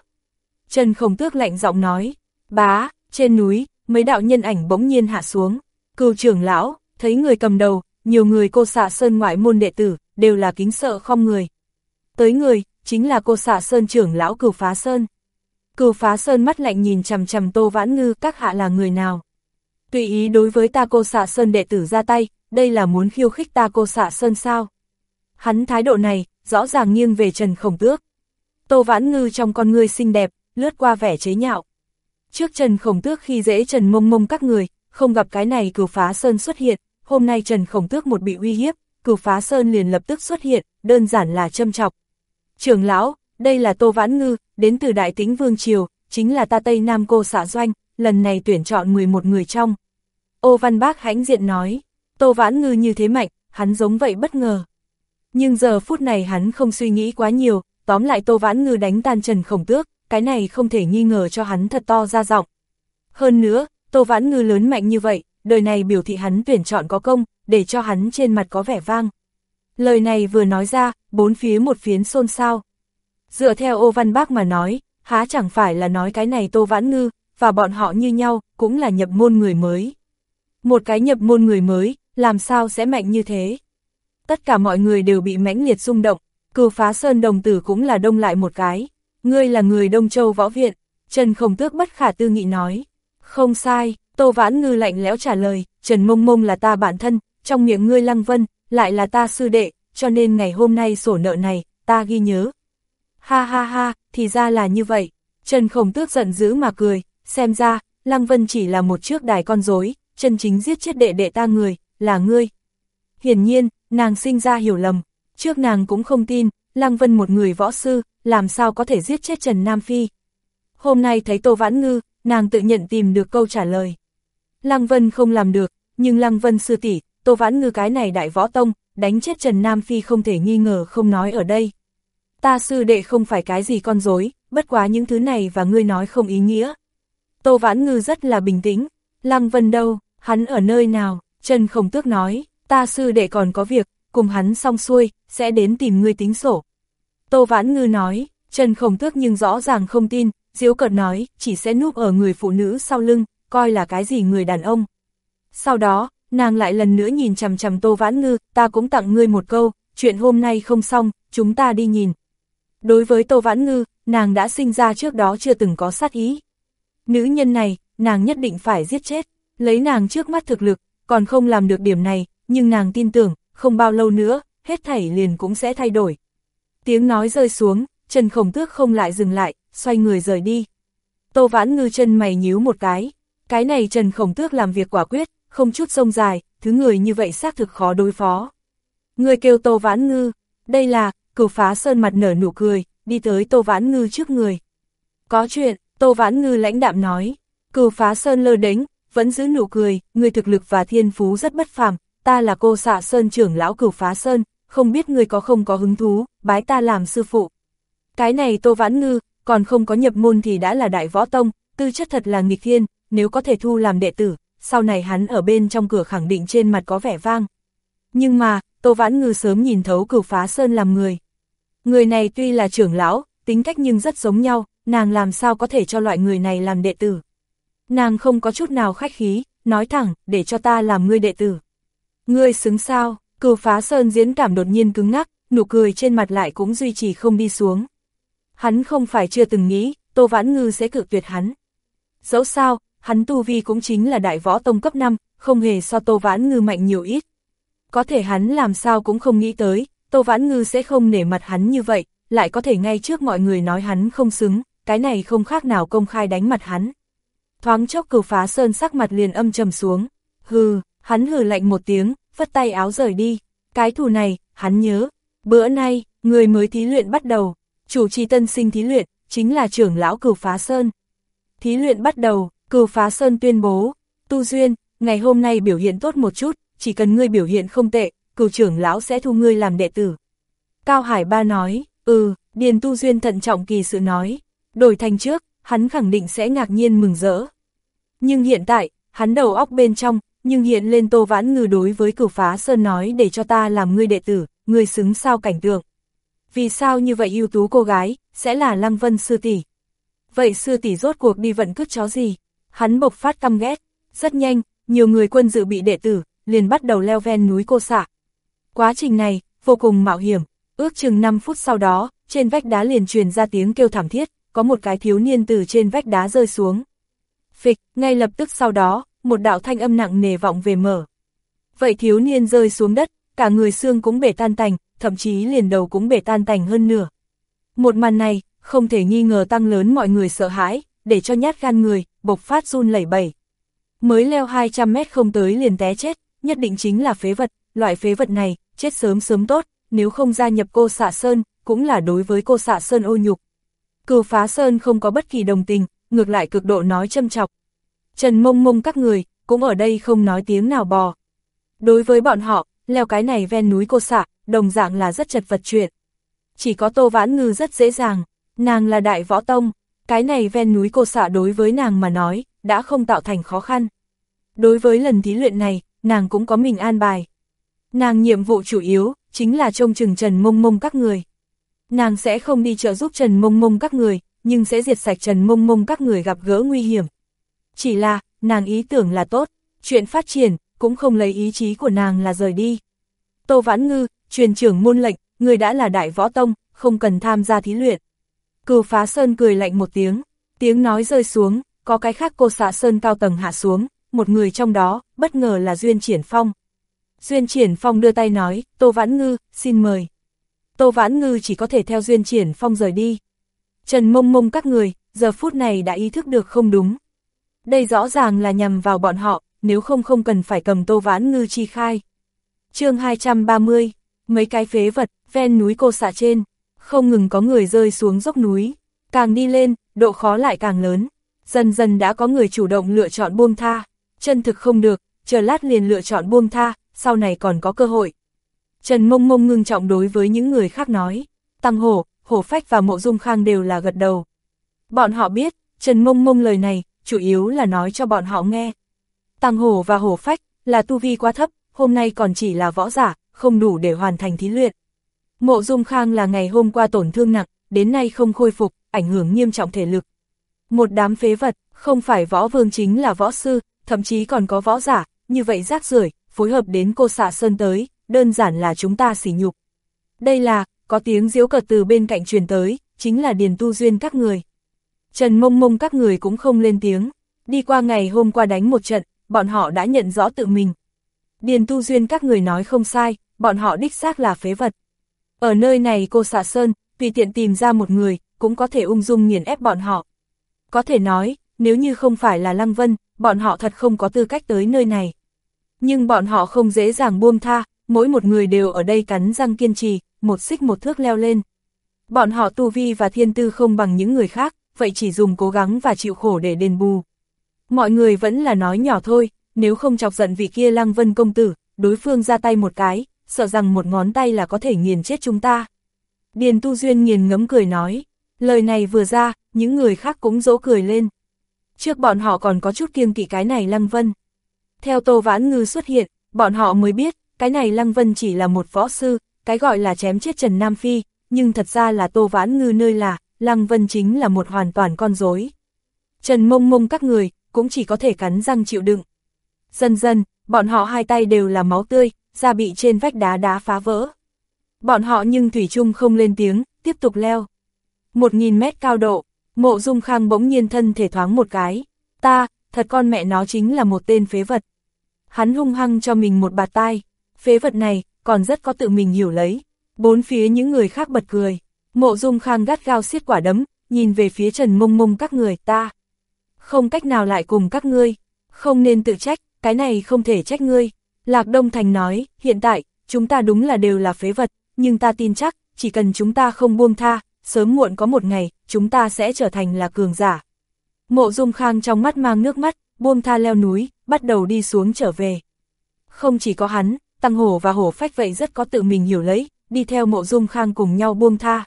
Trần Khổng Tước lạnh giọng nói, bá, trên núi, mấy đạo nhân ảnh bỗng nhiên hạ xuống. Cừu trưởng lão, thấy người cầm đầu, nhiều người cô xạ sơn ngoại môn đệ tử, đều là kính sợ không người. Tới người, chính là cô xạ sơn trưởng lão cửu phá sơn. Cửu phá sơn mắt lạnh nhìn chầm chầm tô vãn ngư các hạ là người nào. Tùy ý đối với ta cô xạ sơn đệ tử ra tay, đây là muốn khiêu khích ta cô xạ sơn sao. Hắn thái độ này, rõ ràng nghiêng về Trần Khổng Tước. Tô Vãn Ngư trong con ngươi xinh đẹp, lướt qua vẻ chế nhạo. Trước Trần Khổng Tước khi dễ Trần Mông Mông các người, không gặp cái này cửu phá sơn xuất hiện, hôm nay Trần Khổng Tước một bị uy hiếp, cửu phá sơn liền lập tức xuất hiện, đơn giản là châm chọc. Trưởng lão, đây là Tô Vãn Ngư, đến từ Đại Tĩnh Vương Triều, chính là ta Tây Nam cô xã doanh, lần này tuyển chọn 11 người trong. Ô Văn Bác hãnh diện nói, Tô Vãn Ngư như thế mạnh, hắn giống vậy bất ngờ. Nhưng giờ phút này hắn không suy nghĩ quá nhiều, tóm lại Tô Vãn Ngư đánh tan Trần Khổng Tước, cái này không thể nghi ngờ cho hắn thật to ra giọng. Hơn nữa, Tô Vãn Ngư lớn mạnh như vậy, đời này biểu thị hắn tuyển chọn có công, để cho hắn trên mặt có vẻ vang. Lời này vừa nói ra, bốn phía một phiến xôn xao. Dựa theo ô văn bác mà nói, há chẳng phải là nói cái này Tô Vãn Ngư, và bọn họ như nhau, cũng là nhập môn người mới. Một cái nhập môn người mới, làm sao sẽ mạnh như thế? Tất cả mọi người đều bị mãnh liệt rung động, cừu phá sơn đồng tử cũng là đông lại một cái. Ngươi là người Đông Châu Võ Viện, Trần Khổng Tước bất khả tư nghị nói. Không sai, Tô Vãn Ngư lạnh lẽo trả lời, Trần Mông Mông là ta bản thân, trong miệng ngươi Lăng Vân, lại là ta sư đệ, cho nên ngày hôm nay sổ nợ này, ta ghi nhớ. Ha ha ha, thì ra là như vậy. Trần Khổng Tước giận dữ mà cười, xem ra, Lăng Vân chỉ là một trước đài con rối, chân chính giết chết đệ đệ ta người, là ngươi. Hiển nhiên, nàng sinh ra hiểu lầm, trước nàng cũng không tin, Lăng Vân một người võ sư, làm sao có thể giết chết Trần Nam Phi. Hôm nay thấy Tô Vãn Ngư, nàng tự nhận tìm được câu trả lời. Lăng Vân không làm được, nhưng Lăng Vân sư tỷ, Tô Vãn Ngư cái này đại võ tông, đánh chết Trần Nam Phi không thể nghi ngờ không nói ở đây. Ta sư đệ không phải cái gì con dối, bất quá những thứ này và ngươi nói không ý nghĩa. Tô Vãn Ngư rất là bình tĩnh, Lăng Vân đâu, hắn ở nơi nào, Trần Khổng Tước nói, ta sư đệ còn có việc, cùng hắn xong xuôi, sẽ đến tìm ngươi tính sổ. Tô Vãn Ngư nói, Trần Khổng Tước nhưng rõ ràng không tin, diếu cợt nói, chỉ sẽ núp ở người phụ nữ sau lưng, coi là cái gì người đàn ông. Sau đó, nàng lại lần nữa nhìn chằm chằm Tô Vãn Ngư, ta cũng tặng ngươi một câu, chuyện hôm nay không xong, chúng ta đi nhìn. Đối với Tô Vãn Ngư, nàng đã sinh ra trước đó chưa từng có sát ý. Nữ nhân này, nàng nhất định phải giết chết, lấy nàng trước mắt thực lực, còn không làm được điểm này, nhưng nàng tin tưởng, không bao lâu nữa, hết thảy liền cũng sẽ thay đổi. Tiếng nói rơi xuống, Trần Khổng Tước không lại dừng lại, xoay người rời đi. Tô Vãn Ngư chân mày nhíu một cái. Cái này Trần Khổng Tước làm việc quả quyết, không chút sông dài, thứ người như vậy xác thực khó đối phó. Người kêu Tô Vãn Ngư, đây là, cửu phá sơn mặt nở nụ cười, đi tới Tô Vãn Ngư trước người. Có chuyện, Tô Vãn Ngư lãnh đạm nói, cửu phá sơn lơ đánh, vẫn giữ nụ cười, người thực lực và thiên phú rất bất phàm, ta là cô xạ sơn trưởng lão cửu phá sơn, không biết người có không có hứng thú, bái ta làm sư phụ. Cái này Tô Vãn Ngư, còn không có nhập môn thì đã là đại võ tông, tư chất thật là nghịch thiên, nếu có thể thu làm đệ tử, sau này hắn ở bên trong cửa khẳng định trên mặt có vẻ vang. Nhưng mà, Tô Vãn Ngư sớm nhìn thấu cửu phá sơn làm người. Người này tuy là trưởng lão, tính cách nhưng rất giống nhau, nàng làm sao có thể cho loại người này làm đệ tử. Nàng không có chút nào khách khí, nói thẳng, để cho ta làm ngươi đệ tử. Ngươi xứng sao, cửu phá sơn diễn cảm đột nhiên cứng ngắc, nụ cười trên mặt lại cũng duy trì không đi xuống. Hắn không phải chưa từng nghĩ, Tô Vãn Ngư sẽ cự tuyệt hắn. Dẫu sao, hắn tu vi cũng chính là đại võ tông cấp 5, không hề so Tô Vãn Ngư mạnh nhiều ít. Có thể hắn làm sao cũng không nghĩ tới, Tô Vãn Ngư sẽ không nể mặt hắn như vậy, lại có thể ngay trước mọi người nói hắn không xứng, cái này không khác nào công khai đánh mặt hắn. Thoáng chốc cửu phá sơn sắc mặt liền âm trầm xuống, hừ, hắn hừ lạnh một tiếng, phất tay áo rời đi, cái thù này, hắn nhớ, bữa nay, người mới thí luyện bắt đầu, chủ trì tân sinh thí luyện, chính là trưởng lão cửu phá sơn. Thí luyện bắt đầu, cửu phá sơn tuyên bố, tu duyên, ngày hôm nay biểu hiện tốt một chút, chỉ cần ngươi biểu hiện không tệ, cửu trưởng lão sẽ thu ngươi làm đệ tử. Cao Hải Ba nói, ừ, Điền Tu Duyên thận trọng kỳ sự nói, đổi thành trước, hắn khẳng định sẽ ngạc nhiên mừng rỡ. Nhưng hiện tại, hắn đầu óc bên trong, nhưng hiện lên Tô Vãn Ngư đối với cửu phá sơn nói để cho ta làm ngươi đệ tử, ngươi xứng sao cảnh tượng. Vì sao như vậy ưu tú cô gái, sẽ là Lăng Vân sư tỷ Vậy sư tỷ rốt cuộc đi vận cứt chó gì? Hắn bộc phát căm ghét, rất nhanh, nhiều người quân dự bị đệ tử, liền bắt đầu leo ven núi cô xạ. Quá trình này, vô cùng mạo hiểm, ước chừng 5 phút sau đó, trên vách đá liền truyền ra tiếng kêu thảm thiết, có một cái thiếu niên từ trên vách đá rơi xuống. Phịch, ngay lập tức sau đó, một đạo thanh âm nặng nề vọng về mở. Vậy thiếu niên rơi xuống đất, cả người xương cũng bể tan tành, thậm chí liền đầu cũng bể tan tành hơn nửa. Một màn này, không thể nghi ngờ tăng lớn mọi người sợ hãi, để cho nhát gan người, bộc phát run lẩy bẩy. Mới leo 200 mét không tới liền té chết, nhất định chính là phế vật, loại phế vật này, chết sớm sớm tốt, nếu không gia nhập cô xạ sơn, cũng là đối với cô xạ sơn ô nhục. Cừu phá sơn không có bất kỳ đồng tình, ngược lại cực độ nói châm chọc. Trần mông mông các người, cũng ở đây không nói tiếng nào bò. Đối với bọn họ, leo cái này ven núi cô xạ, đồng dạng là rất chật vật chuyện. Chỉ có Tô Vãn Ngư rất dễ dàng, nàng là đại võ tông, cái này ven núi cô xạ đối với nàng mà nói, đã không tạo thành khó khăn. Đối với lần thí luyện này, nàng cũng có mình an bài. Nàng nhiệm vụ chủ yếu, chính là trông chừng Trần Mông Mông các người. Nàng sẽ không đi trợ giúp Trần Mông Mông các người, nhưng sẽ diệt sạch Trần Mông Mông các người gặp gỡ nguy hiểm. Chỉ là, nàng ý tưởng là tốt, chuyện phát triển, cũng không lấy ý chí của nàng là rời đi. Tô Vãn Ngư, truyền trưởng môn lệnh, người đã là đại võ tông, không cần tham gia thí luyện. Cừu phá sơn cười lạnh một tiếng, tiếng nói rơi xuống, có cái khác cô xạ sơn cao tầng hạ xuống, một người trong đó, bất ngờ là Duyên Triển Phong. Duyên Triển Phong đưa tay nói, Tô Vãn Ngư, xin mời. Tô Vãn Ngư chỉ có thể theo Duyên Triển Phong rời đi. Trần mông mông các người, giờ phút này đã ý thức được không đúng. Đây rõ ràng là nhằm vào bọn họ, nếu không không cần phải cầm Tô Vãn Ngư chi khai. chương 230, mấy cái phế vật, ven núi cô xạ trên, không ngừng có người rơi xuống dốc núi, càng đi lên, độ khó lại càng lớn. Dần dần đã có người chủ động lựa chọn buông tha, chân thực không được, chờ lát liền lựa chọn buông tha, sau này còn có cơ hội. Trần mông mông ngưng trọng đối với những người khác nói, Tăng Hổ, Hổ Phách và Mộ Dung Khang đều là gật đầu. Bọn họ biết, Trần mông mông lời này, chủ yếu là nói cho bọn họ nghe. Tăng Hổ và Hổ Phách, là tu vi quá thấp, hôm nay còn chỉ là võ giả, không đủ để hoàn thành thí luyện. Mộ Dung Khang là ngày hôm qua tổn thương nặng, đến nay không khôi phục, ảnh hưởng nghiêm trọng thể lực. Một đám phế vật, không phải võ vương chính là võ sư, thậm chí còn có võ giả, như vậy rác rưởi phối hợp đến cô xạ sơn tới, đơn giản là chúng ta xỉ nhục. Đây là, có tiếng diếu cợt từ bên cạnh truyền tới, chính là điền tu duyên các người. Trần mông mông các người cũng không lên tiếng, đi qua ngày hôm qua đánh một trận, bọn họ đã nhận rõ tự mình. Điền tu duyên các người nói không sai, bọn họ đích xác là phế vật. Ở nơi này cô xạ sơn, tùy tiện tìm ra một người, cũng có thể ung dung nghiền ép bọn họ. Có thể nói, nếu như không phải là Lăng Vân, bọn họ thật không có tư cách tới nơi này. Nhưng bọn họ không dễ dàng buông tha, mỗi một người đều ở đây cắn răng kiên trì, một xích một thước leo lên. Bọn họ tu vi và thiên tư không bằng những người khác, vậy chỉ dùng cố gắng và chịu khổ để đền bù. Mọi người vẫn là nói nhỏ thôi, nếu không chọc giận vị kia Lăng Vân công tử, đối phương ra tay một cái, sợ rằng một ngón tay là có thể nghiền chết chúng ta. Điền Tu Duyên nghiền ngấm cười nói, lời này vừa ra, những người khác cũng dỗ cười lên. Trước bọn họ còn có chút kiêng kỵ cái này Lăng Vân. Theo Tô Vãn Ngư xuất hiện, bọn họ mới biết, cái này Lăng Vân chỉ là một võ sư, cái gọi là chém chết Trần Nam Phi, nhưng thật ra là Tô Vãn Ngư nơi là, Lăng Vân chính là một hoàn toàn con dối. Trần mông mông các người, cũng chỉ có thể cắn răng chịu đựng. Dần dần, bọn họ hai tay đều là máu tươi, da bị trên vách đá đá phá vỡ. Bọn họ nhưng Thủy chung không lên tiếng, tiếp tục leo. Một nghìn mét cao độ, mộ dung khang bỗng nhiên thân thể thoáng một cái. Ta, thật con mẹ nó chính là một tên phế vật. Hắn hung hăng cho mình một bạt tai. Phế vật này, còn rất có tự mình hiểu lấy. Bốn phía những người khác bật cười. Mộ dung khang gắt gao xiết quả đấm, nhìn về phía Trần Mông Mông các người, ta. Không cách nào lại cùng các ngươi, không nên tự trách, cái này không thể trách ngươi. Lạc Đông Thành nói, hiện tại, chúng ta đúng là đều là phế vật, nhưng ta tin chắc, chỉ cần chúng ta không buông tha, sớm muộn có một ngày, chúng ta sẽ trở thành là cường giả. Mộ Dung Khang trong mắt mang nước mắt, buông tha leo núi, bắt đầu đi xuống trở về. Không chỉ có hắn, Tăng Hổ và Hổ Phách vậy rất có tự mình hiểu lấy, đi theo Mộ Dung Khang cùng nhau buông tha.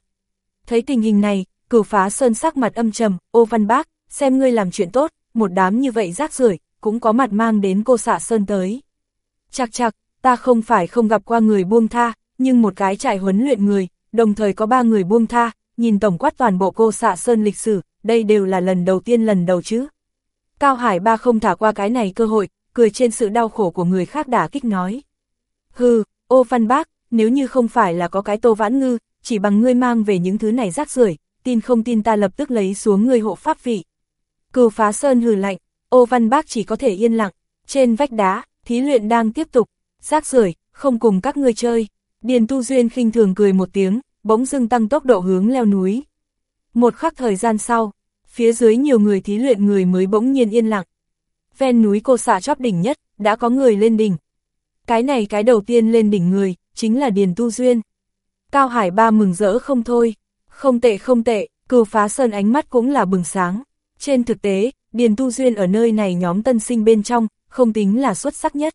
Thấy tình hình này, cửu phá sơn sắc mặt âm trầm, ô văn bác, xem ngươi làm chuyện tốt, một đám như vậy rác rưởi cũng có mặt mang đến cô xạ sơn tới. Chạc chạc, ta không phải không gặp qua người buông tha, nhưng một cái trại huấn luyện người, đồng thời có ba người buông tha, nhìn tổng quát toàn bộ cô xạ sơn lịch sử, đây đều là lần đầu tiên lần đầu chứ. Cao Hải Ba không thả qua cái này cơ hội, cười trên sự đau khổ của người khác đả kích nói. Hừ, ô văn bác, nếu như không phải là có cái tô vãn ngư, chỉ bằng ngươi mang về những thứ này rác rưởi tin không tin ta lập tức lấy xuống ngươi hộ pháp vị. Cừu phá sơn hừ lạnh, ô văn bác chỉ có thể yên lặng, trên vách đá, thí luyện đang tiếp tục, rác rưởi không cùng các ngươi chơi. Điền Tu Duyên khinh thường cười một tiếng, bỗng dưng tăng tốc độ hướng leo núi. Một khắc thời gian sau, phía dưới nhiều người thí luyện người mới bỗng nhiên yên lặng. Ven núi cô xạ chóp đỉnh nhất, đã có người lên đỉnh. Cái này cái đầu tiên lên đỉnh người, chính là Điền Tu Duyên. Cao Hải Ba mừng rỡ không thôi, không tệ không tệ, cừu phá sơn ánh mắt cũng là bừng sáng. Trên thực tế, Điền Tu Duyên ở nơi này nhóm tân sinh bên trong, không tính là xuất sắc nhất.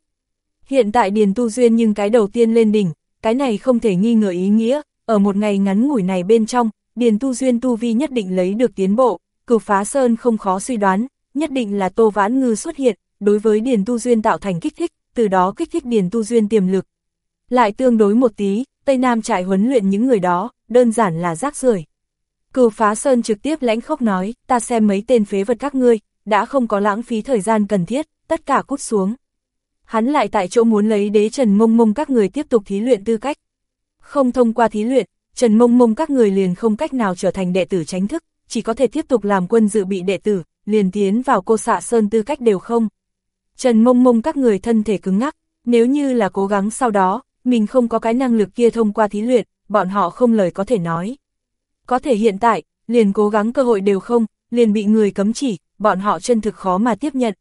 Hiện tại Điền Tu Duyên nhưng cái đầu tiên lên đỉnh, cái này không thể nghi ngờ ý nghĩa, ở một ngày ngắn ngủi này bên trong, Điền Tu Duyên Tu Vi nhất định lấy được tiến bộ, cửu phá sơn không khó suy đoán, nhất định là Tô Vãn Ngư xuất hiện, đối với Điền Tu Duyên tạo thành kích thích, từ đó kích thích Điền Tu Duyên tiềm lực. Lại tương đối một tí, Tây Nam trại huấn luyện những người đó, đơn giản là rác rưởi. Cửu phá sơn trực tiếp lãnh khốc nói, ta xem mấy tên phế vật các ngươi, đã không có lãng phí thời gian cần thiết, tất cả cút xuống. Hắn lại tại chỗ muốn lấy đế trần mông mông các người tiếp tục thí luyện tư cách. Không thông qua thí luyện, trần mông mông các người liền không cách nào trở thành đệ tử tránh thức, chỉ có thể tiếp tục làm quân dự bị đệ tử, liền tiến vào cô xạ sơn tư cách đều không. Trần mông mông các người thân thể cứng ngắc, nếu như là cố gắng sau đó, mình không có cái năng lực kia thông qua thí luyện, bọn họ không lời có thể nói. Có thể hiện tại, liền cố gắng cơ hội đều không, liền bị người cấm chỉ, bọn họ chân thực khó mà tiếp nhận.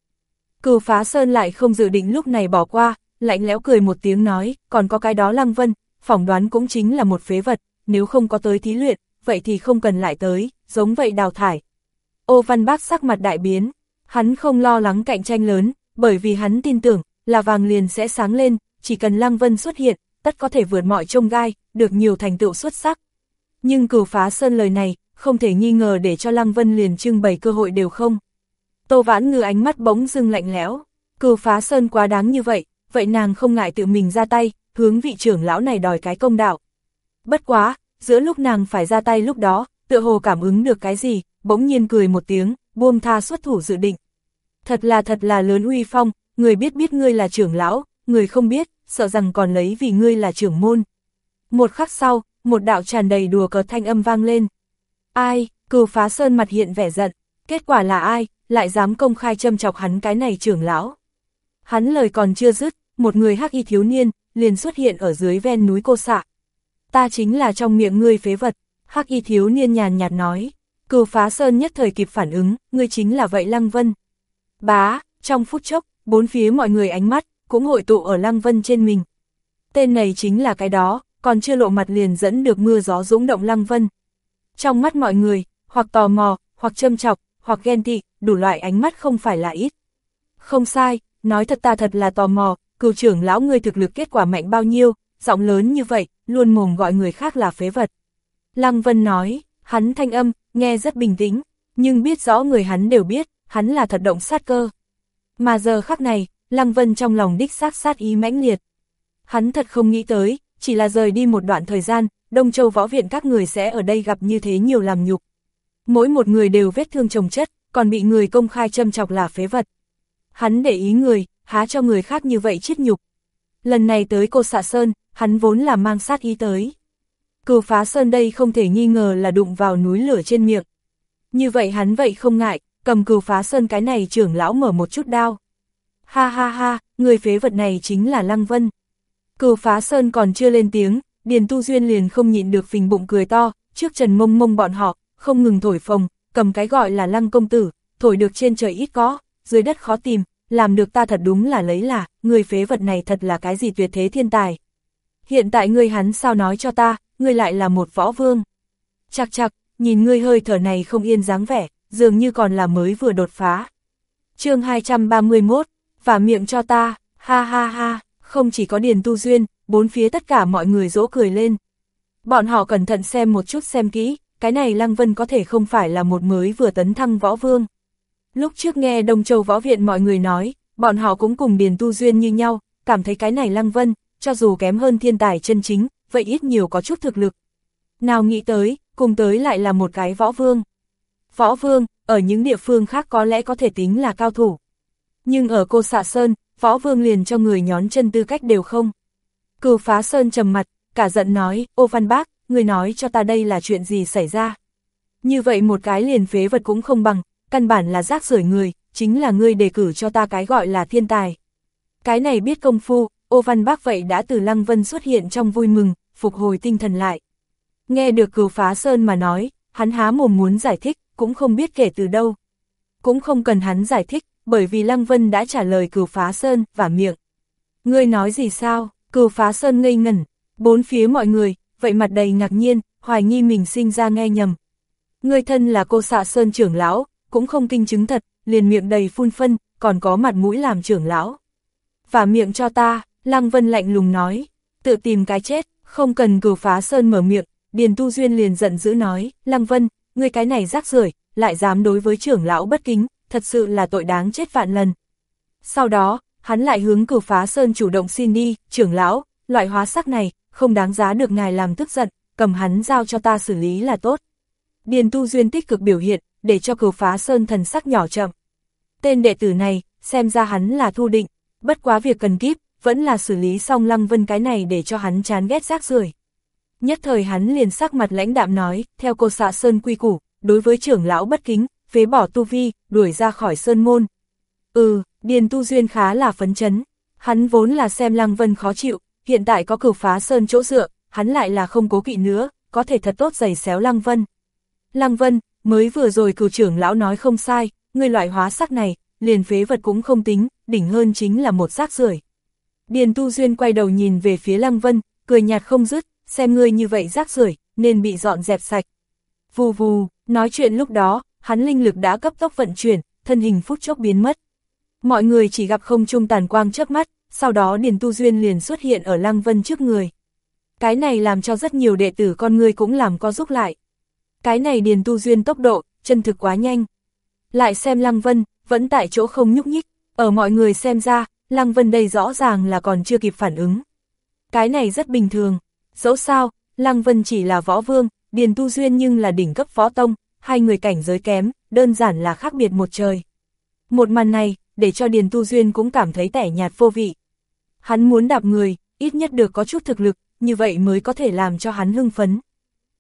Cừu phá sơn lại không dự định lúc này bỏ qua, lạnh lẽo cười một tiếng nói, còn có cái đó lăng vân, phỏng đoán cũng chính là một phế vật, nếu không có tới thí luyện, vậy thì không cần lại tới, giống vậy đào thải. Ô văn bác sắc mặt đại biến, hắn không lo lắng cạnh tranh lớn, bởi vì hắn tin tưởng, là vàng liền sẽ sáng lên, chỉ cần lăng vân xuất hiện, tất có thể vượt mọi trông gai, được nhiều thành tựu xuất sắc. Nhưng cửu phá sơn lời này, không thể nghi ngờ để cho lăng vân liền trưng bày cơ hội đều không. Tô vãn ngư ánh mắt bỗng dưng lạnh lẽo, cừu phá sơn quá đáng như vậy, vậy nàng không ngại tự mình ra tay, hướng vị trưởng lão này đòi cái công đạo. Bất quá, giữa lúc nàng phải ra tay lúc đó, tựa hồ cảm ứng được cái gì, bỗng nhiên cười một tiếng, buông tha xuất thủ dự định. Thật là thật là lớn uy phong, người biết biết ngươi là trưởng lão, người không biết, sợ rằng còn lấy vì ngươi là trưởng môn. Một khắc sau, một đạo tràn đầy đùa cợt thanh âm vang lên. Ai, cừu phá sơn mặt hiện vẻ giận, kết quả là ai, lại dám công khai châm chọc hắn cái này trưởng lão. Hắn lời còn chưa dứt, một người hắc y thiếu niên, liền xuất hiện ở dưới ven núi cô xạ. Ta chính là trong miệng ngươi phế vật, hắc y thiếu niên nhàn nhạt nói. Cừu phá sơn nhất thời kịp phản ứng, ngươi chính là vậy Lăng Vân. Bá, trong phút chốc, bốn phía mọi người ánh mắt, cũng hội tụ ở Lăng Vân trên mình. Tên này chính là cái đó, còn chưa lộ mặt liền dẫn được mưa gió dũng động Lăng Vân. Trong mắt mọi người, hoặc tò mò, hoặc châm chọc, hoặc ghen tị, đủ loại ánh mắt không phải là ít. Không sai, nói thật ta thật là tò mò, cựu trưởng lão ngươi thực lực kết quả mạnh bao nhiêu, giọng lớn như vậy, luôn mồm gọi người khác là phế vật. Lăng Vân nói, hắn thanh âm, nghe rất bình tĩnh, nhưng biết rõ người hắn đều biết, hắn là thật động sát cơ. Mà giờ khắc này, Lăng Vân trong lòng đích xác sát ý mãnh liệt. Hắn thật không nghĩ tới, chỉ là rời đi một đoạn thời gian, Đông Châu Võ Viện các người sẽ ở đây gặp như thế nhiều làm nhục. Mỗi một người đều vết thương chồng chất, còn bị người công khai châm chọc là phế vật. Hắn để ý người, há cho người khác như vậy chết nhục. Lần này tới cô xạ sơn, hắn vốn là mang sát ý tới. Cừu phá sơn đây không thể nghi ngờ là đụng vào núi lửa trên miệng. Như vậy hắn vậy không ngại, cầm cừu phá sơn cái này trưởng lão mở một chút đao. Ha ha ha, người phế vật này chính là Lăng Vân. Cửu phá sơn còn chưa lên tiếng, Điền Tu Duyên liền không nhịn được phình bụng cười to, trước Trần Mông Mông bọn họ, không ngừng thổi phồng, cầm cái gọi là lăng công tử, thổi được trên trời ít có, dưới đất khó tìm, làm được ta thật đúng là lấy là, người phế vật này thật là cái gì tuyệt thế thiên tài. Hiện tại ngươi hắn sao nói cho ta, ngươi lại là một võ vương. Chạc chạc, nhìn ngươi hơi thở này không yên dáng vẻ, dường như còn là mới vừa đột phá. chương 231, và miệng cho ta, ha ha ha, không chỉ có Điền Tu Duyên, bốn phía tất cả mọi người dỗ cười lên. Bọn họ cẩn thận xem một chút xem kỹ, cái này Lăng Vân có thể không phải là một mới vừa tấn thăng võ vương. Lúc trước nghe Đông Châu Võ Viện mọi người nói, bọn họ cũng cùng Điền Tu Duyên như nhau, cảm thấy cái này Lăng Vân, cho dù kém hơn thiên tài chân chính, vậy ít nhiều có chút thực lực. Nào nghĩ tới, cùng tới lại là một cái võ vương. Võ vương, ở những địa phương khác có lẽ có thể tính là cao thủ. Nhưng ở cô xạ sơn, võ vương liền cho người nhón chân tư cách đều không. Cừu phá sơn trầm mặt, cả giận nói, ô văn bác, người nói cho ta đây là chuyện gì xảy ra. Như vậy một cái liền phế vật cũng không bằng, căn bản là rác rưởi người, chính là ngươi đề cử cho ta cái gọi là thiên tài. Cái này biết công phu, ô văn bác vậy đã từ Lăng Vân xuất hiện trong vui mừng, phục hồi tinh thần lại. Nghe được cừu phá sơn mà nói, hắn há mồm muốn giải thích, cũng không biết kể từ đâu. Cũng không cần hắn giải thích, bởi vì Lăng Vân đã trả lời cửu phá sơn và miệng. Ngươi nói gì sao, cửu phá sơn ngây ngẩn, bốn phía mọi người, vậy mặt đầy ngạc nhiên, hoài nghi mình sinh ra nghe nhầm. Ngươi thân là cô xạ sơn trưởng lão, cũng không kinh chứng thật, liền miệng đầy phun phân, còn có mặt mũi làm trưởng lão. Và miệng cho ta, Lăng Vân lạnh lùng nói, tự tìm cái chết, không cần cửu phá sơn mở miệng, Điền Tu Duyên liền giận dữ nói, Lăng Vân, ngươi cái này rác rưởi lại dám đối với trưởng lão bất kính, thật sự là tội đáng chết vạn lần. Sau đó, hắn lại hướng cửu phá sơn chủ động xin đi, trưởng lão, loại hóa sắc này, không đáng giá được ngài làm tức giận, cầm hắn giao cho ta xử lý là tốt. Điền Tu Duyên tích cực biểu hiện, để cho cửu phá sơn thần sắc nhỏ chậm. Tên đệ tử này, xem ra hắn là thu định, bất quá việc cần kíp, vẫn là xử lý xong Lăng Vân cái này để cho hắn chán ghét rác rưởi. Nhất thời hắn liền sắc mặt lãnh đạm nói, theo cô xạ sơn quy củ, đối với trưởng lão bất kính, phế bỏ tu vi, đuổi ra khỏi sơn môn. Ừ, Điền Tu Duyên khá là phấn chấn, hắn vốn là xem Lăng Vân khó chịu, hiện tại có cửu phá sơn chỗ dựa, hắn lại là không cố kỵ nữa, có thể thật tốt giày xéo Lăng Vân. Lăng Vân, mới vừa rồi cửu trưởng lão nói không sai, người loại hóa sắc này, liền phế vật cũng không tính, đỉnh hơn chính là một xác rưởi. Điền Tu Duyên quay đầu nhìn về phía Lăng Vân, cười nhạt không dứt, xem ngươi như vậy rác rưởi nên bị dọn dẹp sạch. Vù vù, nói chuyện lúc đó, hắn linh lực đã cấp tốc vận chuyển, thân hình phút chốc biến mất. Mọi người chỉ gặp không trung tàn quang trước mắt, sau đó Điền Tu Duyên liền xuất hiện ở Lăng Vân trước người. Cái này làm cho rất nhiều đệ tử con người cũng làm co rúc lại. Cái này Điền Tu Duyên tốc độ, chân thực quá nhanh. Lại xem Lăng Vân, vẫn tại chỗ không nhúc nhích, ở mọi người xem ra, Lăng Vân đây rõ ràng là còn chưa kịp phản ứng. Cái này rất bình thường, dẫu sao, Lăng Vân chỉ là võ vương, Điền Tu Duyên nhưng là đỉnh cấp võ tông, hai người cảnh giới kém, đơn giản là khác biệt một trời. Một màn này, để cho Điền Tu Duyên cũng cảm thấy tẻ nhạt vô vị. Hắn muốn đạp người, ít nhất được có chút thực lực, như vậy mới có thể làm cho hắn hưng phấn.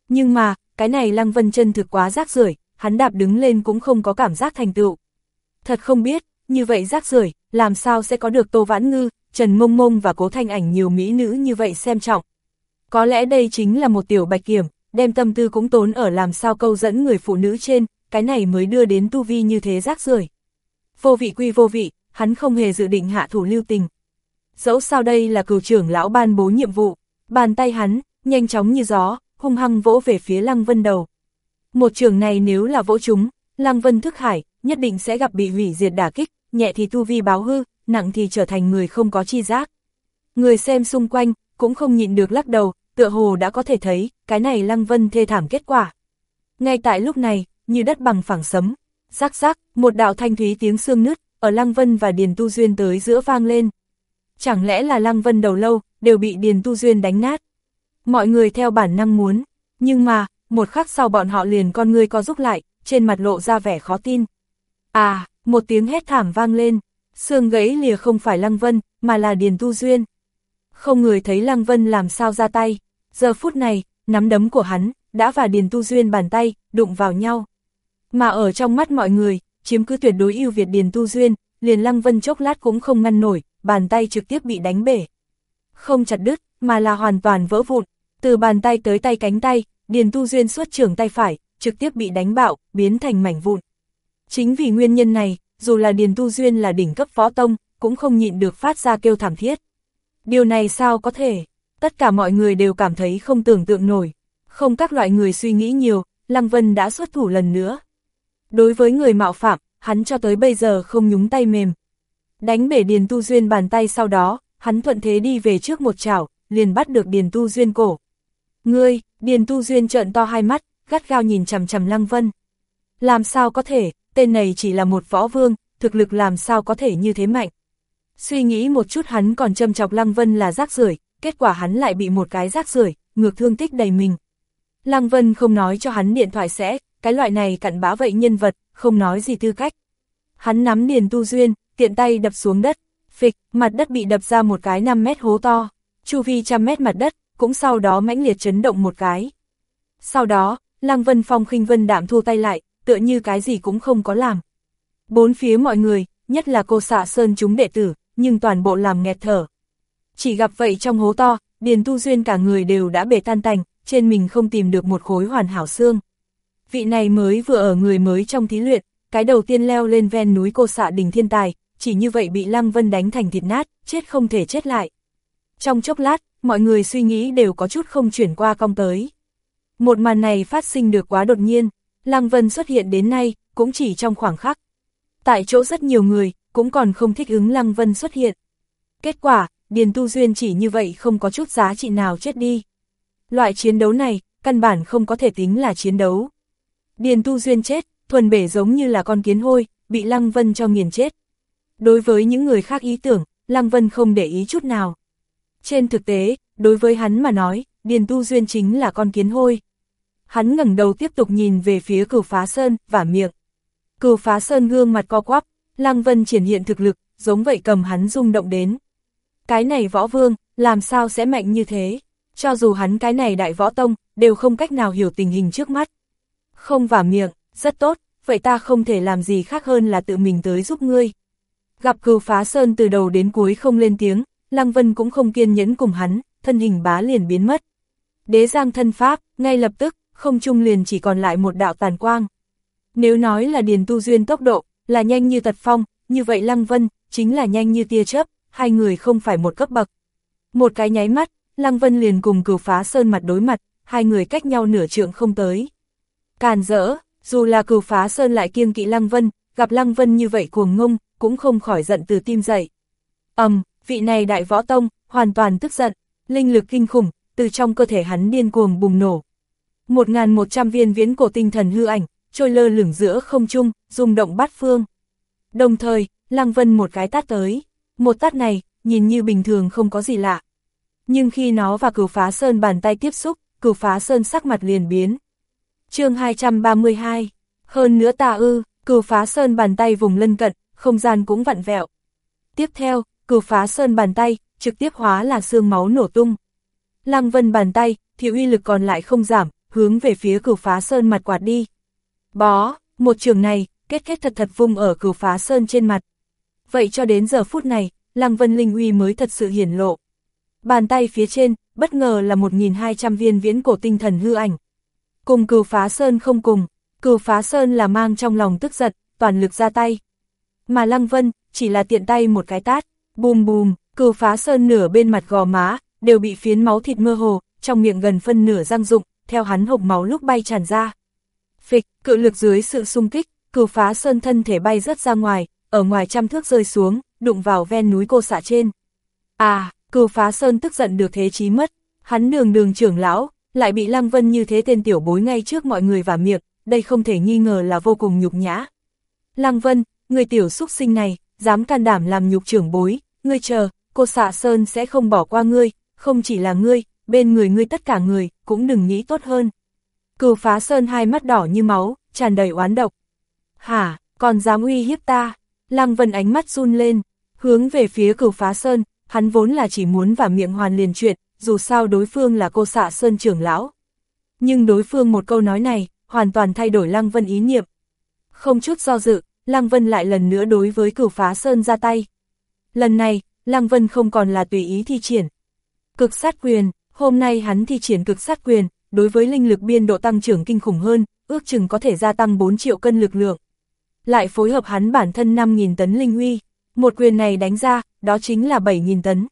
Nhưng mà, cái này Lăng Vân chân thực quá rác rưởi, hắn đạp đứng lên cũng không có cảm giác thành tựu. Thật không biết, như vậy rác rưởi, làm sao sẽ có được Tô Vãn Ngư, Trần Mông Mông và Cố Thanh Ảnh nhiều mỹ nữ như vậy xem trọng. Có lẽ đây chính là một tiểu bạch kiểm, đem tâm tư cũng tốn ở làm sao câu dẫn người phụ nữ trên, cái này mới đưa đến tu vi như thế rác rưởi. Vô vị quy vô vị, hắn không hề dự định hạ thủ lưu tình. Dẫu sao đây là cửu trưởng lão ban bố nhiệm vụ, bàn tay hắn, nhanh chóng như gió, hung hăng vỗ về phía Lăng Vân đầu. Một trường này nếu là vỗ chúng, Lăng Vân thức hải, nhất định sẽ gặp bị hủy diệt đả kích, nhẹ thì tu vi báo hư, nặng thì trở thành người không có chi giác. Người xem xung quanh, cũng không nhịn được lắc đầu, tựa hồ đã có thể thấy, cái này Lăng Vân thê thảm kết quả. Ngay tại lúc này, như đất bằng phẳng sấm, rắc rắc, một đạo thanh thúy tiếng xương nứt, ở Lăng Vân và Điền Tu Duyên tới giữa vang lên. Chẳng lẽ là Lăng Vân đầu lâu, đều bị Điền Tu Duyên đánh nát. Mọi người theo bản năng muốn, nhưng mà, một khắc sau bọn họ liền con người co rúc lại, trên mặt lộ ra vẻ khó tin. À, một tiếng hét thảm vang lên, xương gãy lìa không phải Lăng Vân, mà là Điền Tu Duyên. Không người thấy Lăng Vân làm sao ra tay, giờ phút này, nắm đấm của hắn, đã và Điền Tu Duyên bàn tay, đụng vào nhau. Mà ở trong mắt mọi người, chiếm cứ tuyệt đối ưu việt Điền Tu Duyên, liền Lăng Vân chốc lát cũng không ngăn nổi, bàn tay trực tiếp bị đánh bể. Không chặt đứt, mà là hoàn toàn vỡ vụn. Từ bàn tay tới tay cánh tay, Điền Tu Duyên xuất trưởng tay phải, trực tiếp bị đánh bạo, biến thành mảnh vụn. Chính vì nguyên nhân này, dù là Điền Tu Duyên là đỉnh cấp phó tông, cũng không nhịn được phát ra kêu thảm thiết. Điều này sao có thể? Tất cả mọi người đều cảm thấy không tưởng tượng nổi. Không các loại người suy nghĩ nhiều, Lăng Vân đã xuất thủ lần nữa. Đối với người mạo phạm, hắn cho tới bây giờ không nhúng tay mềm. Đánh bể Điền Tu Duyên bàn tay sau đó, hắn thuận thế đi về trước một chảo, liền bắt được Điền Tu Duyên cổ. Ngươi, Điền Tu Duyên trợn to hai mắt, gắt gao nhìn chằm chằm Lăng Vân. Làm sao có thể, tên này chỉ là một võ vương, thực lực làm sao có thể như thế mạnh. Suy nghĩ một chút hắn còn châm chọc Lăng Vân là rác rưởi, kết quả hắn lại bị một cái rác rưởi, ngược thương tích đầy mình. Lăng Vân không nói cho hắn điện thoại sẽ, cái loại này cặn bã vậy nhân vật, không nói gì tư cách. Hắn nắm Điền Tu Duyên, tiện tay đập xuống đất, phịch, mặt đất bị đập ra một cái 5 mét hố to, chu vi trăm mét mặt đất, cũng sau đó mãnh liệt chấn động một cái. Sau đó, Lăng Vân Phong khinh vân đạm thu tay lại, tựa như cái gì cũng không có làm. Bốn phía mọi người, nhất là cô xạ sơn chúng đệ tử, nhưng toàn bộ làm nghẹt thở. Chỉ gặp vậy trong hố to, Điền Tu Duyên cả người đều đã bể tan tành, trên mình không tìm được một khối hoàn hảo xương. Vị này mới vừa ở người mới trong thí luyện, cái đầu tiên leo lên ven núi cô xạ đỉnh thiên tài, chỉ như vậy bị Lăng Vân đánh thành thịt nát, chết không thể chết lại. Trong chốc lát, mọi người suy nghĩ đều có chút không chuyển qua cong tới. Một màn này phát sinh được quá đột nhiên, Lăng Vân xuất hiện đến nay, cũng chỉ trong khoảng khắc. Tại chỗ rất nhiều người, cũng còn không thích ứng Lăng Vân xuất hiện. Kết quả, Điền Tu Duyên chỉ như vậy không có chút giá trị nào chết đi. Loại chiến đấu này, căn bản không có thể tính là chiến đấu. Điền Tu Duyên chết, thuần bể giống như là con kiến hôi, bị Lăng Vân cho nghiền chết. Đối với những người khác ý tưởng, Lăng Vân không để ý chút nào. Trên thực tế, đối với hắn mà nói, Điền Tu Duyên chính là con kiến hôi. Hắn ngẩng đầu tiếp tục nhìn về phía cửu phá sơn, và miệng. Cửu phá sơn gương mặt co quắp, Lăng Vân triển hiện thực lực, giống vậy cầm hắn rung động đến. Cái này võ vương, làm sao sẽ mạnh như thế? Cho dù hắn cái này đại võ tông, đều không cách nào hiểu tình hình trước mắt. Không vả miệng, rất tốt, vậy ta không thể làm gì khác hơn là tự mình tới giúp ngươi. Gặp cừu phá sơn từ đầu đến cuối không lên tiếng, Lăng Vân cũng không kiên nhẫn cùng hắn, thân hình bá liền biến mất. Đế giang thân pháp, ngay lập tức, không trung liền chỉ còn lại một đạo tàn quang. Nếu nói là điền tu duyên tốc độ, là nhanh như tật phong, như vậy Lăng Vân, chính là nhanh như tia chớp, hai người không phải một cấp bậc. Một cái nháy mắt, Lăng Vân liền cùng cửu phá sơn mặt đối mặt, hai người cách nhau nửa trượng không tới. Càn rỡ, dù là cửu phá sơn lại kiêng kỵ Lăng Vân, gặp Lăng Vân như vậy cuồng ngông, cũng không khỏi giận từ tim dậy. ầm, um, vị này đại võ tông, hoàn toàn tức giận, linh lực kinh khủng, từ trong cơ thể hắn điên cuồng bùng nổ. 1.100 viên viễn cổ tinh thần hư ảnh, trôi lơ lửng giữa không trung, rung động bát phương. Đồng thời, Lăng Vân một cái tát tới. Một tát này, nhìn như bình thường không có gì lạ. Nhưng khi nó và cửu phá sơn bàn tay tiếp xúc, cửu phá sơn sắc mặt liền biến. chương 232, hơn nữa tà ư, cửu phá sơn bàn tay vùng lân cận, không gian cũng vặn vẹo. Tiếp theo, cửu phá sơn bàn tay, trực tiếp hóa là xương máu nổ tung. Lăng vân bàn tay, thì uy lực còn lại không giảm, hướng về phía cửu phá sơn mặt quạt đi. Bó, một trường này, kết kết thật thật vung ở cửu phá sơn trên mặt. Vậy cho đến giờ phút này, Lăng Vân Linh uy mới thật sự hiển lộ. Bàn tay phía trên, bất ngờ là 1.200 viên viễn cổ tinh thần hư ảnh. Cùng cửu phá sơn không cùng, cửu phá sơn là mang trong lòng tức giật toàn lực ra tay. Mà Lăng Vân, chỉ là tiện tay một cái tát, bùm bùm, cửu phá sơn nửa bên mặt gò má, đều bị phiến máu thịt mơ hồ, trong miệng gần phân nửa răng rụng, theo hắn hộc máu lúc bay tràn ra. Phịch, cự lực dưới sự xung kích, cửu phá sơn thân thể bay rất ra ngoài, ở ngoài trăm thước rơi xuống, đụng vào ven núi cô xạ trên. À, cửu phá sơn tức giận được thế chí mất, hắn đường đường trưởng lão, lại bị Lăng Vân như thế tên tiểu bối ngay trước mọi người và miệng, đây không thể nghi ngờ là vô cùng nhục nhã. Lăng Vân, người tiểu xúc sinh này, dám can đảm làm nhục trưởng bối, ngươi chờ, cô xạ sơn sẽ không bỏ qua ngươi, không chỉ là ngươi, bên người ngươi tất cả người, cũng đừng nghĩ tốt hơn. Cửu phá sơn hai mắt đỏ như máu, tràn đầy oán độc. Hả, còn dám uy hiếp ta? Lăng Vân ánh mắt run lên, hướng về phía cửu phá sơn, hắn vốn là chỉ muốn và miệng hoàn liền chuyện, dù sao đối phương là cô xạ sơn trưởng lão. Nhưng đối phương một câu nói này, hoàn toàn thay đổi Lăng Vân ý niệm. Không chút do dự, Lăng Vân lại lần nữa đối với cửu phá sơn ra tay. Lần này, Lăng Vân không còn là tùy ý thi triển. Cực sát quyền, Hôm nay hắn thi triển cực sát quyền, đối với linh lực biên độ tăng trưởng kinh khủng hơn, ước chừng có thể gia tăng 4 triệu cân lực lượng. Lại phối hợp hắn bản thân 5.000 tấn linh uy, một quyền này đánh ra, đó chính là 7.000 tấn.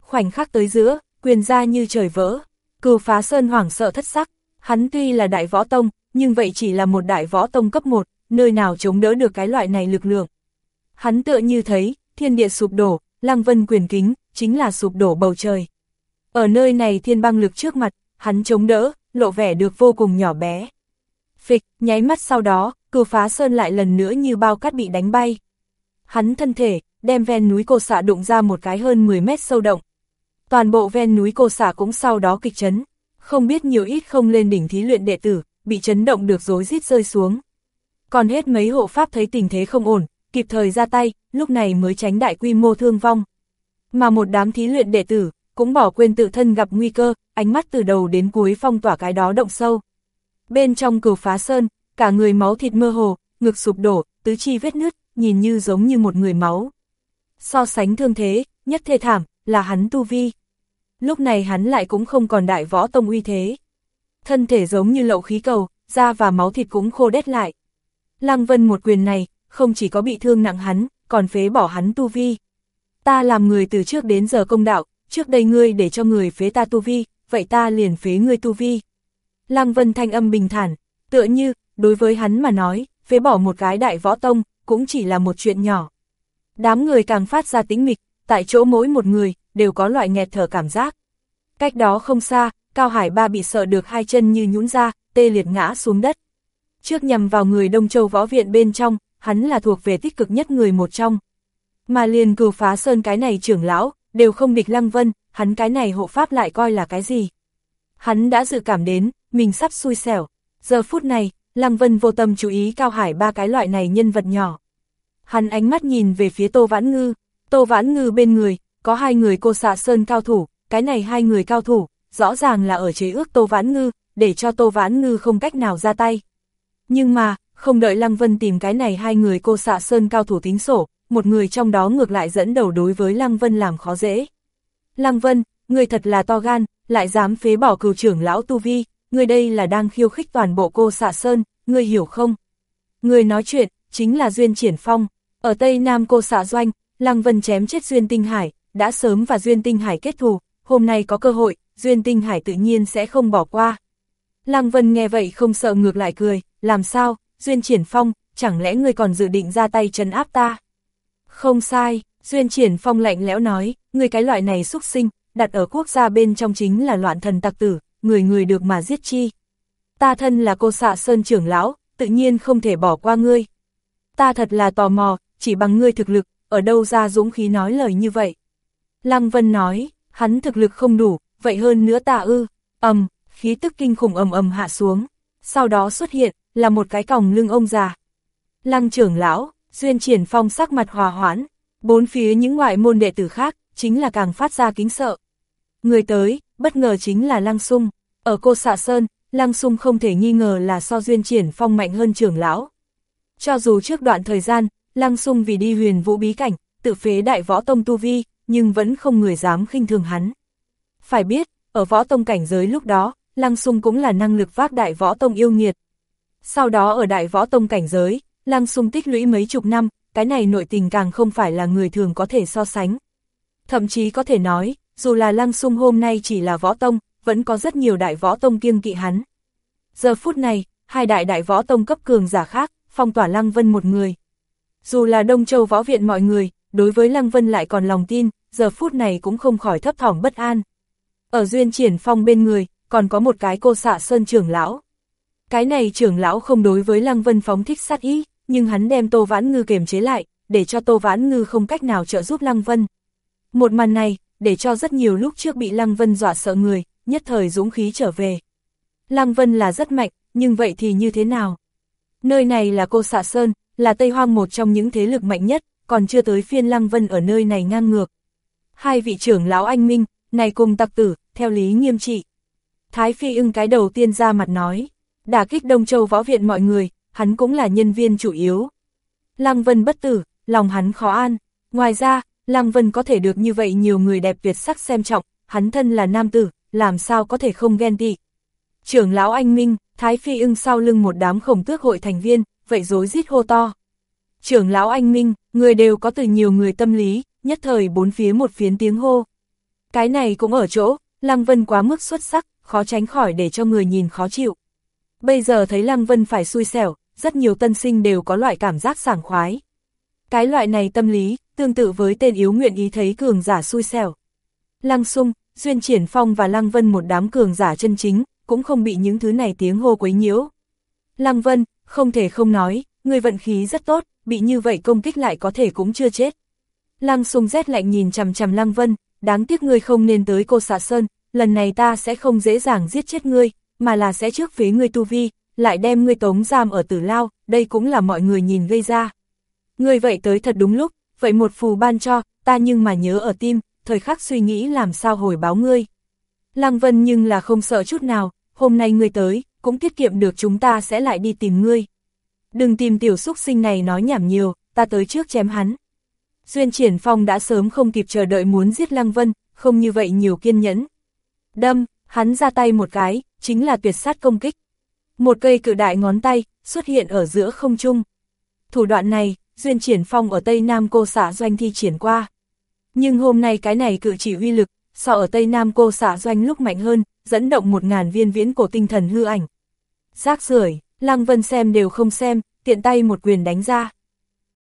Khoảnh khắc tới giữa, quyền ra như trời vỡ, cừu phá sơn hoảng sợ thất sắc, hắn tuy là đại võ tông, nhưng vậy chỉ là một đại võ tông cấp 1, nơi nào chống đỡ được cái loại này lực lượng. Hắn tựa như thấy, thiên địa sụp đổ, lăng vân quyền kính, chính là sụp đổ bầu trời. Ở nơi này thiên băng lực trước mặt, hắn chống đỡ, lộ vẻ được vô cùng nhỏ bé. Phịch, nháy mắt sau đó, cửu phá sơn lại lần nữa như bao cát bị đánh bay. Hắn thân thể, đem ven núi cô xạ đụng ra một cái hơn 10 mét sâu động. Toàn bộ ven núi cô xạ cũng sau đó kịch chấn, không biết nhiều ít không lên đỉnh thí luyện đệ tử, bị chấn động được rối rít rơi xuống. Còn hết mấy hộ pháp thấy tình thế không ổn, kịp thời ra tay, lúc này mới tránh đại quy mô thương vong. Mà một đám thí luyện đệ tử, cũng bỏ quên tự thân gặp nguy cơ, ánh mắt từ đầu đến cuối phong tỏa cái đó động sâu. Bên trong cửu phá sơn, cả người máu thịt mơ hồ, ngực sụp đổ, tứ chi vết nứt, nhìn như giống như một người máu. So sánh thương thế, nhất thê thảm, là hắn tu vi. Lúc này hắn lại cũng không còn đại võ tông uy thế. Thân thể giống như lậu khí cầu, da và máu thịt cũng khô đét lại. Lăng Vân một quyền này, không chỉ có bị thương nặng hắn, còn phế bỏ hắn tu vi. Ta làm người từ trước đến giờ công đạo, trước đây ngươi để cho người phế ta tu vi, vậy ta liền phế ngươi tu vi. Lăng Vân thanh âm bình thản, tựa như, đối với hắn mà nói, phế bỏ một cái đại võ tông, cũng chỉ là một chuyện nhỏ. Đám người càng phát ra tính mịch, tại chỗ mỗi một người, đều có loại nghẹt thở cảm giác. Cách đó không xa, Cao Hải Ba bị sợ được hai chân như nhũn ra, tê liệt ngã xuống đất. Trước nhằm vào người Đông Châu Võ Viện bên trong, hắn là thuộc về tích cực nhất người một trong. Mà liền cừu phá sơn cái này trưởng lão, đều không địch Lăng Vân, hắn cái này hộ pháp lại coi là cái gì. Hắn đã dự cảm đến, mình sắp xui xẻo. Giờ phút này, Lăng Vân vô tâm chú ý Cao Hải ba cái loại này nhân vật nhỏ. Hắn ánh mắt nhìn về phía Tô Vãn Ngư, Tô Vãn Ngư bên người, có hai người cô xạ sơn cao thủ, cái này hai người cao thủ, rõ ràng là ở chế ước Tô Vãn Ngư, để cho Tô Vãn Ngư không cách nào ra tay. Nhưng mà, không đợi Lăng Vân tìm cái này hai người cô xạ sơn cao thủ tính sổ, một người trong đó ngược lại dẫn đầu đối với Lăng Vân làm khó dễ. Lăng Vân, người thật là to gan, lại dám phế bỏ cừu trưởng lão Tu Vi, người đây là đang khiêu khích toàn bộ cô xạ sơn, người hiểu không? Người nói chuyện, chính là Duyên Triển Phong, ở Tây Nam cô xạ doanh, Lăng Vân chém chết Duyên Tinh Hải, đã sớm và Duyên Tinh Hải kết thù, hôm nay có cơ hội, Duyên Tinh Hải tự nhiên sẽ không bỏ qua. Lăng Vân nghe vậy không sợ ngược lại cười, làm sao, Duyên Triển Phong, chẳng lẽ ngươi còn dự định ra tay trấn áp ta? Không sai, Duyên Triển Phong lạnh lẽo nói, người cái loại này xúc sinh, đặt ở quốc gia bên trong chính là loạn thần tặc tử, người người được mà giết chi. Ta thân là cô xạ sơn trưởng lão, tự nhiên không thể bỏ qua ngươi. Ta thật là tò mò, chỉ bằng ngươi thực lực, ở đâu ra dũng khí nói lời như vậy. Lăng Vân nói, hắn thực lực không đủ, vậy hơn nữa ta ư, ầm, khí tức kinh khủng ầm ầm hạ xuống, sau đó xuất hiện, là một cái còng lưng ông già. Lăng trưởng lão, duyên triển phong sắc mặt hòa hoãn, bốn phía những ngoại môn đệ tử khác, chính là càng phát ra kính sợ. Người tới, bất ngờ chính là Lăng Sung, ở cô xạ sơn, Lăng Sung không thể nghi ngờ là so duyên triển phong mạnh hơn trưởng lão. Cho dù trước đoạn thời gian, Lăng Sung vì đi huyền vũ bí cảnh, tự phế đại võ tông tu vi, nhưng vẫn không người dám khinh thường hắn. Phải biết, ở võ tông cảnh giới lúc đó, Lăng Sung cũng là năng lực vác đại võ tông yêu nghiệt. Sau đó ở đại võ tông cảnh giới, Lăng Sung tích lũy mấy chục năm, cái này nội tình càng không phải là người thường có thể so sánh. Thậm chí có thể nói, dù là Lăng Sung hôm nay chỉ là võ tông, vẫn có rất nhiều đại võ tông kiêng kỵ hắn. Giờ phút này, hai đại đại võ tông cấp cường giả khác, phong tỏa Lăng Vân một người. Dù là Đông Châu võ viện mọi người, đối với Lăng Vân lại còn lòng tin, giờ phút này cũng không khỏi thấp thỏm bất an. Ở duyên triển phong bên người, còn có một cái cô xạ sơn trưởng lão. Cái này trưởng lão không đối với Lăng Vân phóng thích sát ý, nhưng hắn đem Tô Vãn Ngư kiềm chế lại, để cho Tô Vãn Ngư không cách nào trợ giúp Lăng Vân. Một màn này, để cho rất nhiều lúc trước bị Lăng Vân dọa sợ người, nhất thời dũng khí trở về. Lăng Vân là rất mạnh, nhưng vậy thì như thế nào? Nơi này là cô xạ sơn, là Tây Hoang một trong những thế lực mạnh nhất, còn chưa tới phiên Lăng Vân ở nơi này ngang ngược. Hai vị trưởng lão anh Minh, này cùng tặc tử, theo lý nghiêm trị. Thái Phi ưng cái đầu tiên ra mặt nói, đả kích Đông Châu võ viện mọi người, hắn cũng là nhân viên chủ yếu. Lăng Vân bất tử, lòng hắn khó an. Ngoài ra, Lăng Vân có thể được như vậy nhiều người đẹp tuyệt sắc xem trọng, hắn thân là nam tử, làm sao có thể không ghen tị. Trưởng lão anh Minh, Thái Phi ưng sau lưng một đám khổng tước hội thành viên, vậy dối rít hô to. Trưởng lão anh Minh, người đều có từ nhiều người tâm lý, nhất thời bốn phía một phiến tiếng hô. Cái này cũng ở chỗ, Lăng Vân quá mức xuất sắc, khó tránh khỏi để cho người nhìn khó chịu. Bây giờ thấy Lăng Vân phải xui xẻo, rất nhiều tân sinh đều có loại cảm giác sảng khoái. Cái loại này tâm lý, tương tự với tên yếu nguyện ý thấy cường giả xui xẻo. Lăng Sung, Duyên Triển Phong và Lăng Vân một đám cường giả chân chính, cũng không bị những thứ này tiếng hô quấy nhiễu. Lăng Vân, không thể không nói, người vận khí rất tốt, bị như vậy công kích lại có thể cũng chưa chết. Lăng Sung rét lạnh nhìn chằm chằm Lăng Vân, đáng tiếc ngươi không nên tới cô xạ sơn, lần này ta sẽ không dễ dàng giết chết ngươi, mà là sẽ trước phế ngươi tu vi, lại đem ngươi tống giam ở tử lao, đây cũng là mọi người nhìn gây ra. Ngươi vậy tới thật đúng lúc, vậy một phù ban cho, ta nhưng mà nhớ ở tim, thời khắc suy nghĩ làm sao hồi báo ngươi. Lăng Vân nhưng là không sợ chút nào, hôm nay ngươi tới, cũng tiết kiệm được chúng ta sẽ lại đi tìm ngươi. Đừng tìm tiểu xúc sinh này nói nhảm nhiều, ta tới trước chém hắn. Duyên triển phong đã sớm không kịp chờ đợi muốn giết Lăng Vân, không như vậy nhiều kiên nhẫn. Đâm, hắn ra tay một cái, chính là tuyệt sát công kích. Một cây cự đại ngón tay, xuất hiện ở giữa không trung. Thủ đoạn này, Duyên triển phong ở Tây Nam cô xã doanh thi triển qua. Nhưng hôm nay cái này cự chỉ uy lực, so ở Tây Nam cô xã doanh lúc mạnh hơn, dẫn động một ngàn viên viễn cổ tinh thần hư ảnh. Rác rưởi Lăng Vân xem đều không xem, tiện tay một quyền đánh ra.